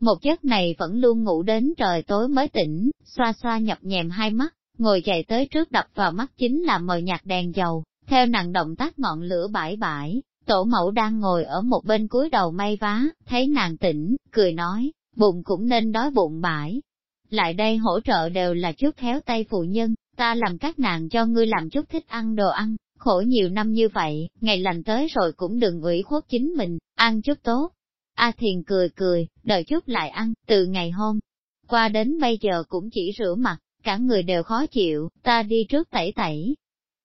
Một giấc này vẫn luôn ngủ đến trời tối mới tỉnh, xoa xoa nhập nhèm hai mắt, ngồi dậy tới trước đập vào mắt chính là mờ nhạt đèn dầu, theo nặng động tác ngọn lửa bãi bãi, tổ mẫu đang ngồi ở một bên cúi đầu may vá, thấy nàng tỉnh, cười nói, bụng cũng nên đói bụng bãi. Lại đây hỗ trợ đều là chút khéo tay phụ nhân, ta làm các nàng cho ngươi làm chút thích ăn đồ ăn, khổ nhiều năm như vậy, ngày lành tới rồi cũng đừng ủy khuất chính mình, ăn chút tốt, A Thiền cười cười, đợi chút lại ăn, từ ngày hôm qua đến bây giờ cũng chỉ rửa mặt, cả người đều khó chịu, ta đi trước tẩy tẩy.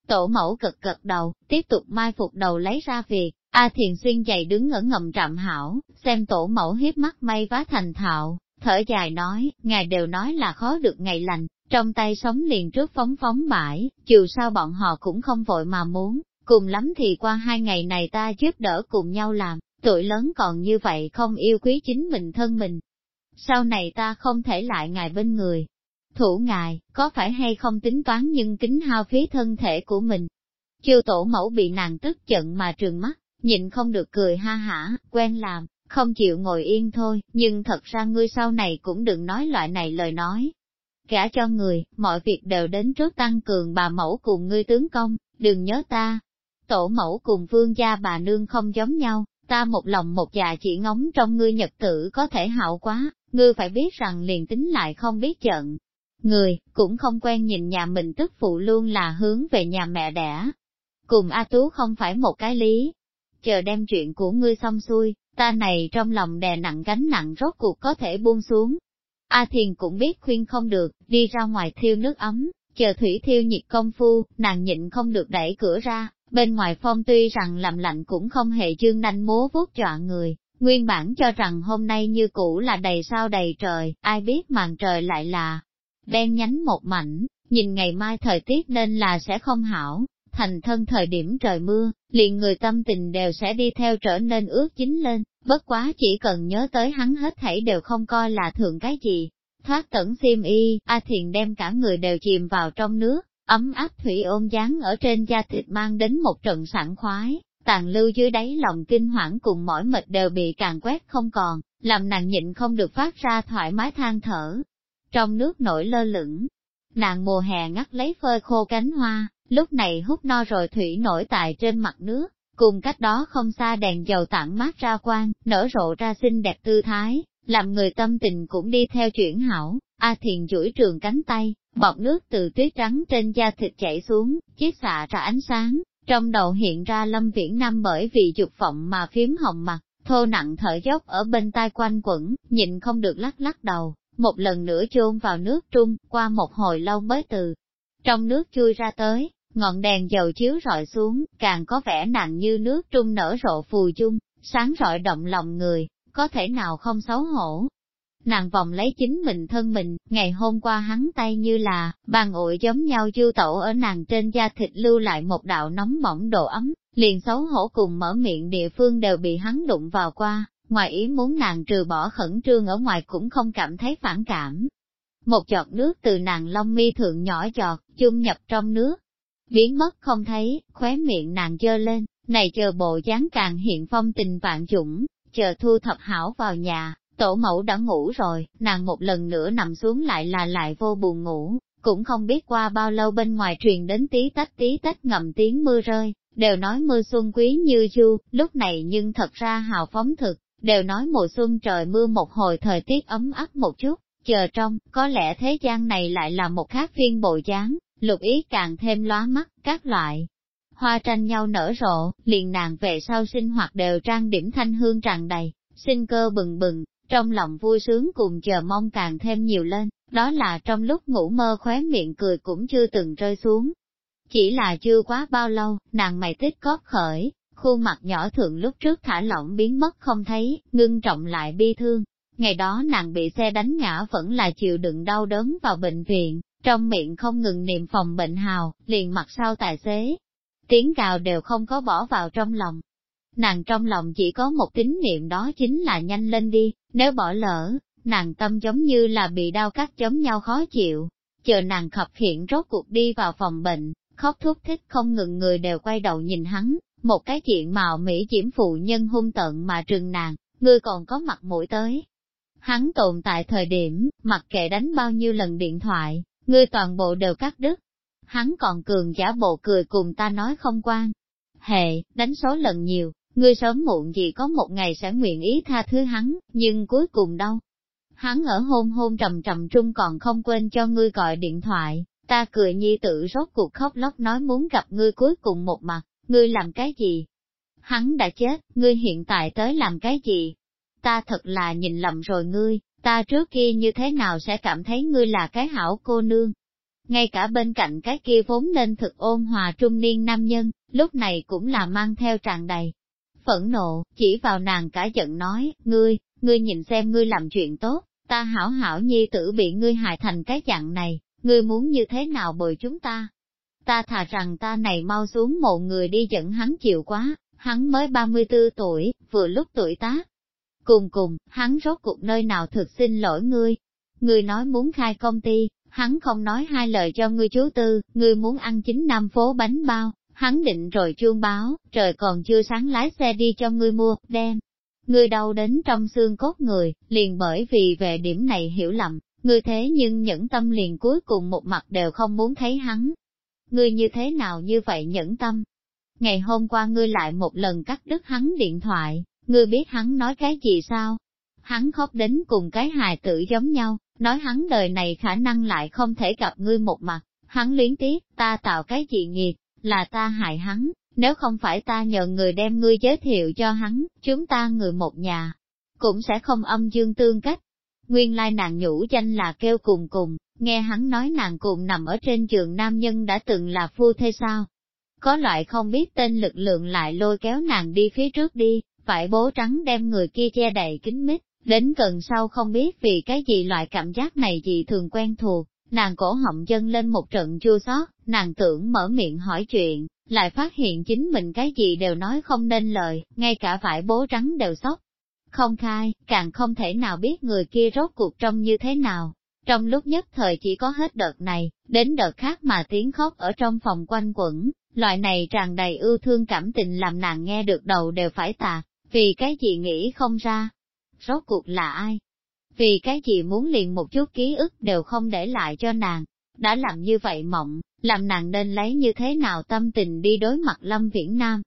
Tổ mẫu cực cực đầu, tiếp tục mai phục đầu lấy ra việc, A Thiền xuyên giày đứng ở ngầm trạm hảo, xem tổ mẫu hiếp mắt may vá thành thạo, thở dài nói, ngài đều nói là khó được ngày lành, trong tay sống liền trước phóng phóng bãi, chiều sau bọn họ cũng không vội mà muốn, cùng lắm thì qua hai ngày này ta giúp đỡ cùng nhau làm, Tuổi lớn còn như vậy không yêu quý chính mình thân mình. Sau này ta không thể lại ngài bên người. Thủ ngài, có phải hay không tính toán nhưng kính hao phí thân thể của mình. Chiêu tổ mẫu bị nàng tức giận mà trừng mắt, nhịn không được cười ha hả, quen làm, không chịu ngồi yên thôi, nhưng thật ra ngươi sau này cũng đừng nói loại này lời nói. Gả cho người, mọi việc đều đến trước tăng cường bà mẫu cùng ngươi tướng công, đừng nhớ ta. Tổ mẫu cùng vương gia bà nương không giống nhau, ta một lòng một dạ chỉ ngóng trong ngươi nhật tử có thể hảo quá, ngươi phải biết rằng liền tính lại không biết giận. Người, cũng không quen nhìn nhà mình tức phụ luôn là hướng về nhà mẹ đẻ. Cùng A Tú không phải một cái lý. Chờ đem chuyện của ngươi xong xuôi, ta này trong lòng đè nặng gánh nặng rốt cuộc có thể buông xuống. A Thiền cũng biết khuyên không được, đi ra ngoài thiêu nước ấm, chờ thủy thiêu nhiệt công phu, nàng nhịn không được đẩy cửa ra, Bên ngoài phong tuy rằng làm lạnh cũng không hề dương nanh múa vuốt dọa người, nguyên bản cho rằng hôm nay như cũ là đầy sao đầy trời, ai biết màn trời lại là đen nhánh một mảnh, nhìn ngày mai thời tiết nên là sẽ không hảo, thành thân thời điểm trời mưa, liền người tâm tình đều sẽ đi theo trở nên ướt chính lên, bất quá chỉ cần nhớ tới hắn hết thảy đều không coi là thường cái gì. Thoát tẩn xiêm y, A Thiền đem cả người đều chìm vào trong nước, Ấm áp thủy ôm dáng ở trên da thịt mang đến một trận sảng khoái, tàn lưu dưới đáy lòng kinh hoảng cùng mỏi mệt đều bị càng quét không còn, làm nàng nhịn không được phát ra thoải mái than thở. Trong nước nổi lơ lửng, nàng mùa hè ngắt lấy phơi khô cánh hoa, lúc này hút no rồi thủy nổi tại trên mặt nước, cùng cách đó không xa đèn dầu tản mát ra quang, nở rộ ra xinh đẹp tư thái, làm người tâm tình cũng đi theo chuyển hảo, A Thiền duỗi trường cánh tay, bọt nước từ tuyết trắng trên da thịt chảy xuống, chiếc xạ ra ánh sáng, trong đầu hiện ra Lâm Viễn Nam bởi vì dục vọng mà phím hồng mặt, thô nặng thở dốc ở bên tai quanh quẩn, nhịn không được lắc lắc đầu, một lần nữa chôn vào nước trung, qua một hồi lâu mới từ. Trong nước chui ra tới, ngọn đèn dầu chiếu rọi xuống, càng có vẻ nặng như nước trung nở rộ phù dung, sáng rọi động lòng người, có thể nào không xấu hổ, Nàng vòng lấy chính mình thân mình, ngày hôm qua hắn tay như là, bàn ủi giống nhau du tẩu ở nàng trên da thịt lưu lại một đạo nóng mỏng độ ấm, liền xấu hổ cùng mở miệng địa phương đều bị hắn đụng vào qua, ngoài ý muốn nàng trừ bỏ khẩn trương ở ngoài cũng không cảm thấy phản cảm. Một giọt nước từ nàng long mi thượng nhỏ giọt, chung nhập trong nước. Biến mất không thấy, khóe miệng nàng dơ lên, này chờ bộ dáng càng hiện phong tình vạn dũng, chờ thu thập hảo vào nhà, Tổ mẫu đã ngủ rồi, nàng một lần nữa nằm xuống lại là lại vô buồn ngủ, cũng không biết qua bao lâu bên ngoài truyền đến tí tách tí tách ngầm tiếng mưa rơi, đều nói mưa xuân quý như chu lúc này nhưng thật ra hào phóng thực, đều nói mùa xuân trời mưa một hồi thời tiết ấm áp một chút, chờ trong, có lẽ thế gian này lại là một khác phiên bộ dáng, lục ý càng thêm lóa mắt, các loại. Hoa tranh nhau nở rộ, liền nàng về sau sinh hoạt đều trang điểm thanh hương tràn đầy, sinh cơ bừng bừng, trong lòng vui sướng cùng chờ mong càng thêm nhiều lên, đó là trong lúc ngủ mơ khóe miệng cười cũng chưa từng rơi xuống. Chỉ là chưa quá bao lâu, nàng mày tích cóp khởi, khuôn mặt nhỏ thường lúc trước thả lỏng biến mất không thấy, ngưng trọng lại bi thương. Ngày đó nàng bị xe đánh ngã vẫn là chịu đựng đau đớn vào bệnh viện, trong miệng không ngừng niệm phòng bệnh hào, liền mặt sau tài xế. Tiếng gào đều không có bỏ vào trong lòng, Nàng trong lòng chỉ có một tín niệm đó chính là nhanh lên đi, nếu bỏ lỡ, nàng tâm giống như là bị đau cắt chấm nhau khó chịu. Chờ nàng khập hiện rốt cuộc đi vào phòng bệnh, khóc thúc thích không ngừng người đều quay đầu nhìn hắn, một cái chuyện mạo mỹ diễm phụ nhân hung tận mà trừng nàng, ngươi còn có mặt mũi tới. Hắn tồn tại thời điểm, mặc kệ đánh bao nhiêu lần điện thoại, ngươi toàn bộ đều cắt đứt. Hắn còn cường giả bộ cười cùng ta nói không quan. Hệ, đánh số lần nhiều, Ngươi sớm muộn gì có một ngày sẽ nguyện ý tha thứ hắn, nhưng cuối cùng đâu? Hắn ở hôn hôn trầm trầm trung còn không quên cho ngươi gọi điện thoại, ta cười nhi tự rốt cuộc khóc lóc nói muốn gặp ngươi cuối cùng một mặt, ngươi làm cái gì? Hắn đã chết, ngươi hiện tại tới làm cái gì? Ta thật là nhìn lầm rồi ngươi, ta trước kia như thế nào sẽ cảm thấy ngươi là cái hảo cô nương? Ngay cả bên cạnh cái kia vốn nên thực ôn hòa trung niên nam nhân, lúc này cũng là mang theo tràn đầy, phẫn nộ, chỉ vào nàng cả giận nói, ngươi, ngươi nhìn xem ngươi làm chuyện tốt, ta hảo hảo nhi tử bị ngươi hại thành cái dạng này, ngươi muốn như thế nào bồi chúng ta? Ta thà rằng ta này mau xuống mộ người đi dẫn hắn chịu quá, hắn mới 34 tuổi, vừa lúc tuổi tác. Cùng cùng, hắn rốt cuộc nơi nào thực xin lỗi ngươi. Ngươi nói muốn khai công ty, hắn không nói hai lời cho ngươi chú tư, ngươi muốn ăn chính nam phố bánh bao, Hắn định rồi chuông báo, trời còn chưa sáng lái xe đi cho ngươi mua, đem. Ngươi đau đến trong xương cốt người, liền bởi vì về điểm này hiểu lầm, ngươi thế nhưng nhẫn tâm liền cuối cùng một mặt đều không muốn thấy hắn. Ngươi như thế nào như vậy nhẫn tâm? Ngày hôm qua ngươi lại một lần cắt đứt hắn điện thoại, ngươi biết hắn nói cái gì sao? Hắn khóc đến cùng cái hài tử giống nhau, nói hắn đời này khả năng lại không thể gặp ngươi một mặt, hắn luyến tiếc, ta tạo cái gì nghiệt, là ta hại hắn, nếu không phải ta nhờ người đem ngươi giới thiệu cho hắn, chúng ta người một nhà, cũng sẽ không âm dương tương cách. Nguyên lai nàng nhũ danh là kêu cùng cùng, nghe hắn nói nàng cùng nằm ở trên giường nam nhân đã từng là phu thế sao. Có loại không biết tên lực lượng lại lôi kéo nàng đi phía trước đi, phải bố trắng đem người kia che đậy kín mít, đến gần sau không biết vì cái gì loại cảm giác này gì thường quen thuộc nàng cổ họng dâng lên một trận chua xót, nàng tưởng mở miệng hỏi chuyện, lại phát hiện chính mình cái gì đều nói không nên lời, ngay cả vải bố trắng đều sốc. Không khai, càng không thể nào biết người kia rốt cuộc trông như thế nào. Trong lúc nhất thời chỉ có hết đợt này, đến đợt khác mà tiếng khóc ở trong phòng quanh quẩn, loại này tràn đầy ưu thương cảm tình làm nàng nghe được đầu đều phải tạc, vì cái gì nghĩ không ra. Rốt cuộc là ai, vì cái gì muốn liền một chút ký ức đều không để lại cho nàng, đã làm như vậy mộng, làm nàng nên lấy như thế nào tâm tình đi đối mặt Lâm Viễn Nam.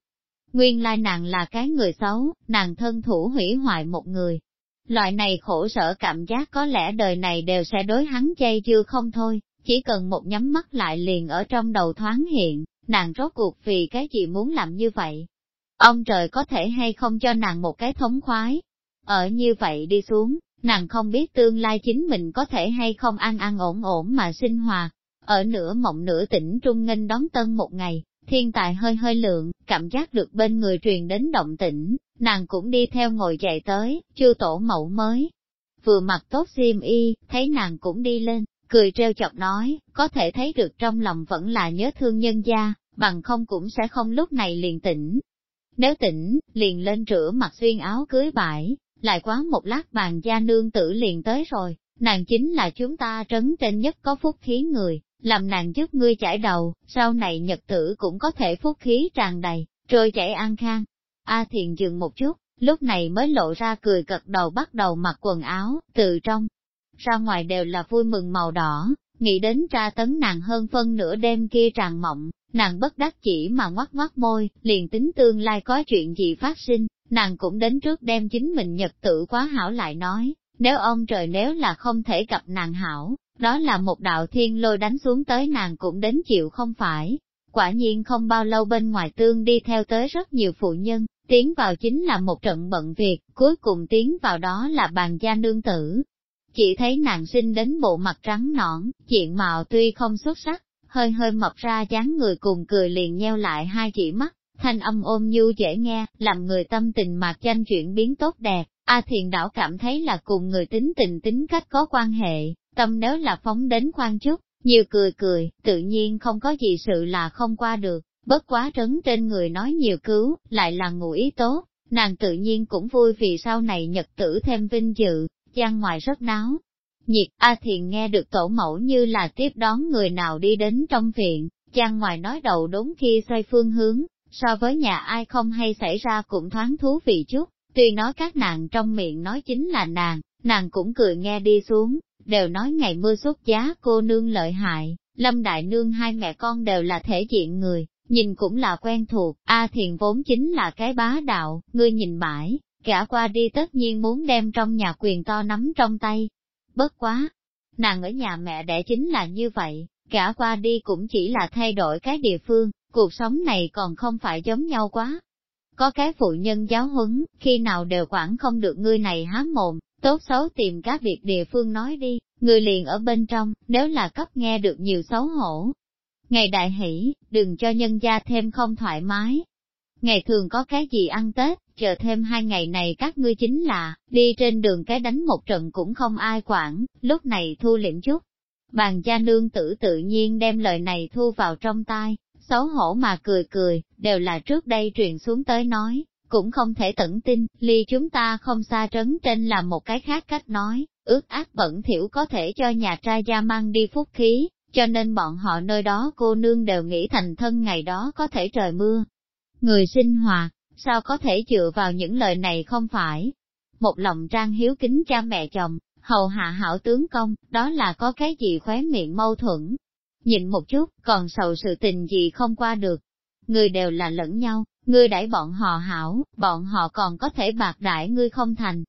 Nguyên lai nàng là cái người xấu, nàng thân thủ hủy hoại một người. Loại này khổ sở cảm giác có lẽ đời này đều sẽ đối hắn chay chưa không thôi, chỉ cần một nhắm mắt lại liền ở trong đầu thoáng hiện, nàng rốt cuộc vì cái gì muốn làm như vậy. Ông trời có thể hay không cho nàng một cái thống khoái. Ở như vậy đi xuống, nàng không biết tương lai chính mình có thể hay không ăn ăn ổn ổn mà sinh hoạt. Ở nửa mộng nửa tỉnh trung nghênh đón tân một ngày, thiên tài hơi hơi lượng, cảm giác được bên người truyền đến động tĩnh, nàng cũng đi theo ngồi dậy tới, chưa tổ mẫu mới. Vừa mặc tốt xiêm y, thấy nàng cũng đi lên, cười treo chọc nói, có thể thấy được trong lòng vẫn là nhớ thương nhân gia, bằng không cũng sẽ không lúc này liền tỉnh. Nếu tỉnh, liền lên rửa mặt xuyên áo cưới bãi, lại quá một lát bàn gia nương tử liền tới rồi, nàng chính là chúng ta trấn trên nhất có phúc khí người, làm nàng giúp ngươi chải đầu, sau này nhật tử cũng có thể phúc khí tràn đầy, rồi chảy an khang. A thiền dừng một chút, lúc này mới lộ ra cười cật đầu bắt đầu mặc quần áo, từ trong ra ngoài đều là vui mừng màu đỏ, nghĩ đến tra tấn nàng hơn phân nửa đêm kia tràn mộng, nàng bất đắc chỉ mà ngoắt ngoắt môi, liền tính tương lai có chuyện gì phát sinh, nàng cũng đến trước đem chính mình nhật tự quá hảo lại nói, nếu ông trời nếu là không thể gặp nàng hảo, đó là một đạo thiên lôi đánh xuống tới nàng cũng đến chịu không phải. Quả nhiên không bao lâu bên ngoài tương đi theo tới rất nhiều phụ nhân, tiến vào chính là một trận bận việc, cuối cùng tiến vào đó là bàn gia nương tử. Chỉ thấy nàng sinh đến bộ mặt trắng nõn, diện mạo tuy không xuất sắc, hơi hơi mập ra dáng người cùng cười liền nheo lại hai chỉ mắt, thanh âm ôm nhu dễ nghe, làm người tâm tình mạc tranh chuyển biến tốt đẹp. A thiền đảo cảm thấy là cùng người tính tình tính cách có quan hệ, tâm nếu là phóng đến khoan chút, nhiều cười cười, tự nhiên không có gì sự là không qua được, bất quá trấn trên người nói nhiều cứu, lại là ngủ ý tốt, nàng tự nhiên cũng vui vì sau này nhật tử thêm vinh dự, gian ngoài rất náo. Nhiệt A Thiền nghe được tổ mẫu như là tiếp đón người nào đi đến trong viện, gian ngoài nói đầu đốn khi xoay phương hướng, So với nhà ai không hay xảy ra cũng thoáng thú vị chút, tuy nói các nàng trong miệng nói chính là nàng, nàng cũng cười nghe đi xuống, đều nói ngày mưa xuất giá cô nương lợi hại, Lâm Đại Nương hai mẹ con đều là thể diện người, nhìn cũng là quen thuộc, A à, Thiền vốn chính là cái bá đạo, ngươi nhìn bãi, gã qua đi tất nhiên muốn đem trong nhà quyền to nắm trong tay. Bất quá, nàng ở nhà mẹ đẻ chính là như vậy, gã qua đi cũng chỉ là thay đổi cái địa phương, cuộc sống này còn không phải giống nhau quá. Có cái phụ nhân giáo huấn, khi nào đều quản không được ngươi này há mồm, tốt xấu tìm các việc địa phương nói đi, người liền ở bên trong, nếu là cấp nghe được nhiều xấu hổ. Ngày đại hỷ, đừng cho nhân gia thêm không thoải mái. Ngày thường có cái gì ăn Tết, chờ thêm hai ngày này các ngươi chính là, đi trên đường cái đánh một trận cũng không ai quản, lúc này thu liệm chút. Bàn cha nương tử tự nhiên đem lời này thu vào trong tai, xấu hổ mà cười cười, đều là trước đây truyền xuống tới nói, cũng không thể tận tin, ly chúng ta không xa trấn trên là một cái khác cách nói, ước ác bẩn thiểu có thể cho nhà trai gia mang đi phúc khí, cho nên bọn họ nơi đó cô nương đều nghĩ thành thân ngày đó có thể trời mưa. Người sinh hoạt, sao có thể dựa vào những lời này không phải? Một lòng trang hiếu kính cha mẹ chồng, hầu hạ hảo tướng công, đó là có cái gì khóe miệng mâu thuẫn, Nhìn một chút, còn sầu sự tình gì không qua được. Người đều là lẫn nhau, ngươi đãi bọn họ hảo, bọn họ còn có thể bạc đãi ngươi không thành.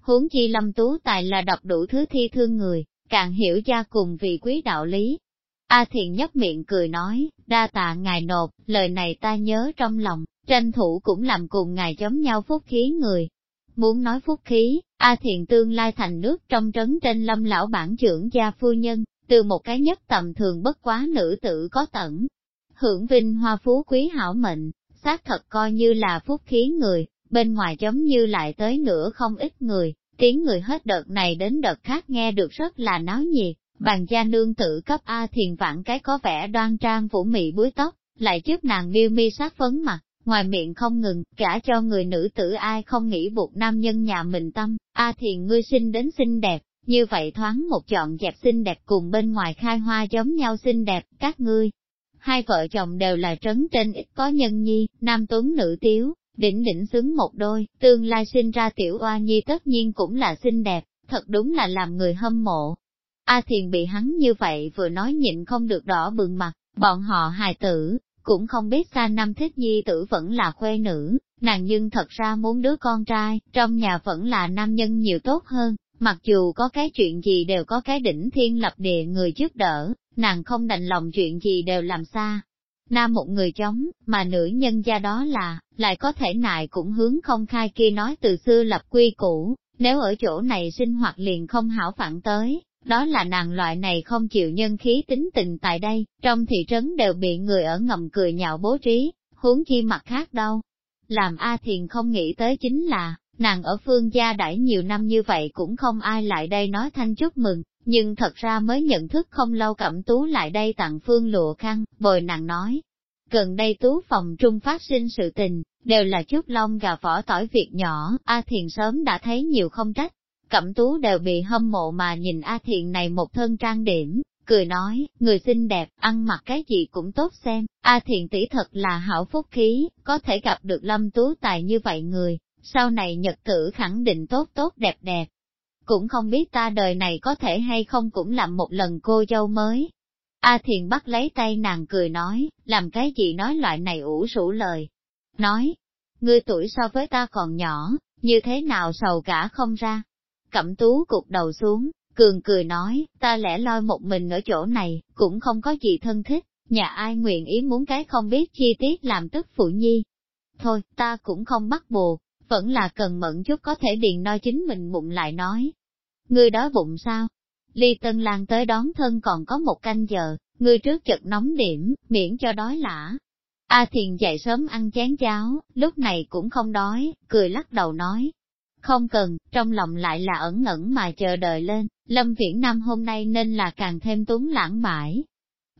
Huống chi lâm tú tài là đọc đủ thứ thi thương người, càng hiểu ra cùng vị quý đạo lý. A thiện nhấp miệng cười nói, đa tạ ngài nộp, lời này ta nhớ trong lòng, tranh thủ cũng làm cùng ngài giống nhau phúc khí người. Muốn nói phúc khí, A thiện tương lai thành nước trong trấn trên lâm lão bản trưởng gia phu nhân, từ một cái nhất tầm thường bất quá nữ tử có tẩn. Hưởng vinh hoa phú quý hảo mệnh, xác thật coi như là phúc khí người, bên ngoài giống như lại tới nửa không ít người, tiếng người hết đợt này đến đợt khác nghe được rất là náo nhiệt, bàn gia nương tử cấp A thiền vạn cái có vẻ đoan trang vũ mị búi tóc, lại trước nàng miêu mi sát phấn mặt, ngoài miệng không ngừng, cả cho người nữ tử ai không nghĩ buộc nam nhân nhà mình tâm, A thiền ngươi sinh đến xinh đẹp, như vậy thoáng một chọn dẹp xinh đẹp cùng bên ngoài khai hoa giống nhau xinh đẹp, các ngươi. Hai vợ chồng đều là trấn trên ít có nhân nhi, nam tuấn nữ tiếu, đỉnh đỉnh xứng một đôi, tương lai sinh ra tiểu oa nhi tất nhiên cũng là xinh đẹp, thật đúng là làm người hâm mộ. A thiền bị hắn như vậy vừa nói nhịn không được đỏ bừng mặt, bọn họ hài tử, cũng không biết xa năm thích nhi tử vẫn là khuê nữ, nàng nhưng thật ra muốn đứa con trai, trong nhà vẫn là nam nhân nhiều tốt hơn, Mặc dù có cái chuyện gì đều có cái đỉnh thiên lập địa người trước đỡ, nàng không đành lòng chuyện gì đều làm xa. Nam một người chống, mà nữ nhân gia đó là, lại có thể nại cũng hướng không khai kia nói từ xưa lập quy cũ, nếu ở chỗ này sinh hoạt liền không hảo phản tới, đó là nàng loại này không chịu nhân khí tính tình tại đây, trong thị trấn đều bị người ở ngầm cười nhạo bố trí, huống chi mặt khác đâu. Làm A Thiền không nghĩ tới chính là, Nàng ở phương gia đãi nhiều năm như vậy cũng không ai lại đây nói thanh chúc mừng, nhưng thật ra mới nhận thức không lâu cẩm tú lại đây tặng phương lụa khăn, bồi nàng nói. Gần đây tú phòng trung phát sinh sự tình, đều là chút lông gà vỏ tỏi việc nhỏ, A Thiền sớm đã thấy nhiều không trách. Cẩm tú đều bị hâm mộ mà nhìn A Thiền này một thân trang điểm, cười nói, người xinh đẹp, ăn mặc cái gì cũng tốt xem, A Thiền tỷ thật là hảo phúc khí, có thể gặp được lâm tú tài như vậy người, sau này nhật tử khẳng định tốt tốt đẹp đẹp. Cũng không biết ta đời này có thể hay không cũng làm một lần cô dâu mới. A Thiền bắt lấy tay nàng cười nói, làm cái gì nói loại này ủ rũ lời. Nói, ngươi tuổi so với ta còn nhỏ, như thế nào sầu cả không ra. Cẩm tú cục đầu xuống, cường cười nói, ta lẽ loi một mình ở chỗ này, cũng không có gì thân thích, nhà ai nguyện ý muốn cái không biết chi tiết làm tức phụ nhi. Thôi, ta cũng không bắt buộc, vẫn là cần mẫn chút có thể điền no chính mình bụng lại nói. Người đó bụng sao? Ly Tân Lan tới đón thân còn có một canh giờ, người trước chật nóng điểm, miễn cho đói lả. A Thiền dậy sớm ăn chén cháo, lúc này cũng không đói, cười lắc đầu nói. Không cần, trong lòng lại là ẩn ngẩn mà chờ đợi lên, Lâm Viễn Nam hôm nay nên là càng thêm túng lãng mãi,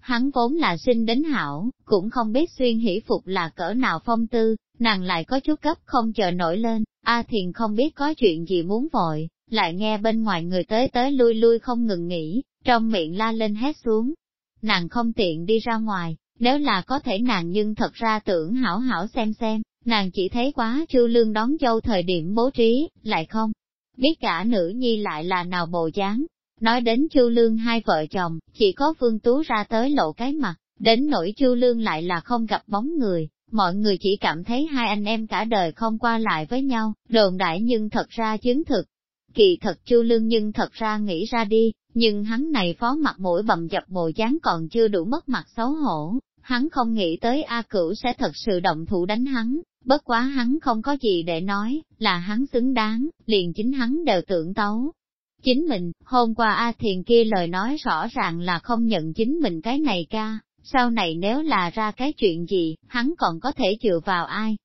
hắn vốn là sinh đến hảo, cũng không biết xuyên hỷ phục là cỡ nào phong tư, nàng lại có chút cấp không chờ nổi lên, A Thiền không biết có chuyện gì muốn vội, lại nghe bên ngoài người tới tới lui lui không ngừng nghỉ, trong miệng la lên hét xuống. Nàng không tiện đi ra ngoài, nếu là có thể nàng nhưng thật ra tưởng hảo hảo xem xem, nàng chỉ thấy quá chư lương đón dâu thời điểm bố trí, lại không. Biết cả nữ nhi lại là nào bồ dáng, Nói đến Chu Lương hai vợ chồng, chỉ có Phương Tú ra tới lộ cái mặt, đến nỗi Chu Lương lại là không gặp bóng người, mọi người chỉ cảm thấy hai anh em cả đời không qua lại với nhau, đồn đại nhưng thật ra chứng thực. Kỳ thật Chu Lương nhưng thật ra nghĩ ra đi, nhưng hắn này phó mặt mũi bầm dập bộ dáng còn chưa đủ mất mặt xấu hổ, hắn không nghĩ tới A Cửu sẽ thật sự động thủ đánh hắn, bất quá hắn không có gì để nói, là hắn xứng đáng, liền chính hắn đều tưởng tấu, Chính mình, hôm qua A Thiền kia lời nói rõ ràng là không nhận chính mình cái này ca, sau này nếu là ra cái chuyện gì, hắn còn có thể chịu vào ai.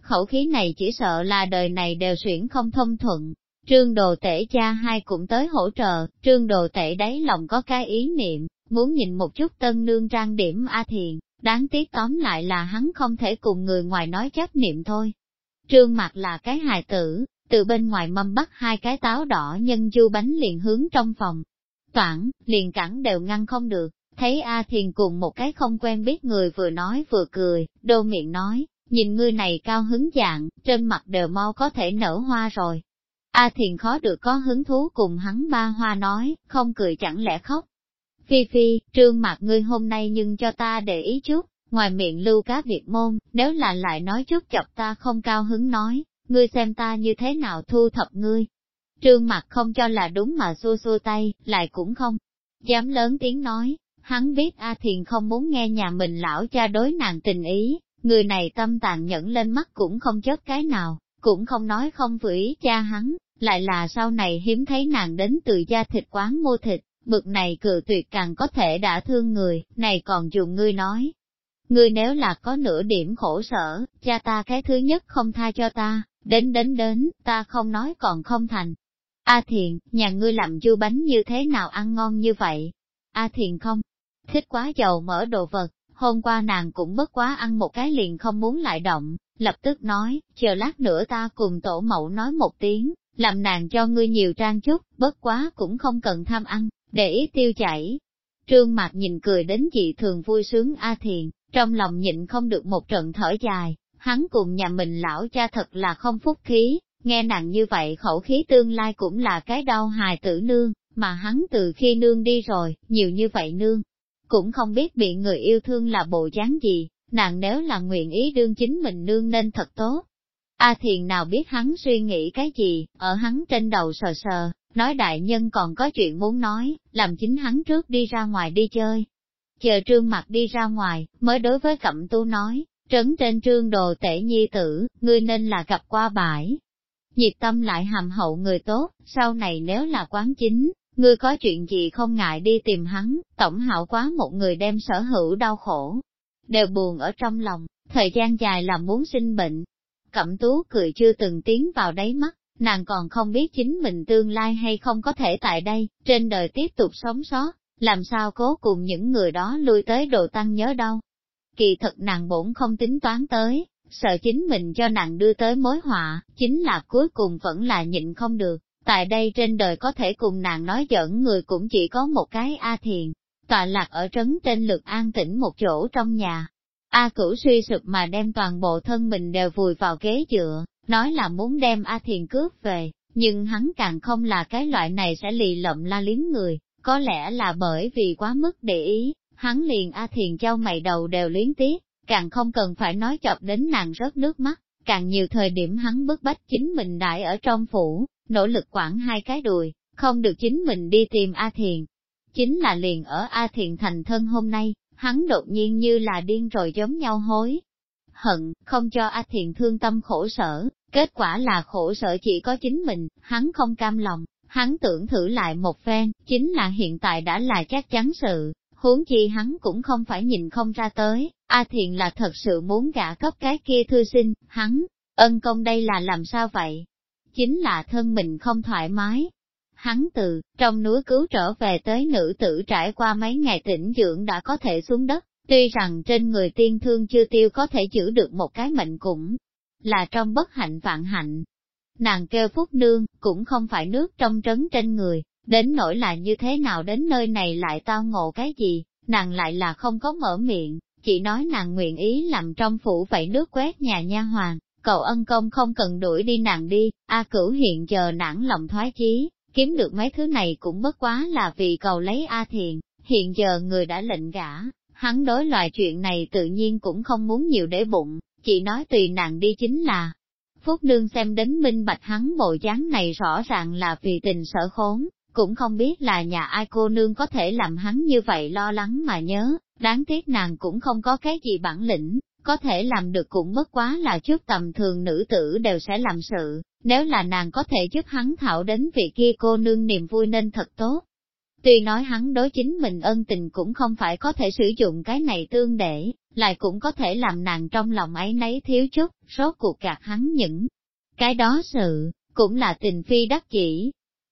Khẩu khí này chỉ sợ là đời này đều xuyển không thông thuận. Trương đồ tể cha hai cũng tới hỗ trợ, trương đồ tể đáy lòng có cái ý niệm, muốn nhìn một chút tân nương trang điểm A Thiền, đáng tiếc tóm lại là hắn không thể cùng người ngoài nói chấp niệm thôi. Trương mặt là cái hài tử, từ bên ngoài mâm bắt hai cái táo đỏ nhân du bánh liền hướng trong phòng. Toảng, liền cản đều ngăn không được, thấy A Thiền cùng một cái không quen biết người vừa nói vừa cười, đô miệng nói, nhìn ngươi này cao hứng dạng, trên mặt đều mau có thể nở hoa rồi. A Thiền khó được có hứng thú cùng hắn ba hoa nói, không cười chẳng lẽ khóc. Phi Phi, trương mặt ngươi hôm nay nhưng cho ta để ý chút, ngoài miệng lưu cá Việt môn, nếu là lại nói chút chọc ta không cao hứng nói, ngươi xem ta như thế nào thu thập ngươi. Trương mặt không cho là đúng mà xua xua tay, lại cũng không. Dám lớn tiếng nói, hắn biết A Thiền không muốn nghe nhà mình lão cha đối nàng tình ý, người này tâm tàn nhẫn lên mắt cũng không chớp cái nào, cũng không nói không vĩ cha hắn, lại là sau này hiếm thấy nàng đến từ gia thịt quán mua thịt, bực này cự tuyệt càng có thể đã thương người, này còn dùng ngươi nói. Ngươi nếu là có nửa điểm khổ sở, cha ta cái thứ nhất không tha cho ta, Đến đến đến, ta không nói còn không thành. A à Thiện, nhà ngươi làm dưa bánh như thế nào ăn ngon như vậy? A à Thiện không, thích quá dầu mỡ đồ vật, hôm qua nàng cũng bất quá ăn một cái liền không muốn lại động, lập tức nói, chờ lát nữa ta cùng tổ mẫu nói một tiếng, làm nàng cho ngươi nhiều trang chút, bất quá cũng không cần tham ăn, để ý tiêu chảy. Trương Mạc nhìn cười đến dị thường vui sướng A Thiền, trong lòng nhịn không được một trận thở dài, hắn cùng nhà mình lão cha thật là không phúc khí, nghe nặng như vậy khẩu khí tương lai cũng là cái đau hài tử nương, mà hắn từ khi nương đi rồi, nhiều như vậy nương, cũng không biết bị người yêu thương là bộ dáng gì, nàng nếu là nguyện ý đương chính mình nương nên thật tốt. A thiền nào biết hắn suy nghĩ cái gì, ở hắn trên đầu sờ sờ, nói đại nhân còn có chuyện muốn nói, làm chính hắn trước đi ra ngoài đi chơi. Chờ trương mặt đi ra ngoài, mới đối với cẩm tu nói, Trấn trên trương đồ tể nhi tử, ngươi nên là gặp qua bãi. Nhiệt tâm lại hàm hậu người tốt, sau này nếu là quán chính, ngươi có chuyện gì không ngại đi tìm hắn, tổng hảo quá một người đem sở hữu đau khổ. Đều buồn ở trong lòng, thời gian dài là muốn sinh bệnh. Cẩm tú cười chưa từng tiến vào đáy mắt, nàng còn không biết chính mình tương lai hay không có thể tại đây, trên đời tiếp tục sống sót, làm sao cố cùng những người đó lui tới đồ tăng nhớ đâu kỳ thật nàng bổn không tính toán tới, sợ chính mình cho nàng đưa tới mối họa, chính là cuối cùng vẫn là nhịn không được. Tại đây trên đời có thể cùng nàng nói giỡn người cũng chỉ có một cái A Thiền, tọa lạc ở trấn trên lực an tĩnh một chỗ trong nhà. A cửu suy sụp mà đem toàn bộ thân mình đều vùi vào ghế dựa, nói là muốn đem A Thiền cướp về, nhưng hắn càng không là cái loại này sẽ lì lậm la liếm người, có lẽ là bởi vì quá mức để ý, hắn liền A Thiền Châu mày đầu đều luyến tiếc, càng không cần phải nói chọc đến nàng rớt nước mắt, càng nhiều thời điểm hắn bức bách chính mình đại ở trong phủ, nỗ lực quản hai cái đùi, không được chính mình đi tìm A Thiền. Chính là liền ở A Thiền thành thân hôm nay, hắn đột nhiên như là điên rồi giống nhau hối. Hận, không cho A Thiền thương tâm khổ sở, kết quả là khổ sở chỉ có chính mình, hắn không cam lòng, hắn tưởng thử lại một phen, chính là hiện tại đã là chắc chắn sự, huống chi hắn cũng không phải nhìn không ra tới, A Thiện là thật sự muốn gả cấp cái kia thư sinh, hắn, ân công đây là làm sao vậy? Chính là thân mình không thoải mái. Hắn từ, trong núi cứu trở về tới nữ tử trải qua mấy ngày tĩnh dưỡng đã có thể xuống đất, tuy rằng trên người tiên thương chưa tiêu có thể giữ được một cái mệnh cũng là trong bất hạnh vạn hạnh. Nàng kêu phúc nương, cũng không phải nước trong trấn trên người, Đến nỗi là như thế nào đến nơi này lại tao ngộ cái gì, nàng lại là không có mở miệng, chỉ nói nàng nguyện ý làm trong phủ vậy nước quét nhà nha hoàng, cậu ân công không cần đuổi đi nàng đi, A cửu hiện giờ nản lòng thoái chí, kiếm được mấy thứ này cũng bất quá là vì cầu lấy A thiền, hiện giờ người đã lệnh gả, hắn đối loại chuyện này tự nhiên cũng không muốn nhiều để bụng, chỉ nói tùy nàng đi chính là. Phúc Nương xem đến minh bạch hắn bộ dáng này rõ ràng là vì tình sở khốn, cũng không biết là nhà ai cô nương có thể làm hắn như vậy lo lắng mà nhớ, đáng tiếc nàng cũng không có cái gì bản lĩnh, có thể làm được cũng bất quá là chút tầm thường nữ tử đều sẽ làm sự, nếu là nàng có thể giúp hắn thảo đến vị kia cô nương niềm vui nên thật tốt. Tuy nói hắn đối chính mình ân tình cũng không phải có thể sử dụng cái này tương để, lại cũng có thể làm nàng trong lòng ấy nấy thiếu chút, rốt cuộc gạt hắn những cái đó sự, cũng là tình phi đắc chỉ,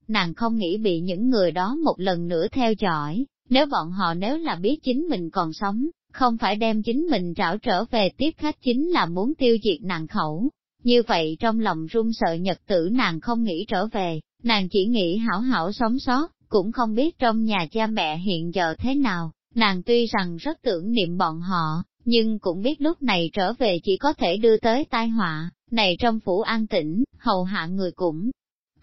nàng không nghĩ bị những người đó một lần nữa theo dõi, nếu bọn họ nếu là biết chính mình còn sống, không phải đem chính mình trảo trở về tiếp khách chính là muốn tiêu diệt nàng khẩu. Như vậy trong lòng run sợ nhật tử nàng không nghĩ trở về, nàng chỉ nghĩ hảo hảo sống sót, cũng không biết trong nhà cha mẹ hiện giờ thế nào, nàng tuy rằng rất tưởng niệm bọn họ, nhưng cũng biết lúc này trở về chỉ có thể đưa tới tai họa, này trong phủ an tĩnh, hầu hạ người cũng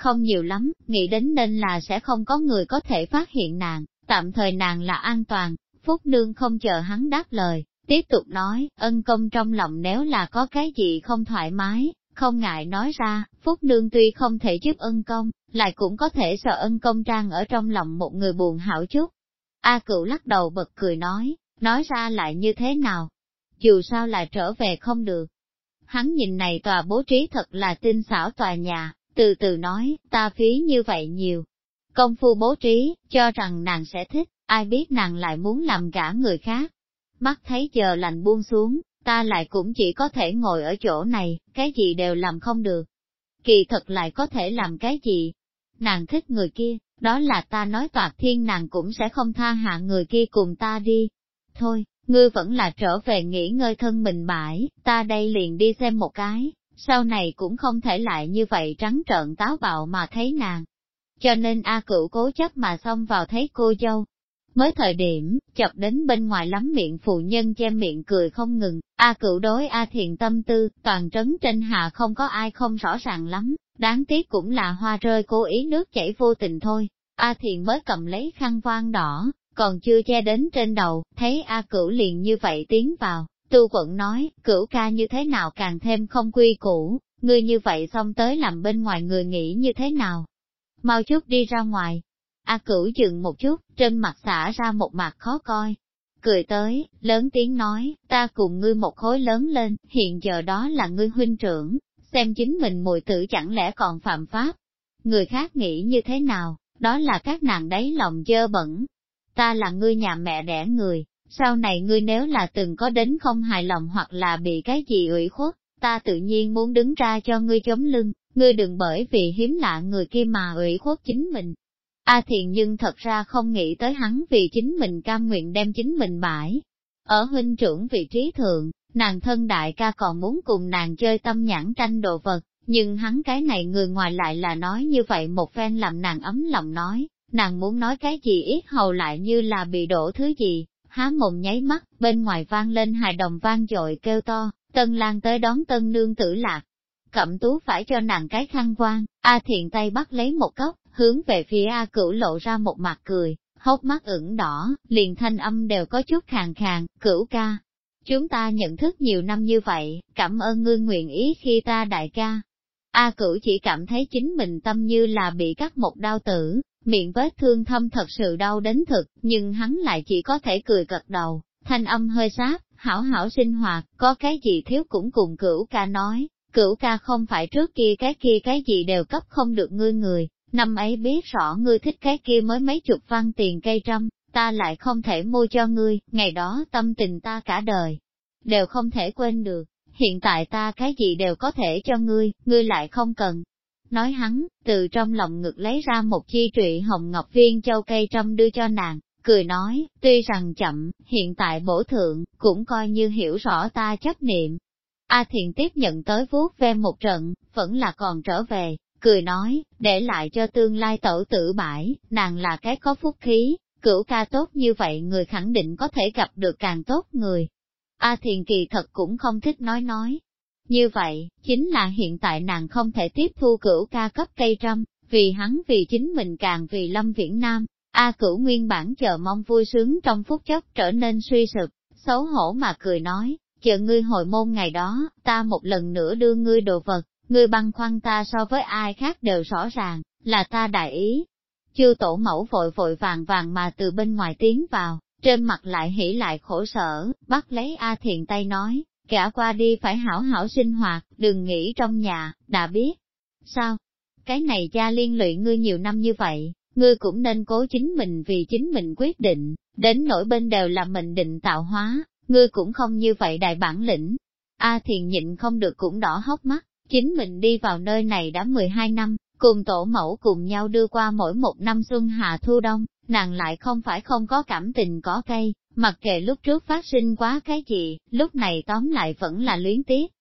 không nhiều lắm, nghĩ đến nên là sẽ không có người có thể phát hiện nàng, tạm thời nàng là an toàn, Phúc Nương không chờ hắn đáp lời, tiếp tục nói, ân công trong lòng nếu là có cái gì không thoải mái, không ngại nói ra, Phúc Nương tuy không thể giúp ân công, lại cũng có thể sợ ân công trang ở trong lòng một người buồn hảo chút. A cựu lắc đầu bật cười nói, nói ra lại như thế nào? Dù sao là trở về không được. Hắn nhìn này tòa bố trí thật là tinh xảo tòa nhà, từ từ nói, ta phí như vậy nhiều. Công phu bố trí, cho rằng nàng sẽ thích, ai biết nàng lại muốn làm cả người khác. Mắt thấy giờ lành buông xuống, ta lại cũng chỉ có thể ngồi ở chỗ này, cái gì đều làm không được. Kỳ thật lại có thể làm cái gì? Nàng thích người kia, đó là ta nói toạc thiên nàng cũng sẽ không tha hạ người kia cùng ta đi. Thôi, ngươi vẫn là trở về nghỉ ngơi thân mình bãi, ta đây liền đi xem một cái sau này cũng không thể lại như vậy trắng trợn táo bạo mà thấy nàng. Cho nên A cửu cố chấp mà xông vào thấy cô dâu. Mới thời điểm, chọc đến bên ngoài lắm miệng phụ nhân che miệng cười không ngừng, A cửu đối A thiền tâm tư, toàn trấn trên hạ không có ai không rõ ràng lắm, đáng tiếc cũng là hoa rơi cố ý nước chảy vô tình thôi. A thiền mới cầm lấy khăn voan đỏ, còn chưa che đến trên đầu, thấy A cửu liền như vậy tiến vào, Tư quận nói, cửu ca như thế nào càng thêm không quy củ, ngươi như vậy xong tới làm bên ngoài người nghĩ như thế nào. Mau chút đi ra ngoài. A cửu dừng một chút, trên mặt xả ra một mặt khó coi. Cười tới, lớn tiếng nói, ta cùng ngươi một khối lớn lên, hiện giờ đó là ngươi huynh trưởng, xem chính mình mùi tử chẳng lẽ còn phạm pháp. Người khác nghĩ như thế nào, đó là các nàng đấy lòng dơ bẩn. Ta là ngươi nhà mẹ đẻ người, sau này ngươi nếu là từng có đến không hài lòng hoặc là bị cái gì ủy khuất, ta tự nhiên muốn đứng ra cho ngươi chống lưng, ngươi đừng bởi vì hiếm lạ người kia mà ủy khuất chính mình. A à thiền nhưng thật ra không nghĩ tới hắn vì chính mình cam nguyện đem chính mình bãi. Ở huynh trưởng vị trí thượng, nàng thân đại ca còn muốn cùng nàng chơi tâm nhãn tranh đồ vật, nhưng hắn cái này người ngoài lại là nói như vậy một phen làm nàng ấm lòng nói, nàng muốn nói cái gì ít hầu lại như là bị đổ thứ gì, há mồm nháy mắt, bên ngoài vang lên hài đồng vang dội kêu to, tân lang tới đón tân nương tử lạc. Cẩm tú phải cho nàng cái khăn quan, A thiện tay bắt lấy một cốc, hướng về phía A cửu lộ ra một mặt cười, hốc mắt ửng đỏ, liền thanh âm đều có chút khàn khàn, cửu ca. Chúng ta nhận thức nhiều năm như vậy, cảm ơn ngươi nguyện ý khi ta đại ca. A cửu chỉ cảm thấy chính mình tâm như là bị cắt một đau tử, Miệng vết thương thâm thật sự đau đến thực, nhưng hắn lại chỉ có thể cười gật đầu, thanh âm hơi sáp, hảo hảo sinh hoạt, có cái gì thiếu cũng cùng cửu ca nói, cửu ca không phải trước kia cái kia cái gì đều cấp không được ngươi người, năm ấy biết rõ ngươi thích cái kia mới mấy chục văn tiền cây trăm, ta lại không thể mua cho ngươi, ngày đó tâm tình ta cả đời, đều không thể quên được, hiện tại ta cái gì đều có thể cho ngươi, ngươi lại không cần, nói hắn, từ trong lòng ngực lấy ra một chi trụy hồng ngọc viên châu cây trong đưa cho nàng, cười nói, tuy rằng chậm, hiện tại bổ thượng, cũng coi như hiểu rõ ta chấp niệm. A thiền tiếp nhận tới vuốt ve một trận, vẫn là còn trở về, cười nói, để lại cho tương lai tẩu tử bãi, nàng là cái có phúc khí, cửu ca tốt như vậy người khẳng định có thể gặp được càng tốt người. A thiền kỳ thật cũng không thích nói nói, như vậy, chính là hiện tại nàng không thể tiếp thu cửu ca cấp cây trăm, vì hắn vì chính mình càng vì lâm viễn nam. A cửu nguyên bản chờ mong vui sướng trong phút chốc trở nên suy sụp, xấu hổ mà cười nói, chờ ngươi hồi môn ngày đó, ta một lần nữa đưa ngươi đồ vật, ngươi băng khoăn ta so với ai khác đều rõ ràng, là ta đại ý. Chư tổ mẫu vội vội vàng vàng mà từ bên ngoài tiến vào, trên mặt lại hỉ lại khổ sở, bắt lấy A thiện tay nói, Cả qua đi phải hảo hảo sinh hoạt, đừng nghĩ trong nhà, đã biết. Sao? Cái này cha liên lụy ngươi nhiều năm như vậy, ngươi cũng nên cố chính mình vì chính mình quyết định, đến nỗi bên đều là mình định tạo hóa, ngươi cũng không như vậy đại bản lĩnh. A à thiền nhịn không được cũng đỏ hốc mắt, chính mình đi vào nơi này đã 12 năm, cùng tổ mẫu cùng nhau đưa qua mỗi một năm xuân hạ thu đông, nàng lại không phải không có cảm tình có cây, Mặc kệ lúc trước phát sinh quá cái gì, lúc này tóm lại vẫn là luyến tiếc.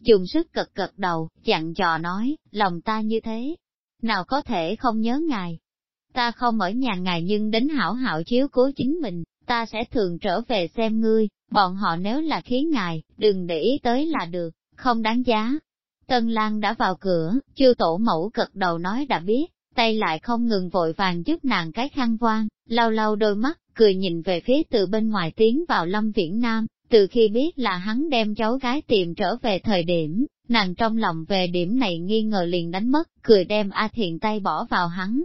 Dùng sức cật cật đầu, dặn dò nói, lòng ta như thế. Nào có thể không nhớ ngài. Ta không ở nhà ngài nhưng đến hảo hảo chiếu cố chính mình, ta sẽ thường trở về xem ngươi, bọn họ nếu là khiến ngài, đừng để ý tới là được, không đáng giá. Tân Lan đã vào cửa, chưa tổ mẫu cật đầu nói đã biết, tay lại không ngừng vội vàng giúp nàng cái khăn quan, lau lau đôi mắt, cười nhìn về phía từ bên ngoài tiến vào Lâm Viễn Nam, từ khi biết là hắn đem cháu gái tìm trở về thời điểm, nàng trong lòng về điểm này nghi ngờ liền đánh mất, cười đem A Thiện tay bỏ vào hắn.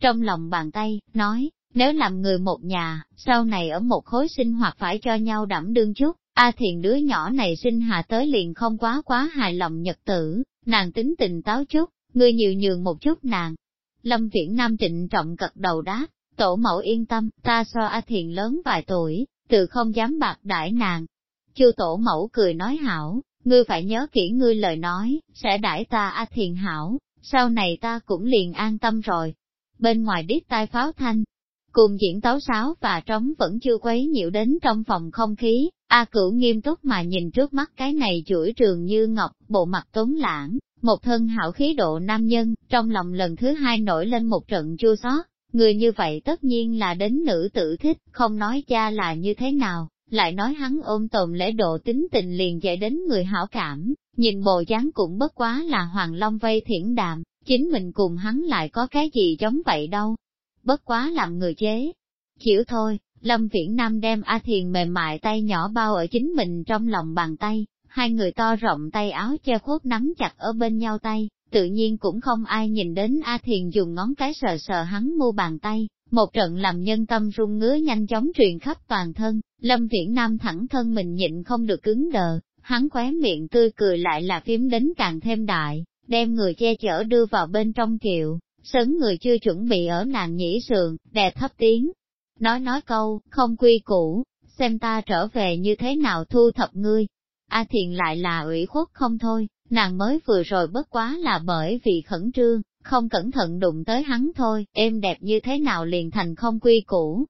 Trong lòng bàn tay, nói, nếu làm người một nhà, sau này ở một khối sinh hoạt phải cho nhau đảm đương chút, A Thiện đứa nhỏ này sinh hạ tới liền không quá quá hài lòng nhật tử, nàng tính tình táo chút, người nhiều nhường một chút nàng. Lâm Viễn Nam trịnh trọng cật đầu đáp, tổ mẫu yên tâm, ta so A Thiền lớn vài tuổi, tự không dám bạc đãi nàng. Chư tổ mẫu cười nói hảo, ngươi phải nhớ kỹ ngươi lời nói, sẽ đãi ta A Thiền hảo, sau này ta cũng liền an tâm rồi. Bên ngoài đít tai pháo thanh, cùng diễn tấu sáo và trống vẫn chưa quấy nhiễu đến trong phòng không khí, A Cửu nghiêm túc mà nhìn trước mắt cái này chuỗi trường như ngọc, bộ mặt tốn lãng, một thân hảo khí độ nam nhân, trong lòng lần thứ hai nổi lên một trận chua xót. Người như vậy tất nhiên là đến nữ tử thích, không nói cha là như thế nào, lại nói hắn ôm tồn lễ độ tính tình liền dạy đến người hảo cảm, nhìn bộ dáng cũng bất quá là hoàng long vây thiển đạm, chính mình cùng hắn lại có cái gì giống vậy đâu. Bất quá làm người chế. Chịu thôi, Lâm Viễn Nam đem A Thiền mềm mại tay nhỏ bao ở chính mình trong lòng bàn tay, hai người to rộng tay áo che khuất nắm chặt ở bên nhau tay, tự nhiên cũng không ai nhìn đến A Thiền dùng ngón cái sờ sờ hắn mu bàn tay, một trận làm nhân tâm rung ngứa nhanh chóng truyền khắp toàn thân, Lâm Viễn Nam thẳng thân mình nhịn không được cứng đờ, hắn khóe miệng tươi cười lại là phím đến càng thêm đại, đem người che chở đưa vào bên trong kiệu, sấn người chưa chuẩn bị ở nàng nhĩ sườn, đè thấp tiếng. Nói nói câu, không quy củ, xem ta trở về như thế nào thu thập ngươi. A Thiền lại là ủy khuất không thôi, nàng mới vừa rồi bất quá là bởi vì khẩn trương, không cẩn thận đụng tới hắn thôi, êm đẹp như thế nào liền thành không quy củ.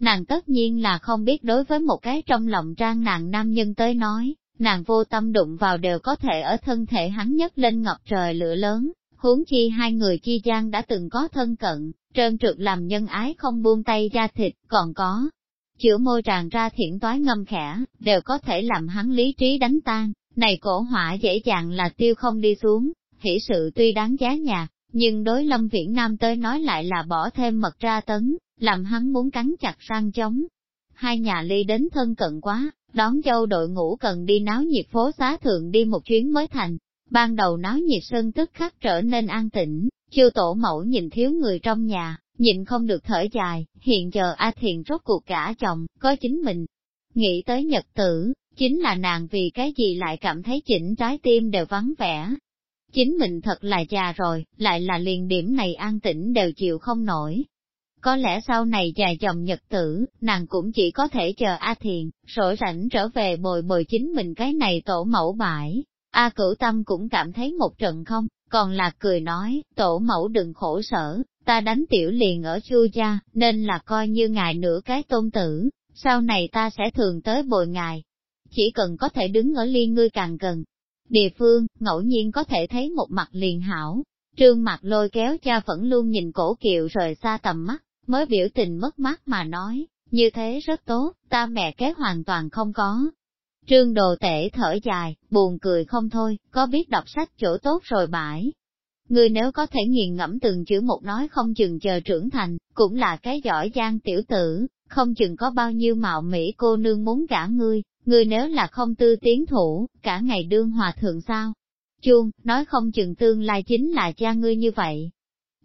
Nàng tất nhiên là không biết đối với một cái trong lòng trang nàng nam nhân tới nói, nàng vô tâm đụng vào đều có thể ở thân thể hắn nhất lên ngọc trời lửa lớn, huống chi hai người chi gian đã từng có thân cận, trơn trượt làm nhân ái không buông tay ra thịt, còn có. Chữa môi tràn ra thiển toái ngâm khẽ, đều có thể làm hắn lý trí đánh tan, này cổ hỏa dễ dàng là tiêu không đi xuống, hỷ sự tuy đáng giá nhà, nhưng đối lâm viễn nam tới nói lại là bỏ thêm mật ra tấn, làm hắn muốn cắn chặt răng chống. Hai nhà ly đến thân cận quá, đón dâu đội ngũ cần đi náo nhiệt phố xá thượng đi một chuyến mới thành. Ban đầu náo nhiệt sơn tức khắc trở nên an tĩnh, chiêu tổ mẫu nhìn thiếu người trong nhà, nhìn không được thở dài, hiện giờ A Thiền rốt cuộc cả chồng, có chính mình. Nghĩ tới nhật tử, chính là nàng vì cái gì lại cảm thấy chỉnh trái tim đều vắng vẻ. Chính mình thật là già rồi, lại là liền điểm này an tĩnh đều chịu không nổi. Có lẽ sau này dài chồng nhật tử, nàng cũng chỉ có thể chờ A Thiền, rỗi rảnh trở về bồi bồi chính mình cái này tổ mẫu bãi. A cửu tâm cũng cảm thấy một trận không, còn là cười nói, tổ mẫu đừng khổ sở, ta đánh tiểu liền ở chu gia, nên là coi như ngài nửa cái tôn tử, sau này ta sẽ thường tới bồi ngài, chỉ cần có thể đứng ở ly ngươi càng gần. Địa phương, ngẫu nhiên có thể thấy một mặt liền hảo. Trương mặt lôi kéo cha vẫn luôn nhìn cổ kiệu rời xa tầm mắt, mới biểu tình mất mát mà nói, như thế rất tốt, ta mẹ kế hoàn toàn không có. Trương đồ tể thở dài, buồn cười không thôi, có biết đọc sách chỗ tốt rồi bãi. người nếu có thể nghiền ngẫm từng chữ một nói không chừng chờ trưởng thành, cũng là cái giỏi giang tiểu tử, không chừng có bao nhiêu mạo mỹ cô nương muốn gả ngươi, ngươi nếu là không tư tiến thủ, cả ngày đương hòa thượng sao? Chuông, nói không chừng tương lai chính là cha ngươi như vậy.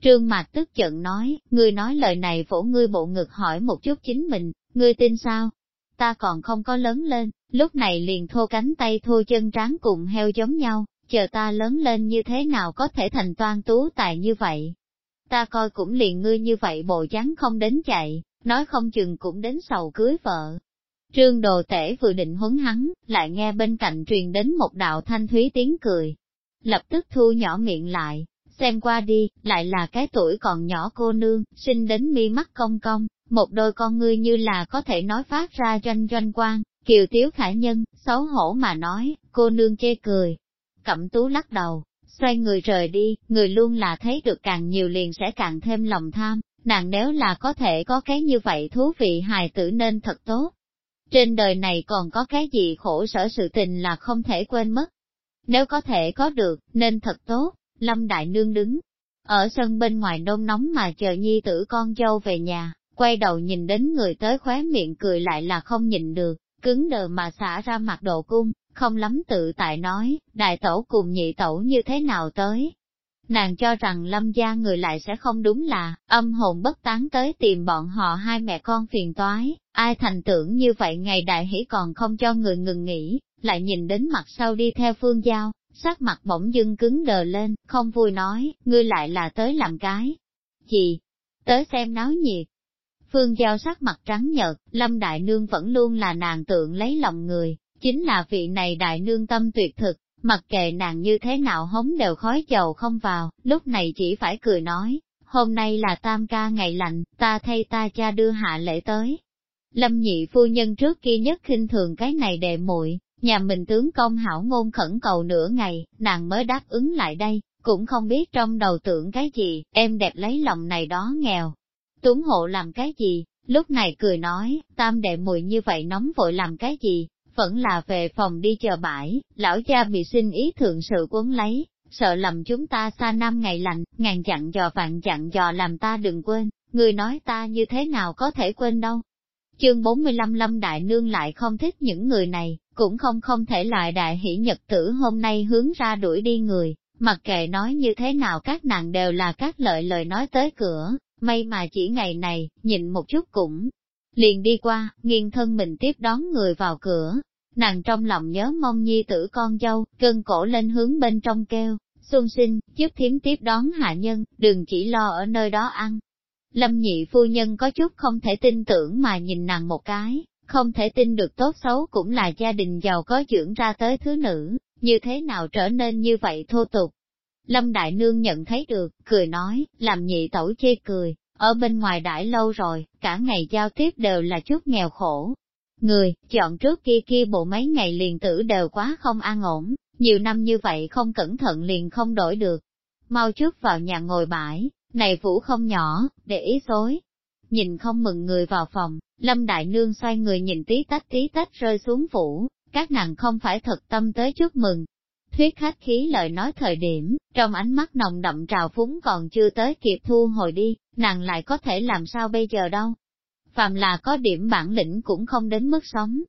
Trương Mạc tức giận nói, ngươi nói lời này vỗ ngươi bộ ngực hỏi một chút chính mình, ngươi tin sao? Ta còn không có lớn lên, lúc này liền thô cánh tay thô chân tráng cùng heo giống nhau, chờ ta lớn lên như thế nào có thể thành toan tú tài như vậy. Ta coi cũng liền ngươi như vậy bộ dáng không đến chạy, nói không chừng cũng đến sầu cưới vợ. Trương đồ tể vừa định huấn hắn, lại nghe bên cạnh truyền đến một đạo thanh thúy tiếng cười. Lập tức thu nhỏ miệng lại, xem qua đi, lại là cái tuổi còn nhỏ cô nương, sinh đến mi mắt cong cong, một đôi con ngươi như là có thể nói phát ra doanh doanh quang, kiều tiếu khả nhân, xấu hổ mà nói, cô nương chê cười. Cẩm tú lắc đầu, xoay người rời đi, người luôn là thấy được càng nhiều liền sẽ càng thêm lòng tham, nàng nếu là có thể có cái như vậy thú vị hài tử nên thật tốt. Trên đời này còn có cái gì khổ sở sự tình là không thể quên mất. Nếu có thể có được, nên thật tốt, Lâm Đại Nương đứng. Ở sân bên ngoài nôn nóng mà chờ nhi tử con dâu về nhà, quay đầu nhìn đến người tới khóe miệng cười lại là không nhìn được, cứng đờ mà xả ra mặt độ cung, không lắm tự tại nói, đại tẩu cùng nhị tẩu như thế nào tới, Nàng cho rằng lâm gia người lại sẽ không đúng là, âm hồn bất tán tới tìm bọn họ hai mẹ con phiền toái, ai thành tưởng như vậy ngày đại hỷ còn không cho người ngừng nghỉ, lại nhìn đến mặt sau đi theo phương giao, sắc mặt bỗng dưng cứng đờ lên, không vui nói, ngươi lại là tới làm cái. Gì? Tới xem náo nhiệt. Phương Giao sắc mặt trắng nhợt, Lâm Đại Nương vẫn luôn là nàng tượng lấy lòng người, chính là vị này Đại Nương tâm tuyệt thực, mặc kệ nàng như thế nào hống đều khói chầu không vào, lúc này chỉ phải cười nói, hôm nay là tam ca ngày lạnh, ta thay ta cha đưa hạ lễ tới. Lâm nhị phu nhân trước kia nhất khinh thường cái này đệ muội, nhà mình tướng công hảo ngôn khẩn cầu nửa ngày, nàng mới đáp ứng lại đây, cũng không biết trong đầu tưởng cái gì, em đẹp lấy lòng này đó nghèo. Tuấn hộ làm cái gì, lúc này cười nói, tam đệ muội như vậy nóng vội làm cái gì, vẫn là về phòng đi chờ bãi, lão cha bị xin ý thượng sự cuốn lấy, sợ lầm chúng ta xa năm ngày lạnh, ngàn chặn dò vạn chặn dò làm ta đừng quên, người nói ta như thế nào có thể quên đâu. Chương 45 Lâm Đại Nương lại không thích những người này, cũng không không thể loại đại hỷ nhật tử hôm nay hướng ra đuổi đi người, mặc kệ nói như thế nào các nàng đều là các lợi lời nói tới cửa, may mà chỉ ngày này, nhìn một chút cũng liền đi qua, nghiêng thân mình tiếp đón người vào cửa. Nàng trong lòng nhớ mong nhi tử con dâu, cơn cổ lên hướng bên trong kêu, xuân sinh, giúp thiếm tiếp đón hạ nhân, đừng chỉ lo ở nơi đó ăn. Lâm nhị phu nhân có chút không thể tin tưởng mà nhìn nàng một cái, không thể tin được tốt xấu cũng là gia đình giàu có dưỡng ra tới thứ nữ, như thế nào trở nên như vậy thô tục. Lâm Đại Nương nhận thấy được, cười nói, làm nhị tẩu chê cười, ở bên ngoài đãi lâu rồi, cả ngày giao tiếp đều là chút nghèo khổ. Người, chọn trước kia kia bộ mấy ngày liền tử đều quá không an ổn, nhiều năm như vậy không cẩn thận liền không đổi được. Mau trước vào nhà ngồi bãi, này vũ không nhỏ, để ý xối. Nhìn không mừng người vào phòng, Lâm Đại Nương xoay người nhìn tí tách tí tách rơi xuống phủ, các nàng không phải thật tâm tới chúc mừng. Thuyết khách khí lời nói thời điểm, trong ánh mắt nồng đậm trào phúng còn chưa tới kịp thu hồi đi, nàng lại có thể làm sao bây giờ đâu. Phạm là có điểm bản lĩnh cũng không đến mức sống.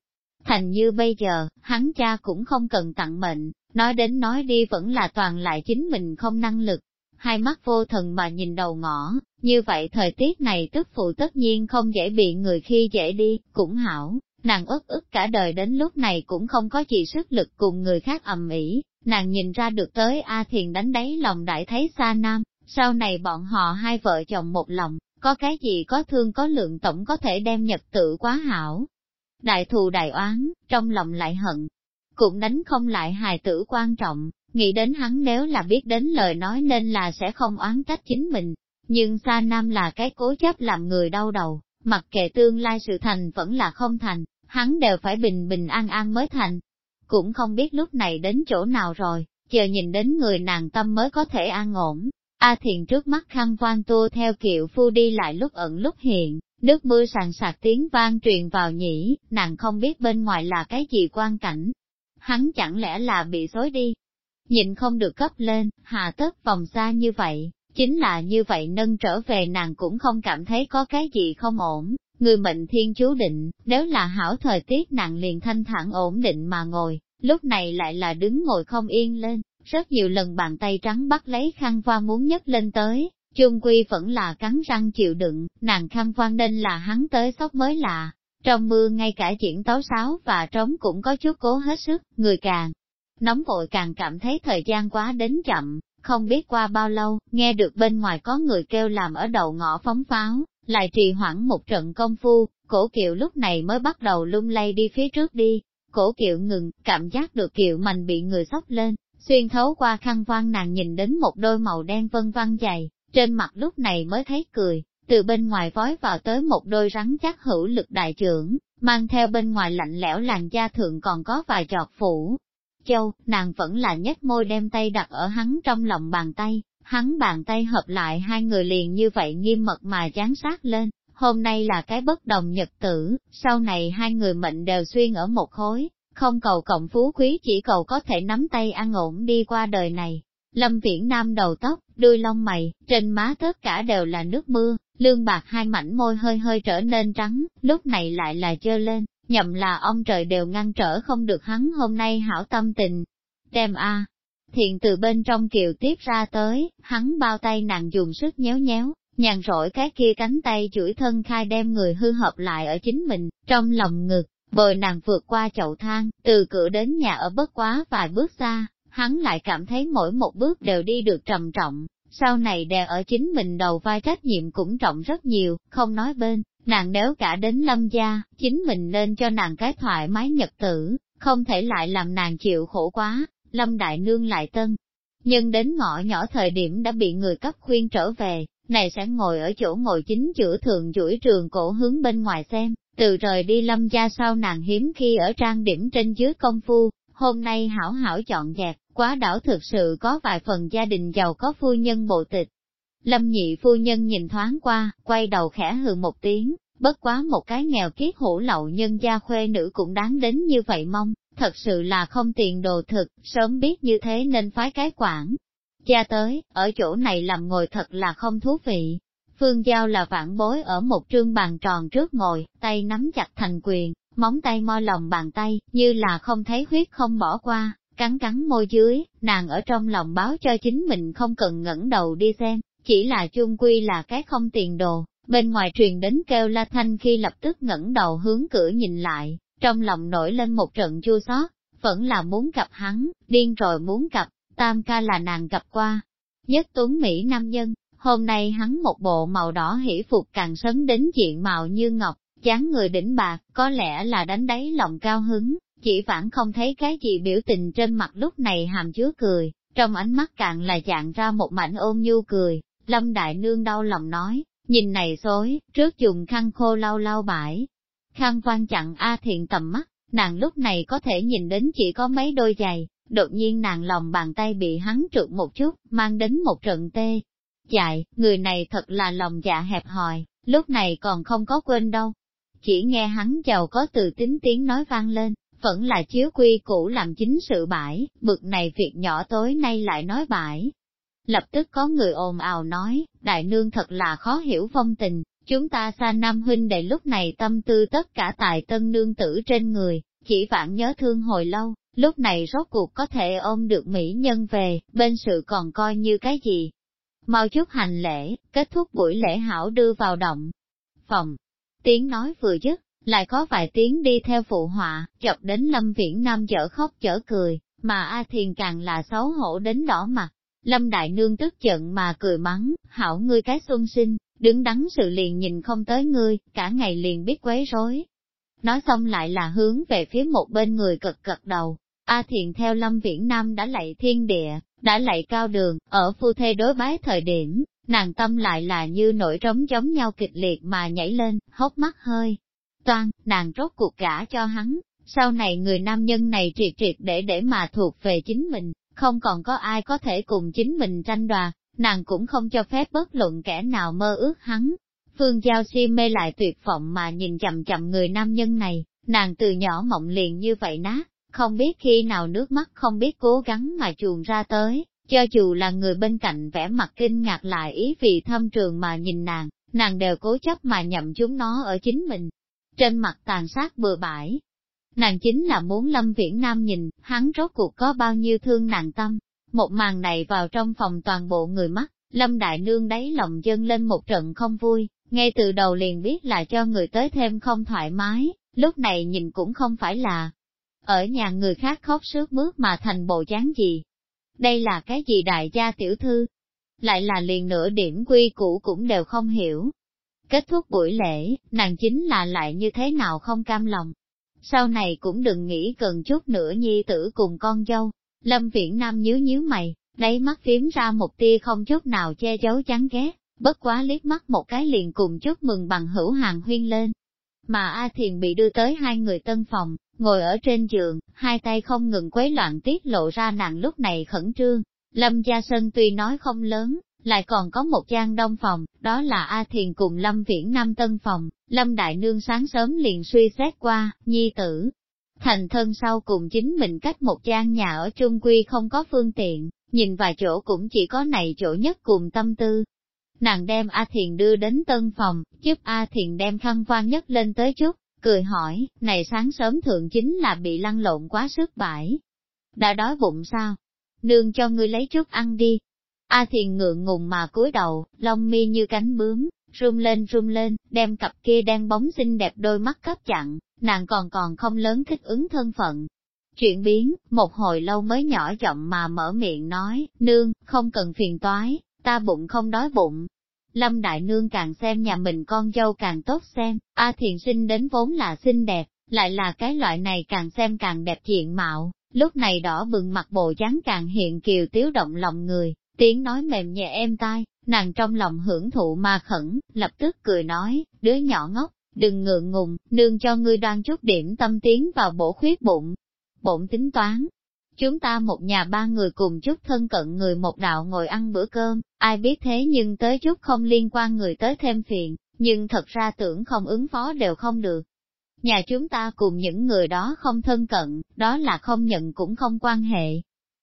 Thành như bây giờ, hắn cha cũng không cần tặng mệnh, nói đến nói đi vẫn là toàn lại chính mình không năng lực. Hai mắt vô thần mà nhìn đầu ngõ, như vậy thời tiết này tức phụ tất nhiên không dễ bị người khi dễ đi, cũng hảo, nàng ức ức cả đời đến lúc này cũng không có gì sức lực cùng người khác ầm ĩ nàng nhìn ra được tới A Thiền đánh đáy lòng đại thấy xa nam, sau này bọn họ hai vợ chồng một lòng, có cái gì có thương có lượng tổng có thể đem nhật tự quá hảo. Đại thù đại oán, trong lòng lại hận, cũng đánh không lại hài tử quan trọng, nghĩ đến hắn nếu là biết đến lời nói nên là sẽ không oán trách chính mình. Nhưng Sa Nam là cái cố chấp làm người đau đầu, mặc kệ tương lai sự thành vẫn là không thành, hắn đều phải bình bình an an mới thành. Cũng không biết lúc này đến chỗ nào rồi, chờ nhìn đến người nàng tâm mới có thể an ổn. A Thiện trước mắt khăn quan tu theo kiệu phu đi lại lúc ẩn lúc hiện, nước mưa sàn sạc tiếng vang truyền vào nhĩ, nàng không biết bên ngoài là cái gì quan cảnh. Hắn chẳng lẽ là bị xối đi? Nhìn không được cấp lên, hạ tất vòng xa như vậy, chính là như vậy nâng trở về nàng cũng không cảm thấy có cái gì không ổn. Người mệnh thiên chú định, nếu là hảo thời tiết nàng liền thanh thản ổn định mà ngồi, lúc này lại là đứng ngồi không yên lên, rất nhiều lần bàn tay trắng bắt lấy khăn qua muốn nhấc lên tới, chung quy vẫn là cắn răng chịu đựng, nàng khăn quan nên là hắn tới sóc mới lạ. Trong mưa ngay cả chuyện táo sáo và trống cũng có chút cố hết sức, người càng nóng vội càng cảm thấy thời gian quá đến chậm, không biết qua bao lâu, nghe được bên ngoài có người kêu làm ở đầu ngõ phóng pháo, lại trì hoãn một trận công phu, cổ kiệu lúc này mới bắt đầu lung lay đi phía trước đi, cổ kiệu ngừng, cảm giác được kiệu mạnh bị người sóc lên, Xuyên thấu qua khăn quan nàng nhìn đến một đôi màu đen vân văng dày, trên mặt lúc này mới thấy cười, từ bên ngoài vói vào tới một đôi rắn chắc hữu lực đại trưởng, mang theo bên ngoài lạnh lẽo làn da thượng còn có vài trọt phủ. Châu, nàng vẫn là nhếch môi đem tay đặt ở hắn trong lòng bàn tay, hắn bàn tay hợp lại hai người liền như vậy nghiêm mật mà chán sát lên, hôm nay là cái bất đồng nhật tử, sau này hai người mệnh đều xuyên ở một khối, không cầu cộng phú quý chỉ cầu có thể nắm tay ăn ổn đi qua đời này. Lâm Viễn Nam đầu tóc, đuôi lông mày, trên má tất cả đều là nước mưa, lương bạc hai mảnh môi hơi hơi trở nên trắng, lúc này lại là dơ lên, nhậm là ông trời đều ngăn trở không được hắn hôm nay hảo tâm tình. Đem a thiện từ bên trong kiều tiếp ra tới, hắn bao tay nặng dùng sức nhéo nhéo, nhàn rỗi cái kia cánh tay chuỗi thân khai đem người hư hợp lại ở chính mình, trong lòng ngực, bồi nàng vượt qua chậu thang, từ cửa đến nhà ở bất quá vài bước xa, hắn lại cảm thấy mỗi một bước đều đi được trầm trọng, sau này đè ở chính mình đầu vai trách nhiệm cũng trọng rất nhiều, không nói bên, nàng nếu cả đến lâm gia, chính mình nên cho nàng cái thoải mái nhật tử, không thể lại làm nàng chịu khổ quá, lâm đại nương lại tân. Nhưng đến ngõ nhỏ thời điểm đã bị người cấp khuyên trở về, này sẽ ngồi ở chỗ ngồi chính giữa thường chuỗi trường cổ hướng bên ngoài xem, từ rời đi lâm gia sau nàng hiếm khi ở trang điểm trên dưới công phu, hôm nay hảo hảo chọn dẹp, quá đảo thực sự có vài phần gia đình giàu có phu nhân bộ tịch. Lâm nhị phu nhân nhìn thoáng qua, quay đầu khẽ hừ một tiếng, bất quá một cái nghèo kiết hủ lậu nhân gia khuê nữ cũng đáng đến như vậy mong, thật sự là không tiền đồ thực, sớm biết như thế nên phái cái quản. Cha tới, ở chỗ này làm ngồi thật là không thú vị. Phương Giao là vạn bối ở một trương bàn tròn trước ngồi, tay nắm chặt thành quyền, móng tay mo lòng bàn tay, như là không thấy huyết không bỏ qua, cắn cắn môi dưới, nàng ở trong lòng báo cho chính mình không cần ngẩng đầu đi xem, chỉ là chung quy là cái không tiền đồ, bên ngoài truyền đến kêu la thanh khi lập tức ngẩng đầu hướng cửa nhìn lại, trong lòng nổi lên một trận chua xót, vẫn là muốn gặp hắn, điên rồi muốn gặp, tam ca là nàng gặp qua. Nhất tuấn Mỹ nam nhân, Hôm nay hắn một bộ màu đỏ hỉ phục càng sấn đến diện màu như ngọc, chán người đỉnh bạc, có lẽ là đánh đáy lòng cao hứng, chỉ vẫn không thấy cái gì biểu tình trên mặt lúc này hàm chứa cười, trong ánh mắt càng là dạng ra một mảnh ôm nhu cười, lâm đại nương đau lòng nói, nhìn này dối, trước dùng khăn khô lau lau bãi. Khăn quan chặn A thiện tầm mắt, nàng lúc này có thể nhìn đến chỉ có mấy đôi giày, đột nhiên nàng lòng bàn tay bị hắn trượt một chút, mang đến một trận tê, Chạy, người này thật là lòng dạ hẹp hòi, lúc này còn không có quên đâu. Chỉ nghe hắn giàu có từ tính tiếng nói vang lên, vẫn là chiếu quy cũ làm chính sự bãi, bực này việc nhỏ tối nay lại nói bãi. Lập tức có người ồn ào nói, đại nương thật là khó hiểu phong tình, chúng ta xa nam huynh đệ lúc này tâm tư tất cả tài tân nương tử trên người, chỉ vạn nhớ thương hồi lâu, lúc này rốt cuộc có thể ôm được mỹ nhân về, bên sự còn coi như cái gì, Mau chút hành lễ, kết thúc buổi lễ hảo đưa vào động. Phòng. Tiếng nói vừa dứt, lại có vài tiếng đi theo phụ họa, chọc đến Lâm Viễn Nam chở khóc chở cười, mà A Thiền càng là xấu hổ đến đỏ mặt. Lâm Đại Nương tức giận mà cười mắng, hảo ngươi cái xuân sinh, đứng đắn sự liền nhìn không tới ngươi, cả ngày liền biết quấy rối. Nói xong lại là hướng về phía một bên người cực cật đầu, A Thiền theo Lâm Viễn Nam đã lạy thiên địa, đã lạy cao đường, ở phu thê đối bái thời điểm, nàng tâm lại là như nổi trống giống nhau kịch liệt mà nhảy lên, hốc mắt hơi. Toan, nàng rốt cuộc gả cho hắn, sau này người nam nhân này triệt triệt để để mà thuộc về chính mình, không còn có ai có thể cùng chính mình tranh đoạt, nàng cũng không cho phép bất luận kẻ nào mơ ước hắn. Phương Giao si mê lại tuyệt vọng mà nhìn chậm chậm người nam nhân này, nàng từ nhỏ mộng liền như vậy nát, không biết khi nào nước mắt không biết cố gắng mà chuồn ra tới, cho dù là người bên cạnh vẻ mặt kinh ngạc lại ý vị thâm trường mà nhìn nàng, nàng đều cố chấp mà nhậm chúng nó ở chính mình. Trên mặt tàn sát bừa bãi, nàng chính là muốn Lâm Viễn Nam nhìn, hắn rốt cuộc có bao nhiêu thương nàng tâm. Một màn này vào trong phòng toàn bộ người mắt, Lâm Đại Nương đáy lòng dâng lên một trận không vui, ngay từ đầu liền biết là cho người tới thêm không thoải mái, lúc này nhìn cũng không phải là, ở nhà người khác khóc sướt mướt mà thành bộ dáng gì. Đây là cái gì đại gia tiểu thư? Lại là liền nửa điểm quy củ cũng đều không hiểu. Kết thúc buổi lễ, nàng chính là lại như thế nào không cam lòng. Sau này cũng đừng nghĩ cần chút nữa nhi tử cùng con dâu. Lâm Viễn Nam nhíu nhíu mày, đáy mắt phím ra một tia không chút nào che giấu chán ghét, bất quá liếc mắt một cái liền cùng chúc mừng bằng hữu hàng huyên lên. Mà A Thiền bị đưa tới hai người tân phòng, Ngồi ở trên giường, hai tay không ngừng quấy loạn tiết lộ ra nàng lúc này khẩn trương. Lâm Gia Sơn tuy nói không lớn, lại còn có một gian đông phòng, đó là A Thiền cùng Lâm Viễn Nam Tân phòng. Lâm Đại Nương sáng sớm liền suy xét qua, nhi tử. Thành thân sau cùng chính mình cách một gian nhà ở Trung Quy không có phương tiện, nhìn vài chỗ cũng chỉ có này chỗ nhất cùng tâm tư. Nàng đem A Thiền đưa đến tân phòng, giúp A Thiền đem khăn quan nhất lên tới chút, Cười hỏi, này sáng sớm thượng chính là bị lăn lộn quá sức bãi. Đã đói bụng sao? Nương cho ngươi lấy chút ăn đi. A thiền ngượng ngùng mà cúi đầu, lông mi như cánh bướm, run lên run lên, đem cặp kia đen bóng xinh đẹp đôi mắt cấp chặn, nàng còn còn không lớn thích ứng thân phận. Chuyện biến, một hồi lâu mới nhỏ giọng mà mở miệng nói, nương, không cần phiền toái, ta bụng không đói bụng, Lâm Đại Nương càng xem nhà mình con dâu càng tốt xem, A Thiền sinh đến vốn là xinh đẹp, lại là cái loại này càng xem càng đẹp thiện mạo, lúc này đỏ bừng mặt bộ dáng càng hiện kiều tiếu động lòng người, tiếng nói mềm nhẹ êm tai, nàng trong lòng hưởng thụ ma khẩn, lập tức cười nói, đứa nhỏ ngốc, đừng ngượng ngùng, nương cho ngươi đoan chút điểm tâm tiến vào bổ khuyết bụng. Bổn tính toán, Chúng ta một nhà ba người cùng chút thân cận người một đạo ngồi ăn bữa cơm, ai biết thế nhưng tới chút không liên quan người tới thêm phiền, nhưng thật ra tưởng không ứng phó đều không được. Nhà chúng ta cùng những người đó không thân cận, đó là không nhận cũng không quan hệ.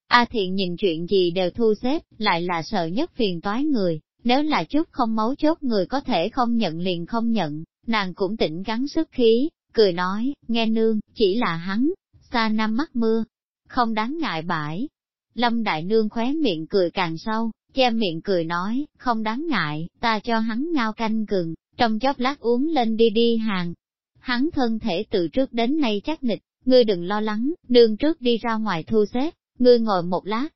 A thiện nhìn chuyện gì đều thu xếp, lại là sợ nhất phiền toái người, nếu là chút không máu chốt người có thể không nhận liền không nhận, nàng cũng tỉnh gắng sức khí, cười nói, nghe nương, chỉ là hắn, xa năm mắt mưa, không đáng ngại bãi. Lâm Đại Nương khóe miệng cười càng sâu, che miệng cười nói, không đáng ngại, ta cho hắn ngao canh gừng, trong chốc lát uống lên đi đi hàng. Hắn thân thể từ trước đến nay chắc nịch, ngươi đừng lo lắng, nương trước đi ra ngoài thu xếp, ngươi ngồi một lát.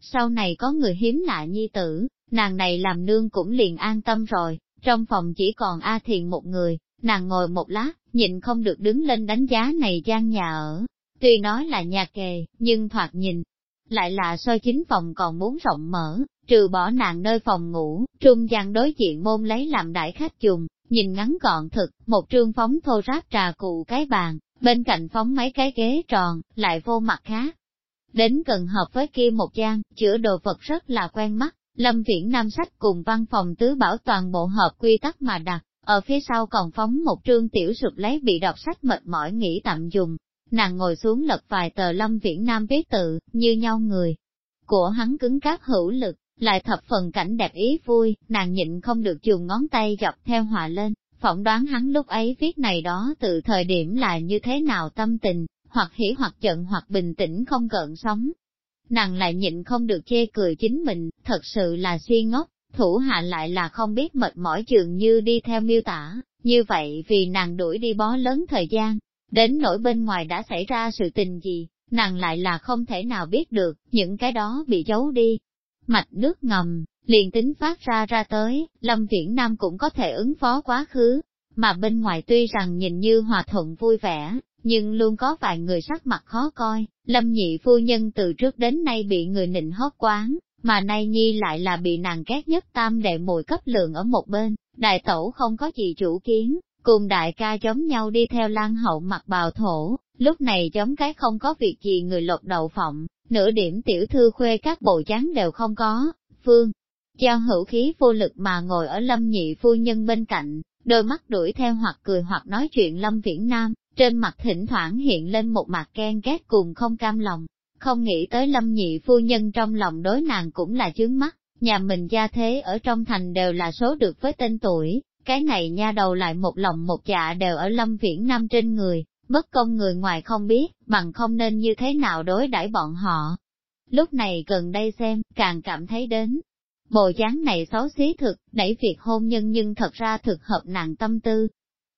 Sau này có người hiếm lạ nhi tử, nàng này làm nương cũng liền an tâm rồi, trong phòng chỉ còn A Thiền một người, nàng ngồi một lát, nhịn không được đứng lên đánh giá này gian nhà ở, Tuy nói là nhà kề, nhưng thoạt nhìn, lại là so chính phòng còn muốn rộng mở, trừ bỏ nàng nơi phòng ngủ, trung gian đối diện môn lấy làm đại khách dùng, nhìn ngắn gọn thực, một trương phóng thô ráp trà cụ cái bàn, bên cạnh phóng mấy cái ghế tròn, lại vô mặt khác. Đến gần hợp với kia một gian, chữa đồ vật rất là quen mắt, lâm viễn nam sách cùng văn phòng tứ bảo toàn bộ hợp quy tắc mà đặt, ở phía sau còn phóng một trương tiểu sụp lấy bị đọc sách mệt mỏi nghỉ tạm dùng, nàng ngồi xuống lật vài tờ lâm viễn nam viết tự, như nhau người. Của hắn cứng cáp hữu lực, lại thập phần cảnh đẹp ý vui, nàng nhịn không được dùng ngón tay dọc theo họa lên, phỏng đoán hắn lúc ấy viết này đó từ thời điểm là như thế nào tâm tình, hoặc hỉ hoặc giận hoặc bình tĩnh không gợn sóng. Nàng lại nhịn không được chê cười chính mình, thật sự là suy ngốc, thủ hạ lại là không biết mệt mỏi dường như đi theo miêu tả, như vậy vì nàng đuổi đi bó lớn thời gian, Đến nỗi bên ngoài đã xảy ra sự tình gì, nàng lại là không thể nào biết được, những cái đó bị giấu đi. Mạch nước ngầm, liền tính phát ra ra tới, Lâm Viễn Nam cũng có thể ứng phó quá khứ, mà bên ngoài tuy rằng nhìn như hòa thuận vui vẻ, nhưng luôn có vài người sắc mặt khó coi, Lâm Nhị Phu Nhân từ trước đến nay bị người nịnh hót quán, mà nay Nhi lại là bị nàng ghét nhất tam đệ mùi cấp lượng ở một bên, đại tẩu không có gì chủ kiến, cùng đại ca chống nhau đi theo lan hậu mặc bào thổ, lúc này chống cái không có việc gì người lột đầu phộng, nửa điểm tiểu thư khuê các bộ chán đều không có, phương. Cho hữu khí vô lực mà ngồi ở lâm nhị phu nhân bên cạnh, đôi mắt đuổi theo hoặc cười hoặc nói chuyện lâm viễn nam, trên mặt thỉnh thoảng hiện lên một mặt ghen ghét cùng không cam lòng, không nghĩ tới lâm nhị phu nhân trong lòng đối nàng cũng là chướng mắt, nhà mình gia thế ở trong thành đều là số được với tên tuổi, cái này nha đầu lại một lòng một dạ đều ở lâm viễn nam trên người, bất công người ngoài không biết, bằng không nên như thế nào đối đãi bọn họ. Lúc này gần đây xem, càng cảm thấy đến, bộ dáng này xấu xí thực, đẩy việc hôn nhân nhưng thật ra thực hợp nàng tâm tư.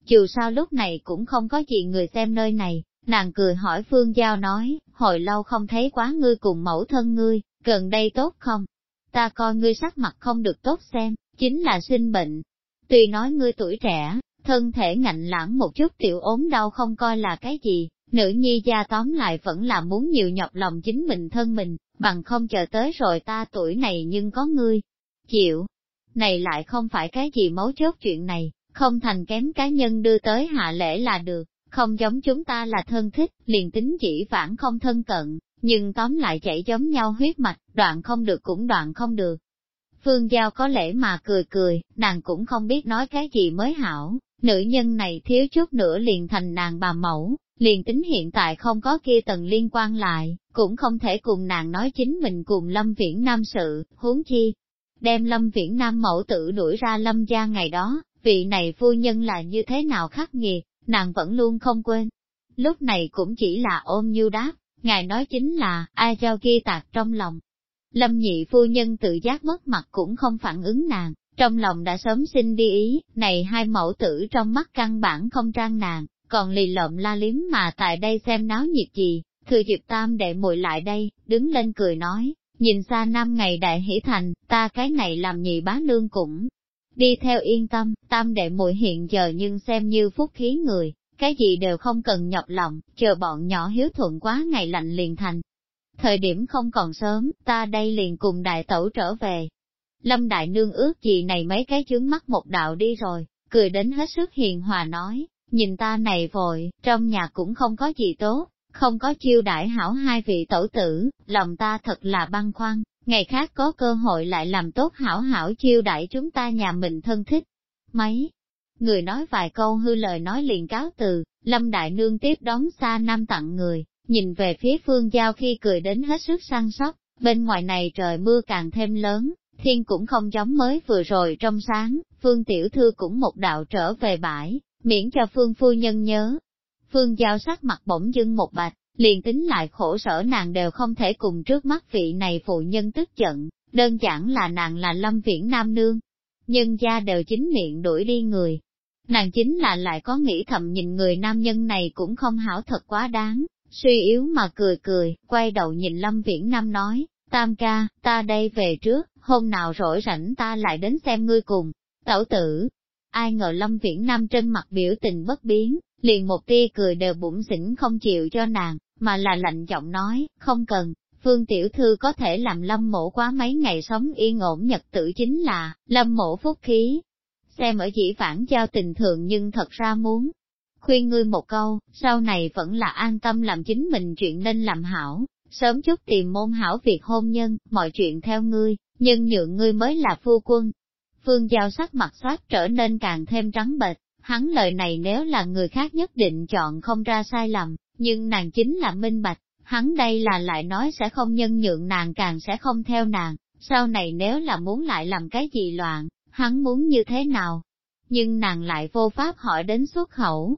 Dù sao lúc này cũng không có gì người xem nơi này, nàng cười hỏi Phương Giao nói, hồi lâu không thấy quá ngươi cùng mẫu thân ngươi, gần đây tốt không? Ta coi ngươi sắc mặt không được tốt xem, chính là sinh bệnh, Tuy nói ngươi tuổi trẻ, thân thể ngạnh lãng một chút tiểu ốm đau không coi là cái gì, nữ nhi gia tóm lại vẫn là muốn nhiều nhọc lòng chính mình thân mình, bằng không chờ tới rồi ta tuổi này nhưng có ngươi. Chịu, này lại không phải cái gì mấu chốt chuyện này, không thành kém cá nhân đưa tới hạ lễ là được, không giống chúng ta là thân thích, liền tính chỉ vãn không thân cận, nhưng tóm lại chảy giống nhau huyết mạch, đoạn không được cũng đoạn không được. Phương Giao có lẽ mà cười cười, nàng cũng không biết nói cái gì mới hảo, nữ nhân này thiếu chút nữa liền thành nàng bà mẫu, liền tính hiện tại không có kia tầng liên quan lại, cũng không thể cùng nàng nói chính mình cùng Lâm Viễn Nam sự, huống chi. Đem Lâm Viễn Nam mẫu tử đuổi ra Lâm gia ngày đó, vị này phu nhân là như thế nào khắc nghiệt, nàng vẫn luôn không quên. Lúc này cũng chỉ là ôm như đáp, ngài nói chính là, ai trao kia tạc trong lòng, Lâm nhị phu nhân tự giác mất mặt cũng không phản ứng nàng, trong lòng đã sớm xin đi ý, này hai mẫu tử trong mắt căn bản không trang nàng, còn lì lợm la liếm mà tại đây xem náo nhiệt gì, thừa dịp tam đệ muội lại đây, đứng lên cười nói, nhìn xa năm ngày đại hỷ thành, ta cái này làm nhị bá nương cũng. Đi theo yên tâm, tam đệ muội hiện giờ nhưng xem như phúc khí người, cái gì đều không cần nhọc lòng, chờ bọn nhỏ hiếu thuận quá ngày lạnh liền thành, Thời điểm không còn sớm, ta đây liền cùng đại tẩu trở về. Lâm đại nương ước gì này mấy cái chướng mắt một đạo đi rồi, cười đến hết sức hiền hòa nói, nhìn ta này vội, trong nhà cũng không có gì tốt, không có chiêu đại hảo hai vị tẩu tử, lòng ta thật là băn khoăn, ngày khác có cơ hội lại làm tốt hảo hảo chiêu đại chúng ta nhà mình thân thích. Mấy, người nói vài câu hư lời nói liền cáo từ, Lâm Đại Nương tiếp đón xa nam tặng người, Nhìn về phía phương giao khi cười đến hết sức săn sóc, bên ngoài này trời mưa càng thêm lớn, thiên cũng không giống mới vừa rồi trong sáng, phương tiểu thư cũng một đạo trở về bãi, miễn cho phương phu nhân nhớ. Phương giao sắc mặt bỗng dưng một bạch, liền tính lại khổ sở nàng đều không thể cùng trước mắt vị này phụ nhân tức giận, đơn giản là nàng là lâm viễn nam nương. Nhân gia đều chính miệng đuổi đi người. Nàng chính là lại có nghĩ thầm nhìn người nam nhân này cũng không hảo thật quá đáng, suy yếu mà cười cười, quay đầu nhìn Lâm Viễn Nam nói, Tam ca, ta đây về trước, hôm nào rỗi rảnh ta lại đến xem ngươi cùng, tẩu tử. Ai ngờ Lâm Viễn Nam trên mặt biểu tình bất biến, liền một tia cười đều bụng xỉn không chịu cho nàng, mà là lạnh giọng nói, không cần, Phương Tiểu Thư có thể làm Lâm mổ quá mấy ngày sống yên ổn nhật tử chính là, Lâm mổ phúc khí. Xem ở dĩ vãng giao tình thường nhưng thật ra muốn, khuyên ngươi một câu, sau này vẫn là an tâm làm chính mình chuyện nên làm hảo, sớm chút tìm môn hảo việc hôn nhân, mọi chuyện theo ngươi, nhưng nhượng ngươi mới là phu quân. Phương Giao sắc mặt soát trở nên càng thêm trắng bệch, hắn lời này nếu là người khác nhất định chọn không ra sai lầm, nhưng nàng chính là minh bạch, hắn đây là lại nói sẽ không nhân nhượng nàng càng sẽ không theo nàng, sau này nếu là muốn lại làm cái gì loạn, hắn muốn như thế nào. Nhưng nàng lại vô pháp hỏi đến xuất khẩu,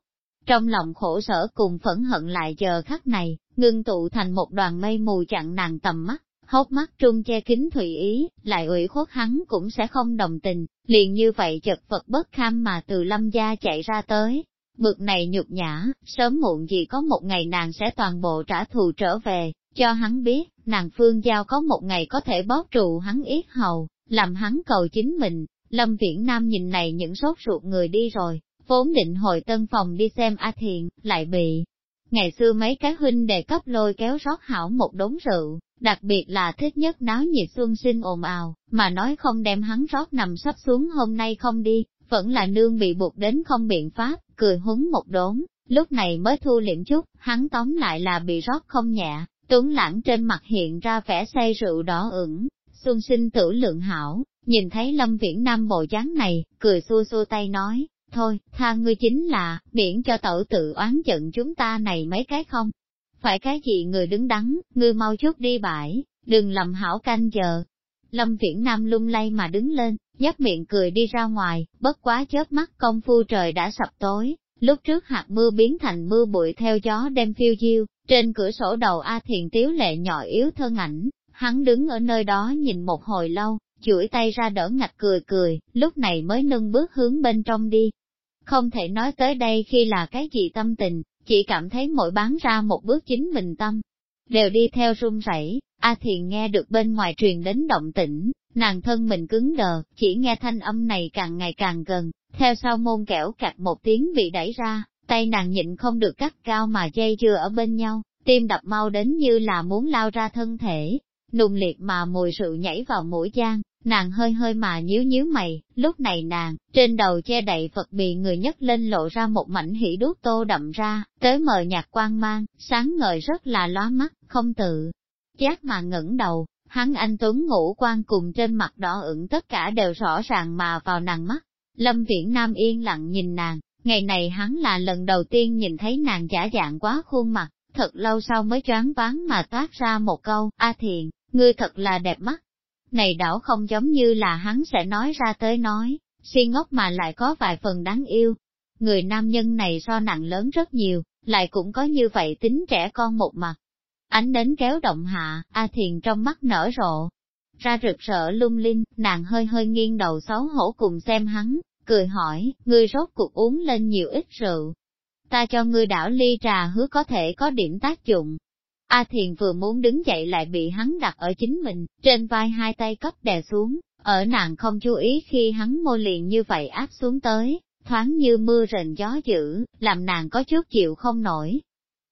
trong lòng khổ sở cùng phẫn hận lại giờ khắc này, ngưng tụ thành một đoàn mây mù chặn nàng tầm mắt, hốc mắt trung che kính thủy ý, lại ủy khuất hắn cũng sẽ không đồng tình, liền như vậy chật vật bất kham mà từ lâm gia chạy ra tới. Bực này nhục nhã, sớm muộn gì có một ngày nàng sẽ toàn bộ trả thù trở về, cho hắn biết, nàng phương giao có một ngày có thể bóp trụ hắn ít hầu, làm hắn cầu chính mình. Lâm Viễn Nam nhìn này những sốt ruột người đi rồi, vốn định hồi tân phòng đi xem A Thiện, lại bị. Ngày xưa mấy cái huynh đề cấp lôi kéo rót hảo một đống rượu, đặc biệt là thích nhất náo nhiệt xuân sinh ồn ào, mà nói không đem hắn rót nằm sắp xuống hôm nay không đi, vẫn là nương bị buộc đến không biện pháp, cười húng một đống lúc này mới thu liệm chút, hắn tóm lại là bị rót không nhẹ, tuấn lãng trên mặt hiện ra vẻ say rượu đỏ ửng, xuân sinh tử lượng hảo, nhìn thấy lâm viễn nam bộ dáng này, cười xua xua tay nói, Thôi, tha ngươi chính là, miễn cho tẩu tự oán giận chúng ta này mấy cái không. Phải cái gì người đứng đắn, ngươi mau chút đi bãi, đừng lầm hảo canh giờ. Lâm Viễn Nam lung lay mà đứng lên, nhấp miệng cười đi ra ngoài, bất quá chớp mắt công phu trời đã sập tối, lúc trước hạt mưa biến thành mưa bụi theo gió đem phiêu diêu, trên cửa sổ đầu A Thiền Tiếu lệ nhỏ yếu thân ảnh, hắn đứng ở nơi đó nhìn một hồi lâu, chuỗi tay ra đỡ ngạch cười cười, lúc này mới nâng bước hướng bên trong đi. Không thể nói tới đây khi là cái gì tâm tình, chỉ cảm thấy mỗi bán ra một bước chính mình tâm. Đều đi theo run rẩy, A à Thiền nghe được bên ngoài truyền đến động tĩnh, nàng thân mình cứng đờ, chỉ nghe thanh âm này càng ngày càng gần, theo sau môn kẻo cạch một tiếng bị đẩy ra, tay nàng nhịn không được cắt cao mà dây dưa ở bên nhau, tim đập mau đến như là muốn lao ra thân thể, nùng liệt mà mùi rượu nhảy vào mũi gian, nàng hơi hơi mà nhíu nhíu mày, lúc này nàng, trên đầu che đậy vật bị người nhấc lên lộ ra một mảnh hỉ đuốc tô đậm ra, tới mờ nhạt quang mang, sáng ngời rất là lóa mắt, không tự. Giác mà ngẩng đầu, hắn anh Tuấn ngũ quan cùng trên mặt đỏ ửng tất cả đều rõ ràng mà vào nàng mắt. Lâm Viễn Nam yên lặng nhìn nàng, ngày này hắn là lần đầu tiên nhìn thấy nàng giả dạng quá khuôn mặt, thật lâu sau mới choáng váng mà toát ra một câu, A Thiền ngươi thật là đẹp mắt. Này đảo không giống như là hắn sẽ nói ra tới nói, si ngốc mà lại có vài phần đáng yêu. Người nam nhân này so nặng lớn rất nhiều, lại cũng có như vậy tính trẻ con một mặt. Ánh đến kéo động hạ, A Thiền trong mắt nở rộ. Ra rực rỡ lung linh, nàng hơi hơi nghiêng đầu xấu hổ cùng xem hắn, cười hỏi, ngươi rốt cuộc uống lên nhiều ít rượu. Ta cho ngươi đảo ly trà hứa có thể có điểm tác dụng, A Thiền vừa muốn đứng dậy lại bị hắn đặt ở chính mình, trên vai hai tay cấp đè xuống, ở nàng không chú ý khi hắn môi liền như vậy áp xuống tới, thoáng như mưa rền gió dữ, làm nàng có chút chịu không nổi.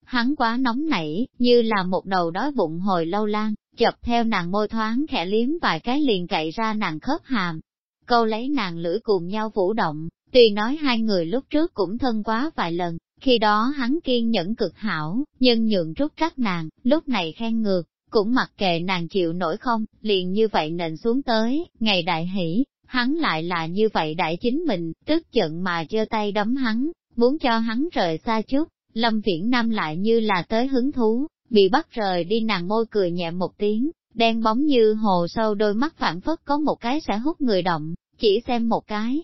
Hắn quá nóng nảy, như là một đầu đói bụng hồi lâu lan, chập theo nàng môi thoáng khẽ liếm vài cái liền cậy ra nàng khớp hàm. Câu lấy nàng lưỡi cùng nhau vũ động, tuy nói hai người lúc trước cũng thân quá vài lần, khi đó hắn kiên nhẫn cực hảo, nhân nhượng rút trách nàng, lúc này khen ngược, cũng mặc kệ nàng chịu nổi không, liền như vậy nền xuống tới, ngày đại hỷ, hắn lại là như vậy đại chính mình, tức giận mà giơ tay đấm hắn, muốn cho hắn rời xa chút, Lâm Viễn Nam lại như là tới hứng thú, bị bắt rời đi nàng môi cười nhẹ một tiếng, đen bóng như hồ sâu đôi mắt phản phất có một cái sẽ hút người động, chỉ xem một cái,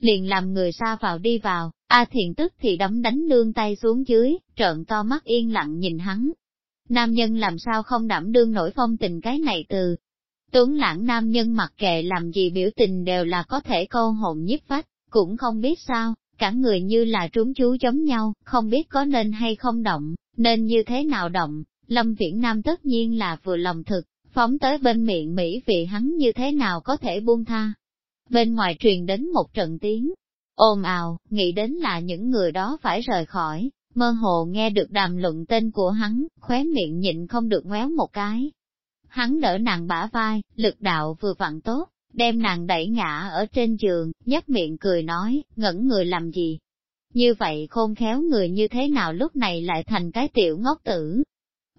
liền làm người xa vào đi vào, A thiện tức thì đấm đánh nương tay xuống dưới, trợn to mắt yên lặng nhìn hắn. Nam nhân làm sao không đảm đương nổi phong tình cái này từ. Tuấn lãng nam nhân mặc kệ làm gì biểu tình đều là có thể câu hồn nhiếp phách, cũng không biết sao, cả người như là trúng chú giống nhau, không biết có nên hay không động, nên như thế nào động, Lâm Viễn Nam tất nhiên là vừa lòng thực, phóng tới bên miệng Mỹ vì hắn như thế nào có thể buông tha. Bên ngoài truyền đến một trận tiếng, ồn ào, nghĩ đến là những người đó phải rời khỏi, mơ hồ nghe được đàm luận tên của hắn, khóe miệng nhịn không được ngoéo một cái. Hắn đỡ nàng bả vai, lực đạo vừa vặn tốt, đem nàng đẩy ngã ở trên giường, nhếch miệng cười nói, ngẩn người làm gì? Như vậy khôn khéo người như thế nào lúc này lại thành cái tiểu ngốc tử?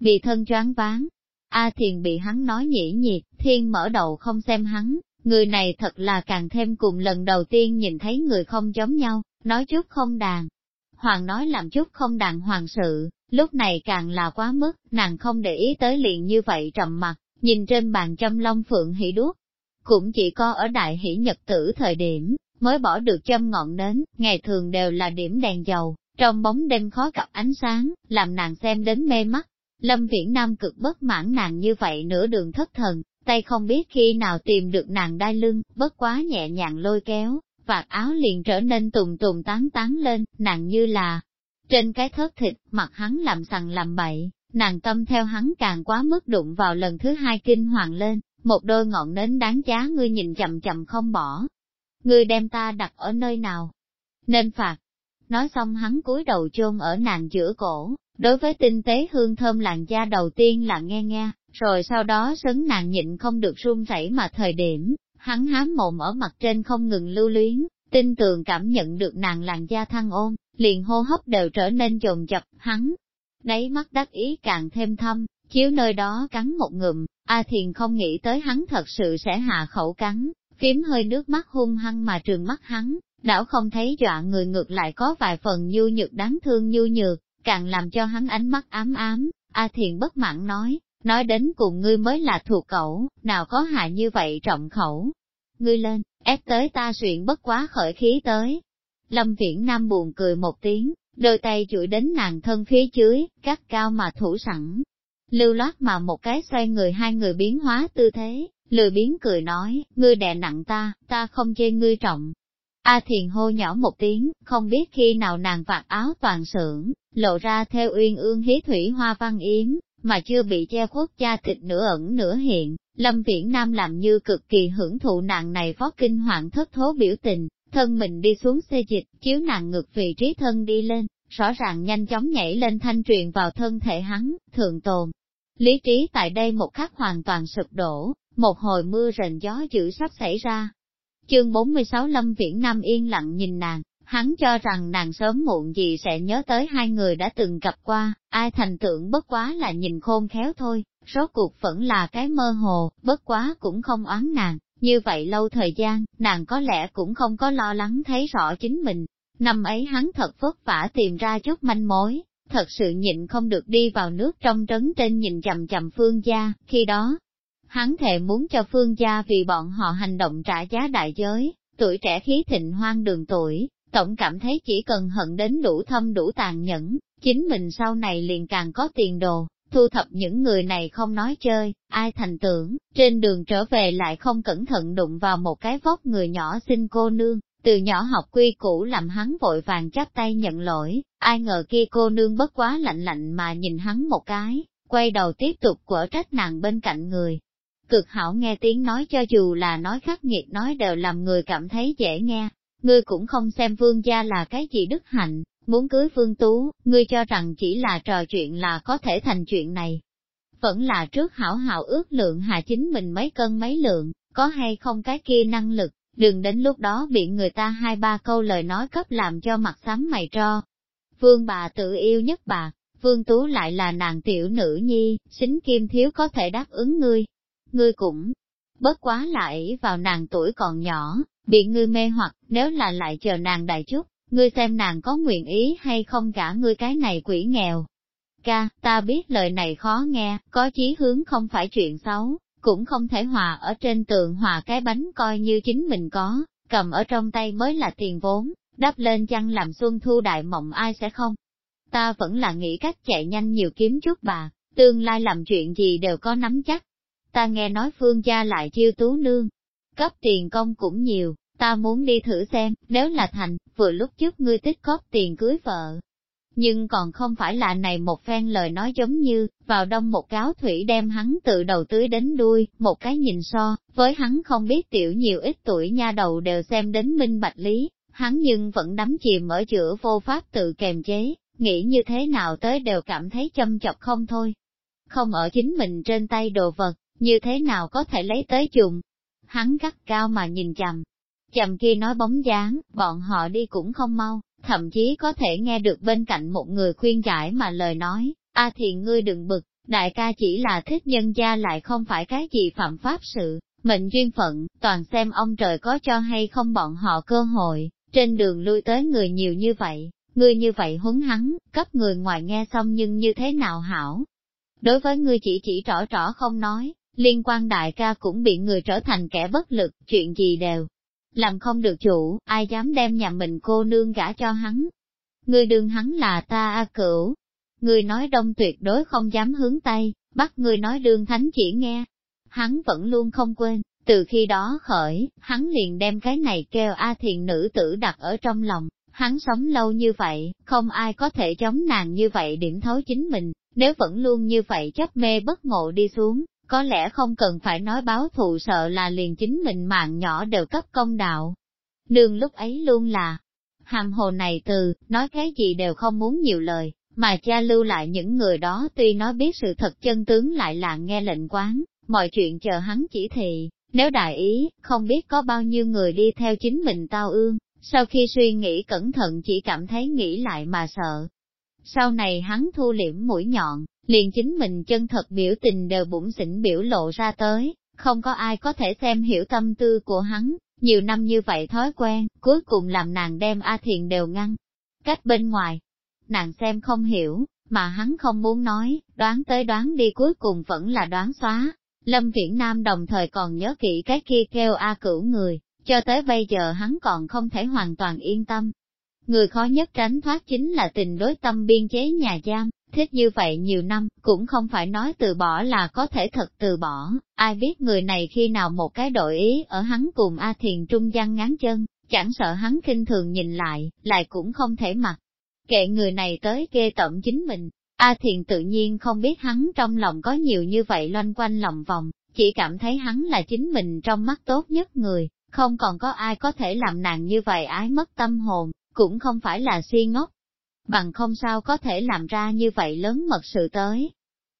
bị thân choáng váng, A Thiền bị hắn nói nhỉ nhiệt, Thiên mở đầu không xem hắn, Người này thật là càng thêm cùng lần đầu tiên nhìn thấy người không giống nhau, nói chút không đàn. Hoàng nói làm chút không đàn hoàng sự, lúc này càng là quá mức, nàng không để ý tới liền như vậy trầm mặt, nhìn trên bàn châm long phượng hỉ đuốc. Cũng chỉ có ở đại hỷ nhật tử thời điểm, mới bỏ được châm ngọn nến, ngày thường đều là điểm đèn dầu, trong bóng đêm khó gặp ánh sáng, làm nàng xem đến mê mắt. Lâm Viễn Nam cực bất mãn nàng như vậy nửa đường thất thần, tay không biết khi nào tìm được nàng đai lưng, bất quá nhẹ nhàng lôi kéo, vạt áo liền trở nên tùng tùng tán tán lên, nàng như là trên cái thớt thịt, mặt hắn làm sằng làm bậy, nàng tâm theo hắn càng quá mức đụng vào lần thứ hai kinh hoàng lên, một đôi ngọn nến đáng giá ngươi nhìn chậm chậm không bỏ. Ngươi đem ta đặt ở nơi nào? Nên phạt. Nói xong hắn cúi đầu chôn ở nàng giữa cổ, đối với tinh tế hương thơm làn da đầu tiên là nghe nghe, rồi sau đó sấn nàng nhịn không được run rẩy mà thời điểm, hắn hám mồm ở mặt trên không ngừng lưu luyến, tin tưởng cảm nhận được nàng làn da thăng ôn, liền hô hấp đều trở nên dồn dập, hắn. Đáy mắt đắc ý càng thêm thâm, chiếu nơi đó cắn một ngụm, A Thiền không nghĩ tới hắn thật sự sẽ hạ khẩu cắn, phím hơi nước mắt hung hăng mà trường mắt hắn, đảo không thấy dọa người ngược lại có vài phần nhu nhược đáng thương nhu nhược, càng làm cho hắn ánh mắt ám ám, A Thiền bất mãn nói, nói đến cùng ngươi mới là thuộc cẩu, nào có hại như vậy trọng khẩu. Ngươi lên, ép tới ta xuyện bất quá khởi khí tới. Lâm Viễn Nam buồn cười một tiếng, đôi tay chửi đến nàng thân phía dưới, cắt cao mà thủ sẵn. Lưu loát mà một cái xoay người hai người biến hóa tư thế, lười biến cười nói, ngươi đè nặng ta, ta không chê ngươi trọng. A thiền hô nhỏ một tiếng, không biết khi nào nàng vạt áo toàn sưởng, lộ ra theo uyên ương hí thủy hoa văn yếm, mà chưa bị che khuất da thịt nửa ẩn nửa hiện, Lâm Viễn Nam làm như cực kỳ hưởng thụ nàng này phó kinh hoàng thất thố biểu tình, thân mình đi xuống xê dịch, chiếu nàng ngược vị trí thân đi lên, rõ ràng nhanh chóng nhảy lên thanh truyền vào thân thể hắn, thường tồn. Lý trí tại đây một khắc hoàn toàn sụp đổ, một hồi mưa rền gió dữ sắp xảy ra. Chương 46 Lâm Viễn Nam yên lặng nhìn nàng, Hắn cho rằng nàng sớm muộn gì sẽ nhớ tới hai người đã từng gặp qua, ai thành tượng bất quá là nhìn khôn khéo thôi, rốt cuộc vẫn là cái mơ hồ, bất quá cũng không oán nàng, như vậy lâu thời gian, nàng có lẽ cũng không có lo lắng thấy rõ chính mình. Năm ấy hắn thật vất vả tìm ra chút manh mối, thật sự nhịn không được đi vào nước trong trấn trên nhìn chầm chầm phương gia, khi đó, hắn thề muốn cho phương gia vì bọn họ hành động trả giá đại giới, tuổi trẻ khí thịnh hoang đường tuổi, tổng cảm thấy chỉ cần hận đến đủ thâm đủ tàn nhẫn, chính mình sau này liền càng có tiền đồ, thu thập những người này không nói chơi, ai thành tưởng, trên đường trở về lại không cẩn thận đụng vào một cái vóc người nhỏ xinh cô nương, từ nhỏ học quy củ làm hắn vội vàng chắp tay nhận lỗi, ai ngờ kia cô nương bất quá lạnh lạnh mà nhìn hắn một cái, quay đầu tiếp tục quở trách nàng bên cạnh người. Cực hảo nghe tiếng nói cho dù là nói khắc nghiệt nói đều làm người cảm thấy dễ nghe, ngươi cũng không xem vương gia là cái gì đức hạnh, muốn cưới vương tú, ngươi cho rằng chỉ là trò chuyện là có thể thành chuyện này. Vẫn là trước hảo hảo ước lượng hạ chính mình mấy cân mấy lượng, có hay không cái kia năng lực, đừng đến lúc đó bị người ta hai ba câu lời nói cấp làm cho mặt xám mày cho. Vương bà tự yêu nhất bà, vương tú lại là nàng tiểu nữ nhi, xính kim thiếu có thể đáp ứng ngươi. Ngươi cũng, bất quá lại vào nàng tuổi còn nhỏ, bị ngươi mê hoặc, nếu là lại chờ nàng đại chút, ngươi xem nàng có nguyện ý hay không cả ngươi cái này quỷ nghèo. Ca, ta biết lời này khó nghe, có chí hướng không phải chuyện xấu, cũng không thể hòa ở trên tường hòa cái bánh coi như chính mình có, cầm ở trong tay mới là tiền vốn, đắp lên chăn làm xuân thu đại mộng ai sẽ không. Ta vẫn là nghĩ cách chạy nhanh nhiều kiếm chút bà, tương lai làm chuyện gì đều có nắm chắc. Ta nghe nói phương gia lại chiêu tú nương, cấp tiền công cũng nhiều, ta muốn đi thử xem, nếu là thành, vừa lúc trước ngươi tích góp tiền cưới vợ. Nhưng còn không phải là này một phen lời nói giống như, vào đông một cáo thủy đem hắn từ đầu tưới đến đuôi, một cái nhìn so, với hắn không biết tiểu nhiều ít tuổi nha đầu đều xem đến minh bạch lý, hắn nhưng vẫn đắm chìm ở giữa vô pháp tự kềm chế, nghĩ như thế nào tới đều cảm thấy châm chọc không thôi. Không ở chính mình trên tay đồ vật, như thế nào có thể lấy tới dùng, hắn gắt cao mà nhìn chầm. Chầm kia nói bóng dáng, bọn họ đi cũng không mau, thậm chí có thể nghe được bên cạnh một người khuyên giải mà lời nói, a à thì ngươi đừng bực, đại ca chỉ là thích nhân gia lại không phải cái gì phạm pháp sự, mệnh duyên phận, toàn xem ông trời có cho hay không bọn họ cơ hội, trên đường lui tới người nhiều như vậy, ngươi như vậy huấn hắn, cấp người ngoài nghe xong nhưng như thế nào hảo. Đối với ngươi chỉ chỉ rõ rõ không nói, liên quan đại ca cũng bị người trở thành kẻ bất lực, chuyện gì đều. Làm không được chủ, ai dám đem nhà mình cô nương gả cho hắn. Người đường hắn là ta A cửu. Người nói đông tuyệt đối không dám hướng tay bắt người nói đường thánh chỉ nghe. Hắn vẫn luôn không quên, từ khi đó khởi, hắn liền đem cái này kêu A thiền nữ tử đặt ở trong lòng. Hắn sống lâu như vậy, không ai có thể chống nàng như vậy điểm thấu chính mình, nếu vẫn luôn như vậy chấp mê bất ngộ đi xuống, có lẽ không cần phải nói báo thù sợ là liền chính mình mạng nhỏ đều cấp công đạo. Nương lúc ấy luôn là, hàm hồ này từ, nói cái gì đều không muốn nhiều lời, mà cha lưu lại những người đó tuy nói biết sự thật chân tướng lại là nghe lệnh quán, mọi chuyện chờ hắn chỉ thị, nếu đại ý, không biết có bao nhiêu người đi theo chính mình tao ương, sau khi suy nghĩ cẩn thận chỉ cảm thấy nghĩ lại mà sợ. Sau này hắn thu liễm mũi nhọn, liền chính mình chân thật biểu tình đều bụng xỉn biểu lộ ra tới, không có ai có thể xem hiểu tâm tư của hắn, nhiều năm như vậy thói quen, cuối cùng làm nàng đem A Thiền đều ngăn. Cách bên ngoài, nàng xem không hiểu, mà hắn không muốn nói, đoán tới đoán đi cuối cùng vẫn là đoán xóa. Lâm Viễn Nam đồng thời còn nhớ kỹ cái kia kêu A cửu người, cho tới bây giờ hắn còn không thể hoàn toàn yên tâm. Người khó nhất tránh thoát chính là tình đối tâm biên chế nhà giam, thích như vậy nhiều năm, cũng không phải nói từ bỏ là có thể thật từ bỏ, ai biết người này khi nào một cái đổi ý ở hắn cùng A Thiền trung gian ngán chân, chẳng sợ hắn kinh thường nhìn lại, lại cũng không thể mặc. Kệ người này tới ghê tẩm chính mình, A Thiền tự nhiên không biết hắn trong lòng có nhiều như vậy loanh quanh lòng vòng, chỉ cảm thấy hắn là chính mình trong mắt tốt nhất người, không còn có ai có thể làm nàng như vậy ái mất tâm hồn, cũng không phải là si ngốc, bằng không sao có thể làm ra như vậy lớn mật sự tới.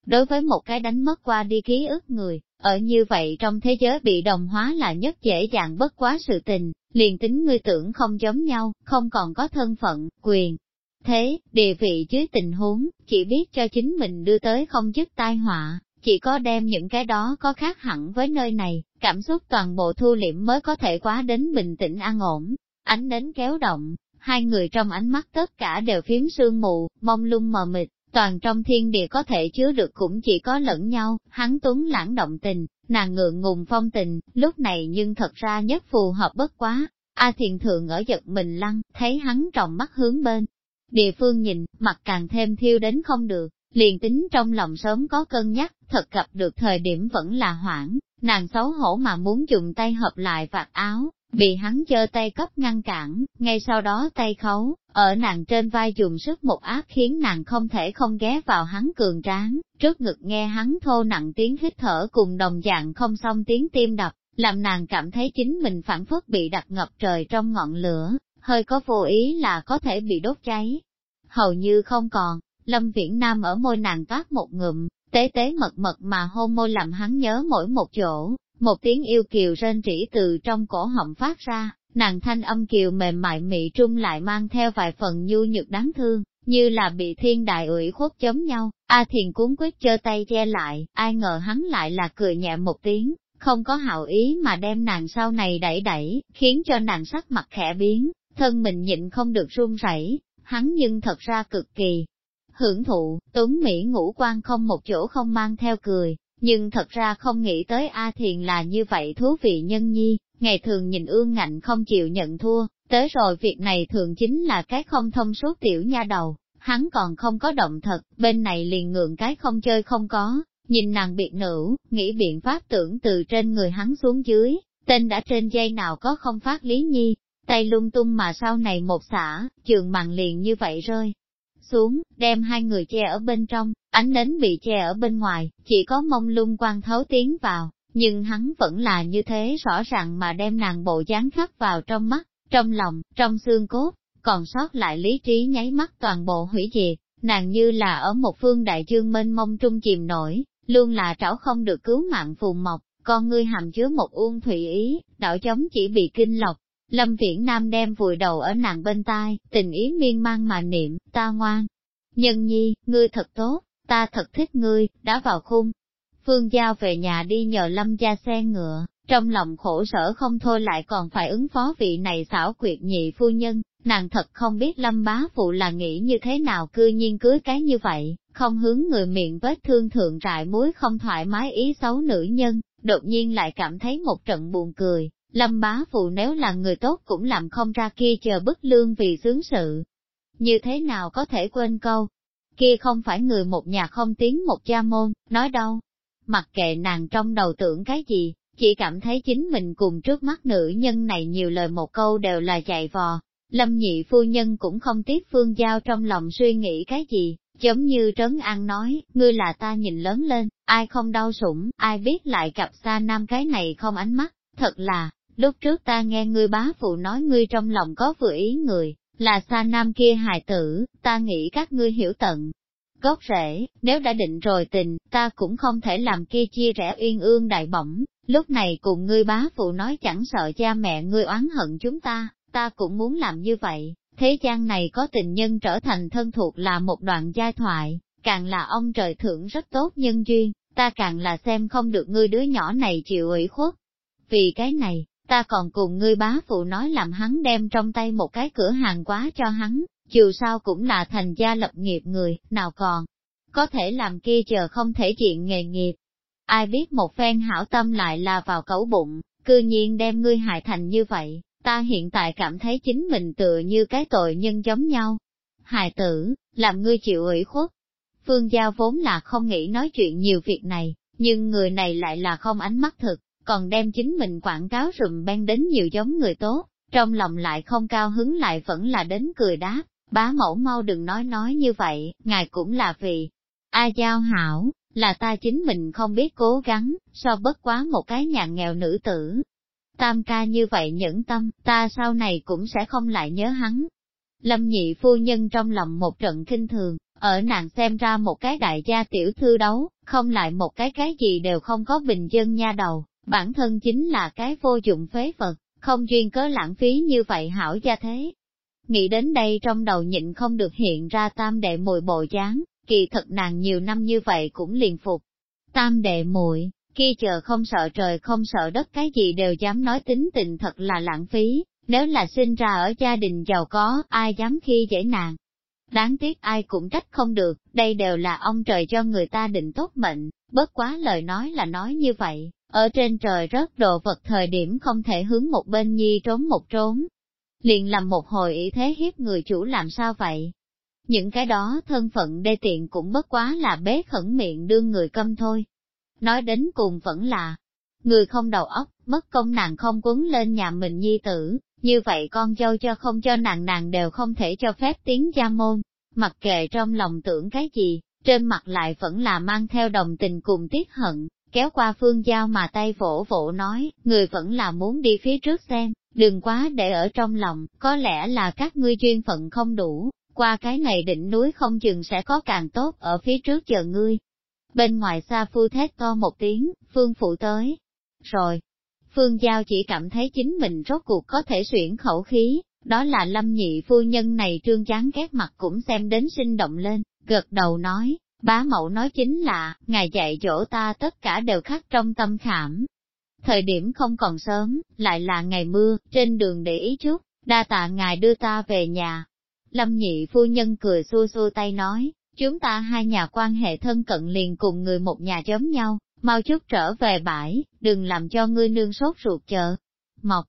Đối với một cái đánh mất qua đi ký ức người, ở như vậy trong thế giới bị đồng hóa là nhất dễ dàng bất quá sự tình, liền tính ngươi tưởng không giống nhau, không còn có thân phận, quyền. Thế, địa vị dưới tình huống, chỉ biết cho chính mình đưa tới không chức tai họa, chỉ có đem những cái đó có khác hẳn với nơi này, cảm xúc toàn bộ thu liễm mới có thể quá đến bình tĩnh an ổn. Ánh đến kéo động, hai người trong ánh mắt tất cả đều phím sương mù, mông lung mờ mịt, toàn trong thiên địa có thể chứa được cũng chỉ có lẫn nhau, hắn tuấn lãng động tình, nàng ngượng ngùng phong tình, lúc này nhưng thật ra nhất phù hợp bất quá. A thiền thượng ở giật mình lăng, thấy hắn trọng mắt hướng bên, địa phương nhìn, mặt càng thêm thiêu đến không được, liền tính trong lòng sớm có cân nhắc, thật gặp được thời điểm vẫn là hoảng, nàng xấu hổ mà muốn dùng tay hợp lại vạt áo, bị hắn chơ tay cấp ngăn cản, ngay sau đó tay khấu, ở nàng trên vai dùng sức một áp khiến nàng không thể không ghé vào hắn cường tráng, trước ngực nghe hắn thô nặng tiếng hít thở cùng đồng dạng không xong tiếng tim đập, làm nàng cảm thấy chính mình phản phất bị đặt ngập trời trong ngọn lửa, hơi có vô ý là có thể bị đốt cháy. Hầu như không còn, Lâm Viễn Nam ở môi nàng toát một ngụm, tế tế mật mật mà hôn môi làm hắn nhớ mỗi một chỗ, một tiếng yêu kiều rên rỉ từ trong cổ họng phát ra, nàng thanh âm kiều mềm mại mị trung lại mang theo vài phần nhu nhược đáng thương, như là bị thiên đại ủy khuất chấm nhau, A Thiền cuốn quyết chơ tay che lại, ai ngờ hắn lại là cười nhẹ một tiếng, không có hảo ý mà đem nàng sau này đẩy đẩy, khiến cho nàng sắc mặt khẽ biến, thân mình nhịn không được run rẩy. Hắn nhưng thật ra cực kỳ, hưởng thụ, tuấn Mỹ ngũ quan không một chỗ không mang theo cười, nhưng thật ra không nghĩ tới A Thiền là như vậy thú vị nhân nhi, ngày thường nhìn ương ngạnh không chịu nhận thua, tới rồi việc này thường chính là cái không thông suốt tiểu nha đầu, hắn còn không có động thật, bên này liền ngượng cái không chơi không có, nhìn nàng biệt nữ, nghĩ biện pháp tưởng từ trên người hắn xuống dưới, tên đã trên dây nào có không phát lý nhi, tay lung tung mà sau này một xả, trường mặn liền như vậy rơi, xuống, đem hai người che ở bên trong, ánh nến bị che ở bên ngoài, chỉ có mông lung quang thấu tiến vào, nhưng hắn vẫn là như thế rõ ràng mà đem nàng bộ dáng khắc vào trong mắt, trong lòng, trong xương cốt, còn sót lại lý trí nháy mắt toàn bộ hủy diệt, nàng như là ở một phương đại dương mênh mông trung chìm nổi, luôn là trảo không được cứu mạng phù mộc, con ngươi hàm chứa một uôn thủy ý, đạo chống chỉ bị kinh lọc, Lâm Viễn Nam đem vùi đầu ở nàng bên tai, tình ý miên man mà niệm, ta ngoan. Nhân nhi, ngươi thật tốt, ta thật thích ngươi, đã vào khung. Phương Giao về nhà đi nhờ Lâm gia xe ngựa, trong lòng khổ sở không thôi lại còn phải ứng phó vị này xảo quyệt nhị phu nhân, nàng thật không biết Lâm bá phụ là nghĩ như thế nào cư nhiên cưới cái như vậy, không hướng người miệng vết thương thượng trại muối không thoải mái ý xấu nữ nhân, đột nhiên lại cảm thấy một trận buồn cười, Lâm bá phụ nếu là người tốt cũng làm không ra kia chờ bức lương vì sướng sự. Như thế nào có thể quên câu? Kia không phải người một nhà không tiếng một cha môn, nói đâu. Mặc kệ nàng trong đầu tưởng cái gì, chỉ cảm thấy chính mình cùng trước mắt nữ nhân này nhiều lời một câu đều là chạy vò. Lâm nhị phu nhân cũng không tiếc phương giao trong lòng suy nghĩ cái gì, giống như trấn an nói, ngươi là ta nhìn lớn lên, ai không đau sủng, ai biết lại gặp xa nam cái này không ánh mắt, thật là, lúc trước ta nghe ngươi bá phụ nói ngươi trong lòng có vừa ý người, là xa nam kia hài tử, ta nghĩ các ngươi hiểu tận. Gốc rễ, nếu đã định rồi tình, ta cũng không thể làm kia chia rẽ uyên ương đại bổng, lúc này cùng ngươi bá phụ nói chẳng sợ cha mẹ ngươi oán hận chúng ta, ta cũng muốn làm như vậy, thế gian này có tình nhân trở thành thân thuộc là một đoạn giai thoại, càng là ông trời thưởng rất tốt nhân duyên, ta càng là xem không được ngươi đứa nhỏ này chịu ủy khuất. Vì cái này, Ta còn cùng ngươi bá phụ nói làm hắn đem trong tay một cái cửa hàng quá cho hắn, dù sao cũng là thành gia lập nghiệp người, nào còn, có thể làm kia chờ không thể chuyện nghề nghiệp. Ai biết một phen hảo tâm lại là vào cẩu bụng, cư nhiên đem ngươi hại thành như vậy, ta hiện tại cảm thấy chính mình tựa như cái tội nhân giống nhau. Hài tử, làm ngươi chịu ủy khuất. Phương Giao vốn là không nghĩ nói chuyện nhiều việc này, nhưng người này lại là không ánh mắt thực, còn đem chính mình quảng cáo rùm ben đến nhiều giống người tốt, trong lòng lại không cao hứng lại vẫn là đến cười đáp, bá mẫu mau đừng nói nói như vậy, ngài cũng là vì, a giao hảo, là ta chính mình không biết cố gắng, so bất quá một cái nhà nghèo nữ tử. Tam ca như vậy nhẫn tâm, ta sau này cũng sẽ không lại nhớ hắn. Lâm nhị phu nhân trong lòng một trận kinh thường, ở nàng xem ra một cái đại gia tiểu thư đấu, không lại một cái cái gì đều không có bình dân nha đầu, bản thân chính là cái vô dụng phế vật, không duyên cớ lãng phí như vậy hảo gia thế. Nghĩ đến đây trong đầu nhịn không được hiện ra tam đệ mùi bộ dáng, kỳ thật nàng nhiều năm như vậy cũng liền phục. Tam đệ mùi kia chờ không sợ trời không sợ đất cái gì đều dám nói tính tình thật là lãng phí, nếu là sinh ra ở gia đình giàu có, ai dám khi dễ nàng. Đáng tiếc ai cũng trách không được, đây đều là ông trời cho người ta định tốt mệnh, bớt quá lời nói là nói như vậy, ở trên trời rớt đồ vật thời điểm không thể hướng một bên nhi trốn một trốn. Liền làm một hồi ý thế hiếp người chủ làm sao vậy? Những cái đó thân phận đê tiện cũng bất quá là bế khẩn miệng đương người câm thôi. Nói đến cùng vẫn là, người không đầu óc, mất công nàng không quấn lên nhà mình nhi tử, như vậy con dâu cho không cho nàng nàng đều không thể cho phép tiếng gia môn, mặc kệ trong lòng tưởng cái gì, trên mặt lại vẫn là mang theo đồng tình cùng tiếc hận kéo qua phương giao mà tay vỗ vỗ nói, người vẫn là muốn đi phía trước xem, đừng quá để ở trong lòng, có lẽ là các ngươi duyên phận không đủ, qua cái này đỉnh núi không chừng sẽ có càng tốt ở phía trước chờ ngươi. Bên ngoài xa phu thét to một tiếng, phương phụ tới. Rồi, phương giao chỉ cảm thấy chính mình rốt cuộc có thể xuyển khẩu khí, đó là lâm nhị phu nhân này trương chán ghét mặt cũng xem đến sinh động lên, gật đầu nói, Bá mẫu nói chính là, ngài dạy dỗ ta tất cả đều khắc trong tâm khảm. Thời điểm không còn sớm, lại là ngày mưa, trên đường để ý chút, đa tạ ngài đưa ta về nhà. Lâm nhị phu nhân cười xua xua tay nói, chúng ta hai nhà quan hệ thân cận liền cùng người một nhà chấm nhau, mau chút trở về bãi, đừng làm cho ngươi nương sốt ruột chờ. Mộc,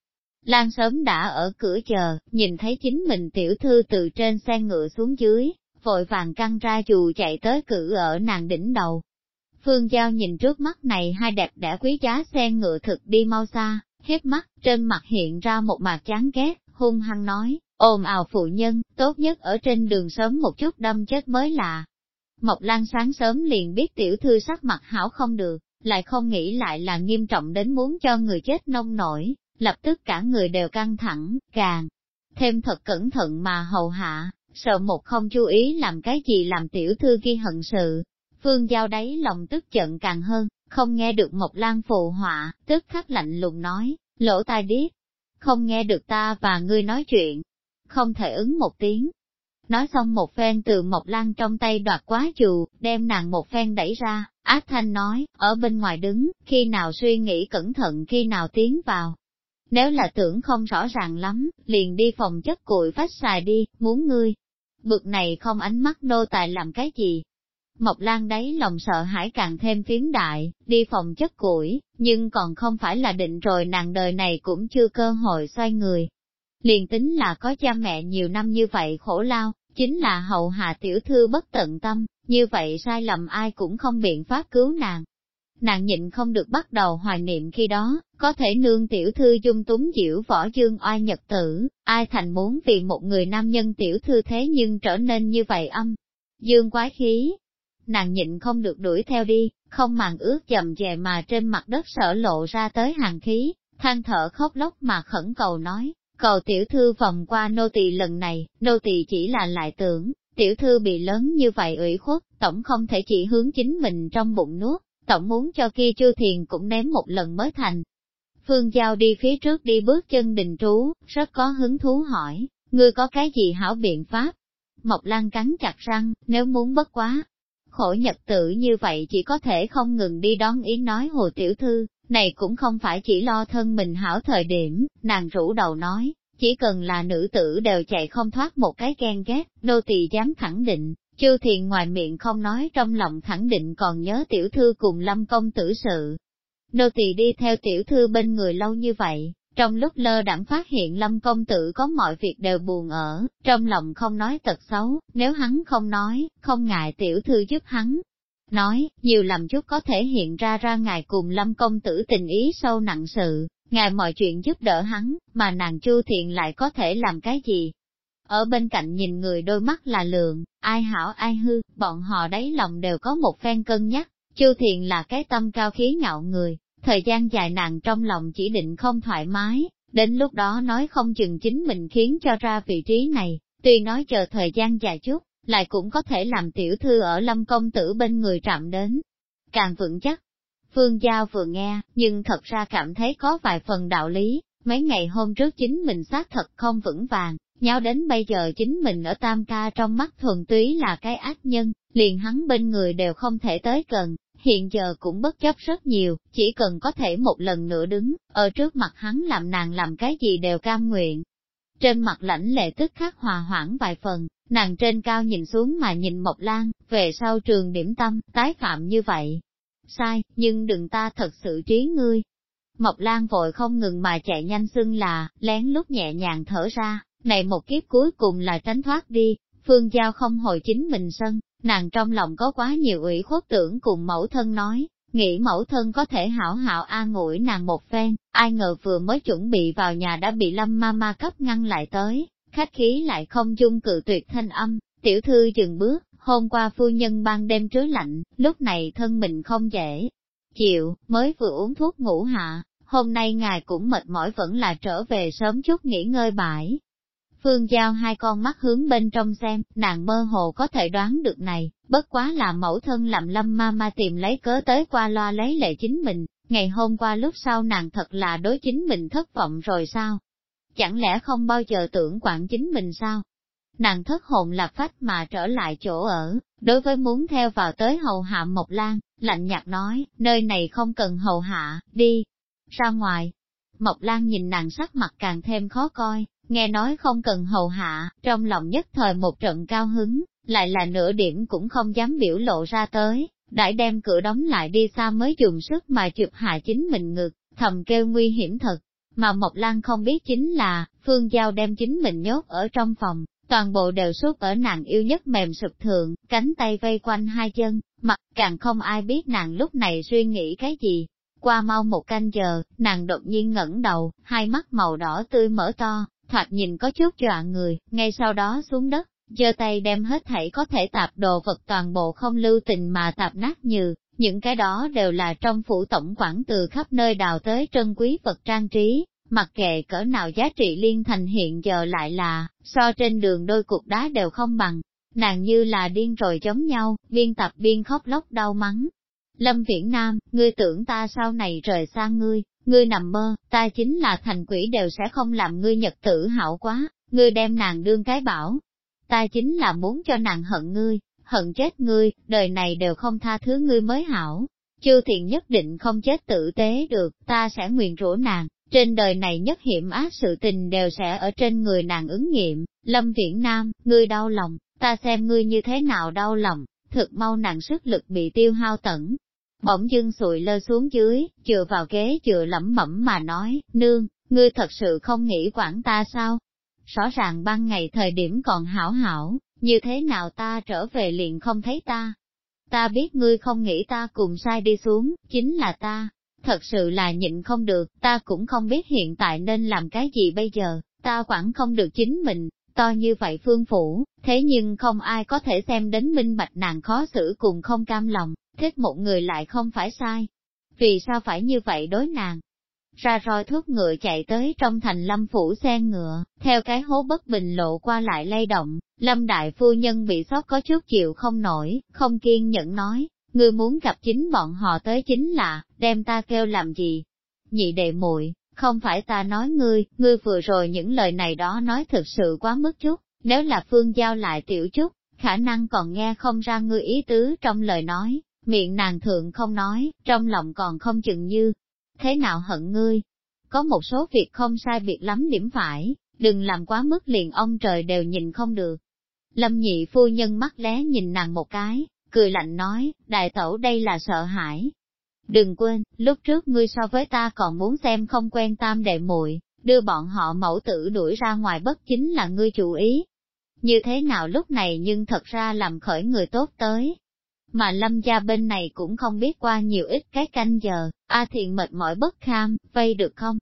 Lan sớm đã ở cửa chờ, nhìn thấy chính mình tiểu thư từ trên xe ngựa xuống dưới, vội vàng căng ra dù chạy tới cử ở nàng đỉnh đầu. Phương Giao nhìn trước mắt này hai đẹp đã quý giá xe ngựa thực đi mau xa, hết mắt, trên mặt hiện ra một mặt chán ghét, hung hăng nói, ồn ào phụ nhân, tốt nhất ở trên đường sớm một chút đâm chết mới lạ. Mộc Lan sáng sớm liền biết tiểu thư sắc mặt hảo không được, lại không nghĩ lại là nghiêm trọng đến muốn cho người chết nông nổi, lập tức cả người đều căng thẳng, càng thêm thật cẩn thận mà hầu hạ, sợ một không chú ý làm cái gì làm tiểu thư ghi hận sự. Phương Giao đáy lòng tức giận càng hơn, không nghe được Mộc Lan phụ họa, tức khắc lạnh lùng nói, lỗ tai điếc, không nghe được ta và ngươi nói chuyện, không thể ứng một tiếng. Nói xong một phen từ Mộc Lan trong tay đoạt quá dù, đem nàng một phen đẩy ra, ác thanh nói, ở bên ngoài đứng, khi nào suy nghĩ cẩn thận khi nào tiến vào. Nếu là tưởng không rõ ràng lắm, liền đi phòng chất cụi vách xài đi, muốn ngươi, bực này không ánh mắt nô tài làm cái gì. Mộc Lan đấy lòng sợ hãi càng thêm phiến đại, đi phòng chất củi, nhưng còn không phải là định rồi nàng đời này cũng chưa cơ hội xoay người. Liền tính là có cha mẹ nhiều năm như vậy khổ lao, chính là hậu hạ tiểu thư bất tận tâm, như vậy sai lầm ai cũng không biện pháp cứu nàng, nàng nhịn không được bắt đầu hoài niệm khi đó, có thể nương tiểu thư dung túng diễu võ dương oai nhật tử, ai thành muốn vì một người nam nhân tiểu thư thế nhưng trở nên như vậy âm. Dương quái khí, nàng nhịn không được đuổi theo đi, không màng ướt dầm dề mà trên mặt đất sở lộ ra tới hàng khí, than thở khóc lóc mà khẩn cầu nói, cầu tiểu thư vòng qua nô tỳ lần này, nô tỳ chỉ là lại tưởng, tiểu thư bị lớn như vậy ủy khuất, tổng không thể chỉ hướng chính mình trong bụng nuốt, tổng muốn cho kia chư thiền cũng ném một lần mới thành. Phương Giao đi phía trước đi bước chân đình trú, rất có hứng thú hỏi, ngươi có cái gì hảo biện pháp? Mộc Lan cắn chặt răng, nếu muốn bất quá. Khổ nhật tử như vậy chỉ có thể không ngừng đi đón ý nói hồ tiểu thư, này cũng không phải chỉ lo thân mình hảo thời điểm, nàng rủ đầu nói, chỉ cần là nữ tử đều chạy không thoát một cái ghen ghét, nô tỳ dám khẳng định, Chư thiện ngoài miệng không nói trong lòng khẳng định còn nhớ tiểu thư cùng lâm công tử sự. Nô tỳ đi theo tiểu thư bên người lâu như vậy, trong lúc lơ đẳng phát hiện lâm công tử có mọi việc đều buồn ở, trong lòng không nói tật xấu, nếu hắn không nói, không ngại tiểu thư giúp hắn. Nói, nhiều làm chút có thể hiện ra ra ngài cùng lâm công tử tình ý sâu nặng sự, ngài mọi chuyện giúp đỡ hắn, mà nàng chu thiện lại có thể làm cái gì, ở bên cạnh nhìn người đôi mắt là lượng, ai hảo ai hư, bọn họ đáy lòng đều có một phen cân nhắc, Chu Thiền là cái tâm cao khí ngạo người, thời gian dài nàng trong lòng chỉ định không thoải mái, đến lúc đó nói không chừng chính mình khiến cho ra vị trí này, tuy nói chờ thời gian dài chút, lại cũng có thể làm tiểu thư ở lâm công tử bên người trạm đến. Càng vững chắc, Phương Giao vừa nghe, nhưng thật ra cảm thấy có vài phần đạo lý, mấy ngày hôm trước chính mình xác thật không vững vàng, Nháo đến bây giờ chính mình ở tam ca trong mắt thuần túy là cái ác nhân, liền hắn bên người đều không thể tới gần, hiện giờ cũng bất chấp rất nhiều, chỉ cần có thể một lần nữa đứng, ở trước mặt hắn làm nàng làm cái gì đều cam nguyện. Trên mặt lãnh lệ tức khắc hòa hoãn vài phần, nàng trên cao nhìn xuống mà nhìn Mộc Lan, về sau trường điểm tâm, tái phạm như vậy. Sai, nhưng đừng ta thật sự trí ngươi. Mộc Lan vội không ngừng mà chạy nhanh xưng là, lén lút nhẹ nhàng thở ra, này một kiếp cuối cùng là tránh thoát đi, phương giao không hồi chính mình sân, nàng trong lòng có quá nhiều ủy khuất tưởng cùng mẫu thân nói, nghĩ mẫu thân có thể hảo hảo an ủi nàng một phen, ai ngờ vừa mới chuẩn bị vào nhà đã bị lâm ma ma cấp ngăn lại tới, khách khí lại không dung cự tuyệt thanh âm, tiểu thư dừng bước, hôm qua phu nhân ban đêm trứ lạnh, lúc này thân mình không dễ chịu, mới vừa uống thuốc ngủ hạ, hôm nay ngài cũng mệt mỏi vẫn là trở về sớm chút nghỉ ngơi bãi, Phương Giao hai con mắt hướng bên trong xem, nàng mơ hồ có thể đoán được này, bất quá là mẫu thân làm lâm ma ma tìm lấy cớ tới qua loa lấy lệ chính mình, ngày hôm qua lúc sau nàng thật là đối chính mình thất vọng rồi sao? Chẳng lẽ không bao giờ tưởng quản chính mình sao? Nàng thất hồn lạc phách mà trở lại chỗ ở, đối với muốn theo vào tới hầu hạ Mộc Lan, lạnh nhạt nói, nơi này không cần hầu hạ, đi, ra ngoài. Mộc Lan nhìn nàng sắc mặt càng thêm khó coi, nghe nói không cần hầu hạ, trong lòng nhất thời một trận cao hứng, lại là nửa điểm cũng không dám biểu lộ ra tới, đại đem cửa đóng lại đi xa mới dùng sức mà chụp hạ chính mình ngực, thầm kêu nguy hiểm thật. Mà Mộc Lan không biết chính là, Phương Giao đem chính mình nhốt ở trong phòng, toàn bộ đều suốt ở nàng yêu nhất mềm sụp thượng, cánh tay vây quanh hai chân, mặt càng không ai biết nàng lúc này suy nghĩ cái gì. Qua mau một canh giờ, nàng đột nhiên ngẩng đầu, hai mắt màu đỏ tươi mở to, thoạt nhìn có chút dọa người, ngay sau đó xuống đất, giơ tay đem hết thảy có thể tạp đồ vật toàn bộ không lưu tình mà tạp nát như, những cái đó đều là trong phủ tổng quản từ khắp nơi đào tới trân quý vật trang trí, mặc kệ cỡ nào giá trị liên thành hiện giờ lại là, so trên đường đôi cục đá đều không bằng, nàng như là điên rồi giống nhau, biên tập biên khóc lóc đau mắng. Lâm Viễn Nam, ngươi tưởng ta sau này rời xa ngươi, ngươi nằm mơ, ta chính là thành quỷ đều sẽ không làm ngươi nhật tử hảo quá, ngươi đem nàng đương cái bảo. Ta chính là muốn cho nàng hận ngươi, hận chết ngươi, đời này đều không tha thứ ngươi mới hảo. Chư thiện nhất định không chết tử tế được, ta sẽ nguyện rủa nàng, trên đời này nhất hiểm ác sự tình đều sẽ ở trên người nàng ứng nghiệm. Lâm Viễn Nam, ngươi đau lòng, ta xem ngươi như thế nào đau lòng, thực mau nàng sức lực bị tiêu hao tẩn, bỗng dưng sùi lơ xuống dưới, chừa vào ghế chừa lẩm mẩm mà nói, nương, ngươi thật sự không nghĩ quản ta sao? Rõ ràng ban ngày thời điểm còn hảo hảo, như thế nào ta trở về liền không thấy ta? Ta biết ngươi không nghĩ ta cùng sai đi xuống, chính là ta. Thật sự là nhịn không được, ta cũng không biết hiện tại nên làm cái gì bây giờ, ta quản không được chính mình, to như vậy phương phủ, thế nhưng không ai có thể xem đến minh bạch nàng khó xử cùng không cam lòng, thích một người lại không phải sai. Vì sao phải như vậy đối nàng? Ra roi thuốc ngựa chạy tới trong thành lâm phủ xe ngựa, theo cái hố bất bình lộ qua lại lay động, lâm đại phu nhân bị sót có chút chịu không nổi, không kiên nhẫn nói, ngươi muốn gặp chính bọn họ tới chính là, đem ta kêu làm gì? Nhị đệ muội không phải ta nói ngươi, ngươi vừa rồi những lời này đó nói thực sự quá mức chút, nếu là phương giao lại tiểu chút, khả năng còn nghe không ra ngươi ý tứ trong lời nói miệng nàng thượng không nói, trong lòng còn không chừng như, thế nào hận ngươi. Có một số việc không sai biệt lắm điểm phải, đừng làm quá mức liền ông trời đều nhìn không được. Lâm nhị phu nhân mắt lé nhìn nàng một cái, cười lạnh nói, đại tẩu đây là sợ hãi. Đừng quên, lúc trước ngươi so với ta còn muốn xem không quen tam đệ muội, đưa bọn họ mẫu tử đuổi ra ngoài bất chính là ngươi chủ ý. Như thế nào lúc này nhưng thật ra làm khởi người tốt tới, mà lâm gia bên này cũng không biết qua nhiều ít cái canh giờ, A Thiện mệt mỏi bất kham, vây được không?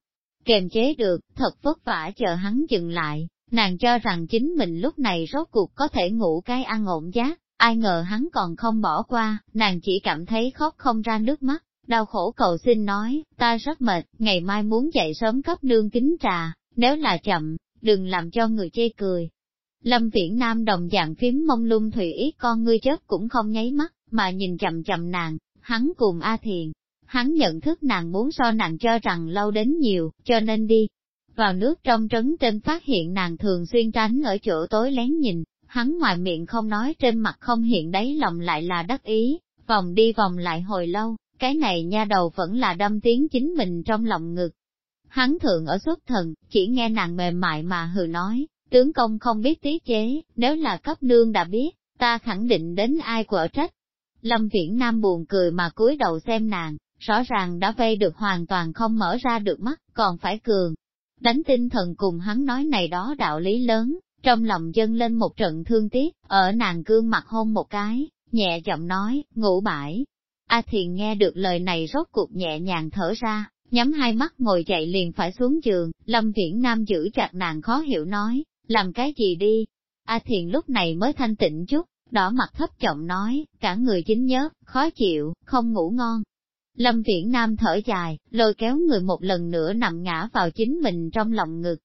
Kềm chế được, thật vất vả chờ hắn dừng lại, nàng cho rằng chính mình lúc này rốt cuộc có thể ngủ cái ăn ổn giá, ai ngờ hắn còn không bỏ qua, nàng chỉ cảm thấy khóc không ra nước mắt, đau khổ cầu xin nói, ta rất mệt, ngày mai muốn dậy sớm cấp nương kính trà, nếu là chậm, đừng làm cho người chê cười. Lâm Viễn Nam đồng dạng phím mông lung thủy ý con ngươi chết cũng không nháy mắt, mà nhìn chậm chậm nàng, hắn cùng A Thiền. Hắn nhận thức nàng muốn so nàng cho rằng lâu đến nhiều, cho nên đi. Vào nước trong trấn trên phát hiện nàng thường xuyên tránh ở chỗ tối lén nhìn, hắn ngoài miệng không nói trên mặt không hiện đấy lòng lại là đắc ý, vòng đi vòng lại hồi lâu, cái này nha đầu vẫn là đâm tiếng chính mình trong lòng ngực. Hắn thường ở xuất thần, chỉ nghe nàng mềm mại mà hừ nói, tướng công không biết tiết chế, nếu là cấp nương đã biết, ta khẳng định đến ai của trách, Lâm Viễn Nam buồn cười mà cúi đầu xem nàng, rõ ràng đã vây được hoàn toàn không mở ra được mắt, còn phải cường. Đánh tinh thần cùng hắn nói này đó đạo lý lớn, trong lòng dâng lên một trận thương tiếc, ở nàng gương mặt hôn một cái, nhẹ giọng nói, ngủ bãi. A à Thiền nghe được lời này rốt cuộc nhẹ nhàng thở ra, nhắm hai mắt ngồi dậy liền phải xuống giường, Lâm Viễn Nam giữ chặt nàng khó hiểu nói, làm cái gì đi. A à Thiền lúc này mới thanh tịnh chút, đỏ mặt thấp chậm nói, cả người chính nhớp, khó chịu, không ngủ ngon. Lâm Viễn Nam thở dài, lôi kéo người một lần nữa nằm ngã vào chính mình trong lòng ngực.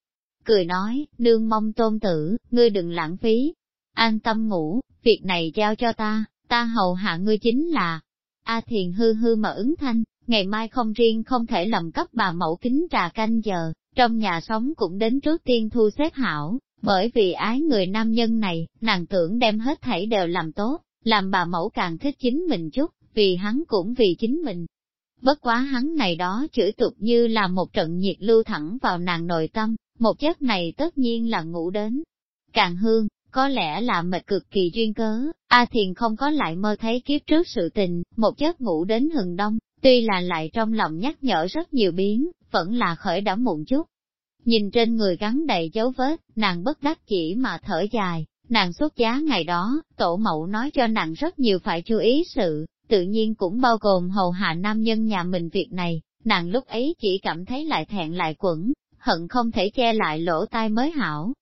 Cười nói, nương mong tôn tử, ngươi đừng lãng phí. An tâm ngủ, việc này giao cho ta, ta hầu hạ ngươi chính là. A Thiền hư hư mở ứng thanh, ngày mai không riêng không thể lầm cấp bà mẫu kính trà canh giờ, trong nhà sống cũng đến trước tiên thu xếp hảo, bởi vì ái người nam nhân này, nàng tưởng đem hết thảy đều làm tốt, làm bà mẫu càng thích chính mình chút, vì hắn cũng vì chính mình. Bất quá hắn này đó chửi tục như là một trận nhiệt lưu thẳng vào nàng nội tâm, một chất này tất nhiên là ngủ đến. Càng hương, có lẽ là mệt cực kỳ duyên cớ, A Thiền không có lại mơ thấy kiếp trước sự tình, một chất ngủ đến hừng đông, tuy là lại trong lòng nhắc nhở rất nhiều biến, vẫn là khởi đã muộn chút, Nhìn trên người gắn đầy dấu vết, nàng bất đắc chỉ mà thở dài, nàng xuất giá ngày đó, tổ mẫu nói cho nàng rất nhiều phải chú ý sự, tự nhiên cũng bao gồm hầu hạ nam nhân nhà mình việc này, nàng lúc ấy chỉ cảm thấy lại thẹn lại quẩn, hận không thể che lại lỗ tai mới hảo.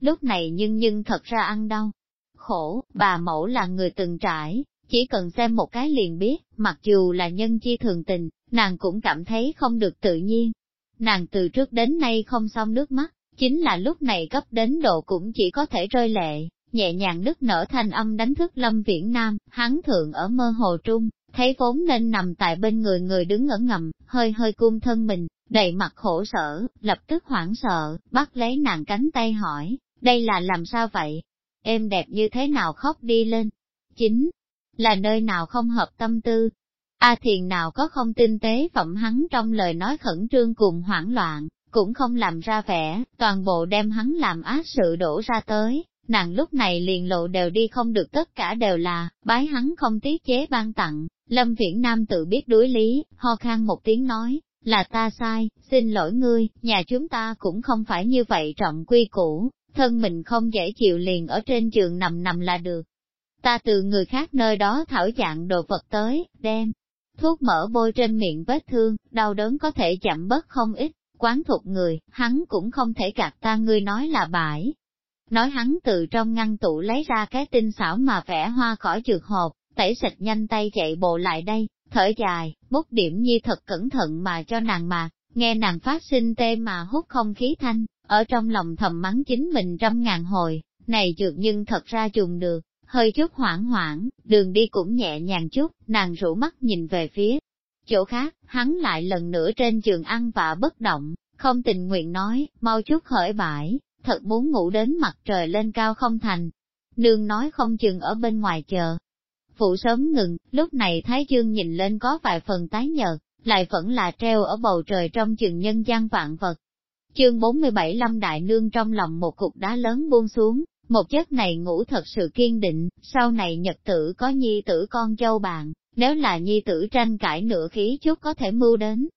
Lúc này nhưng nhưng thật ra ăn đau. Khổ, bà mẫu là người từng trải, chỉ cần xem một cái liền biết, mặc dù là nhân chi thường tình, nàng cũng cảm thấy không được tự nhiên. Nàng từ trước đến nay không xong nước mắt, chính là lúc này cấp đến độ cũng chỉ có thể rơi lệ, nhẹ nhàng nức nở thanh âm đánh thức Lâm Viễn Nam, hắn thượng ở mơ hồ trung, thấy vốn nên nằm tại bên người người đứng ở ngầm, hơi hơi cung thân mình, đầy mặt khổ sở, lập tức hoảng sợ, bắt lấy nàng cánh tay hỏi, đây là làm sao vậy? Em đẹp như thế nào khóc đi lên? Chính là nơi nào không hợp tâm tư, A thiền nào có không tinh tế phẩm hắn trong lời nói khẩn trương cùng hoảng loạn, cũng không làm ra vẻ, toàn bộ đem hắn làm ác sự đổ ra tới, nàng lúc này liền lộ đều đi không được tất cả đều là, bái hắn không tiết chế ban tặng, lâm viễn nam tự biết đối lý, ho khan một tiếng nói, là ta sai, xin lỗi ngươi, nhà chúng ta cũng không phải như vậy trọng quy củ, thân mình không dễ chịu liền ở trên giường nằm nằm là được. Ta từ người khác nơi đó thảo dạng đồ vật tới, đem, Thuốc mỡ bôi trên miệng vết thương, đau đớn có thể chậm bớt không ít, quán thuộc người, hắn cũng không thể gạt ta ngươi nói là bãi. Nói hắn từ trong ngăn tủ lấy ra cái tinh xảo mà vẽ hoa khỏi trượt hộp, tẩy sạch nhanh tay chạy bộ lại đây, thở dài, bút điểm nhi thật cẩn thận mà cho nàng mà, nghe nàng phát sinh tê mà hút không khí thanh, ở trong lòng thầm mắng chính mình trăm ngàn hồi, này trượt nhưng thật ra trùng được hơi chút hoảng hoảng, đường đi cũng nhẹ nhàng chút, nàng rủ mắt nhìn về phía chỗ khác, hắn lại lần nữa trên giường ăn và bất động, không tình nguyện nói, mau chút khởi bãi, thật muốn ngủ đến mặt trời lên cao không thành. Nương nói không chừng ở bên ngoài chờ. Phụ sớm ngừng, lúc này Thái Dương nhìn lên có vài phần tái nhợt, lại vẫn là treo ở bầu trời trong chừng nhân gian vạn vật. Chương 47 Lâm Đại Nương trong lòng một cục đá lớn buông xuống, một chất này ngủ thật sự kiên định, sau này nhật tử có nhi tử con châu bạn, nếu là nhi tử tranh cãi nửa khí chút có thể mưu đến.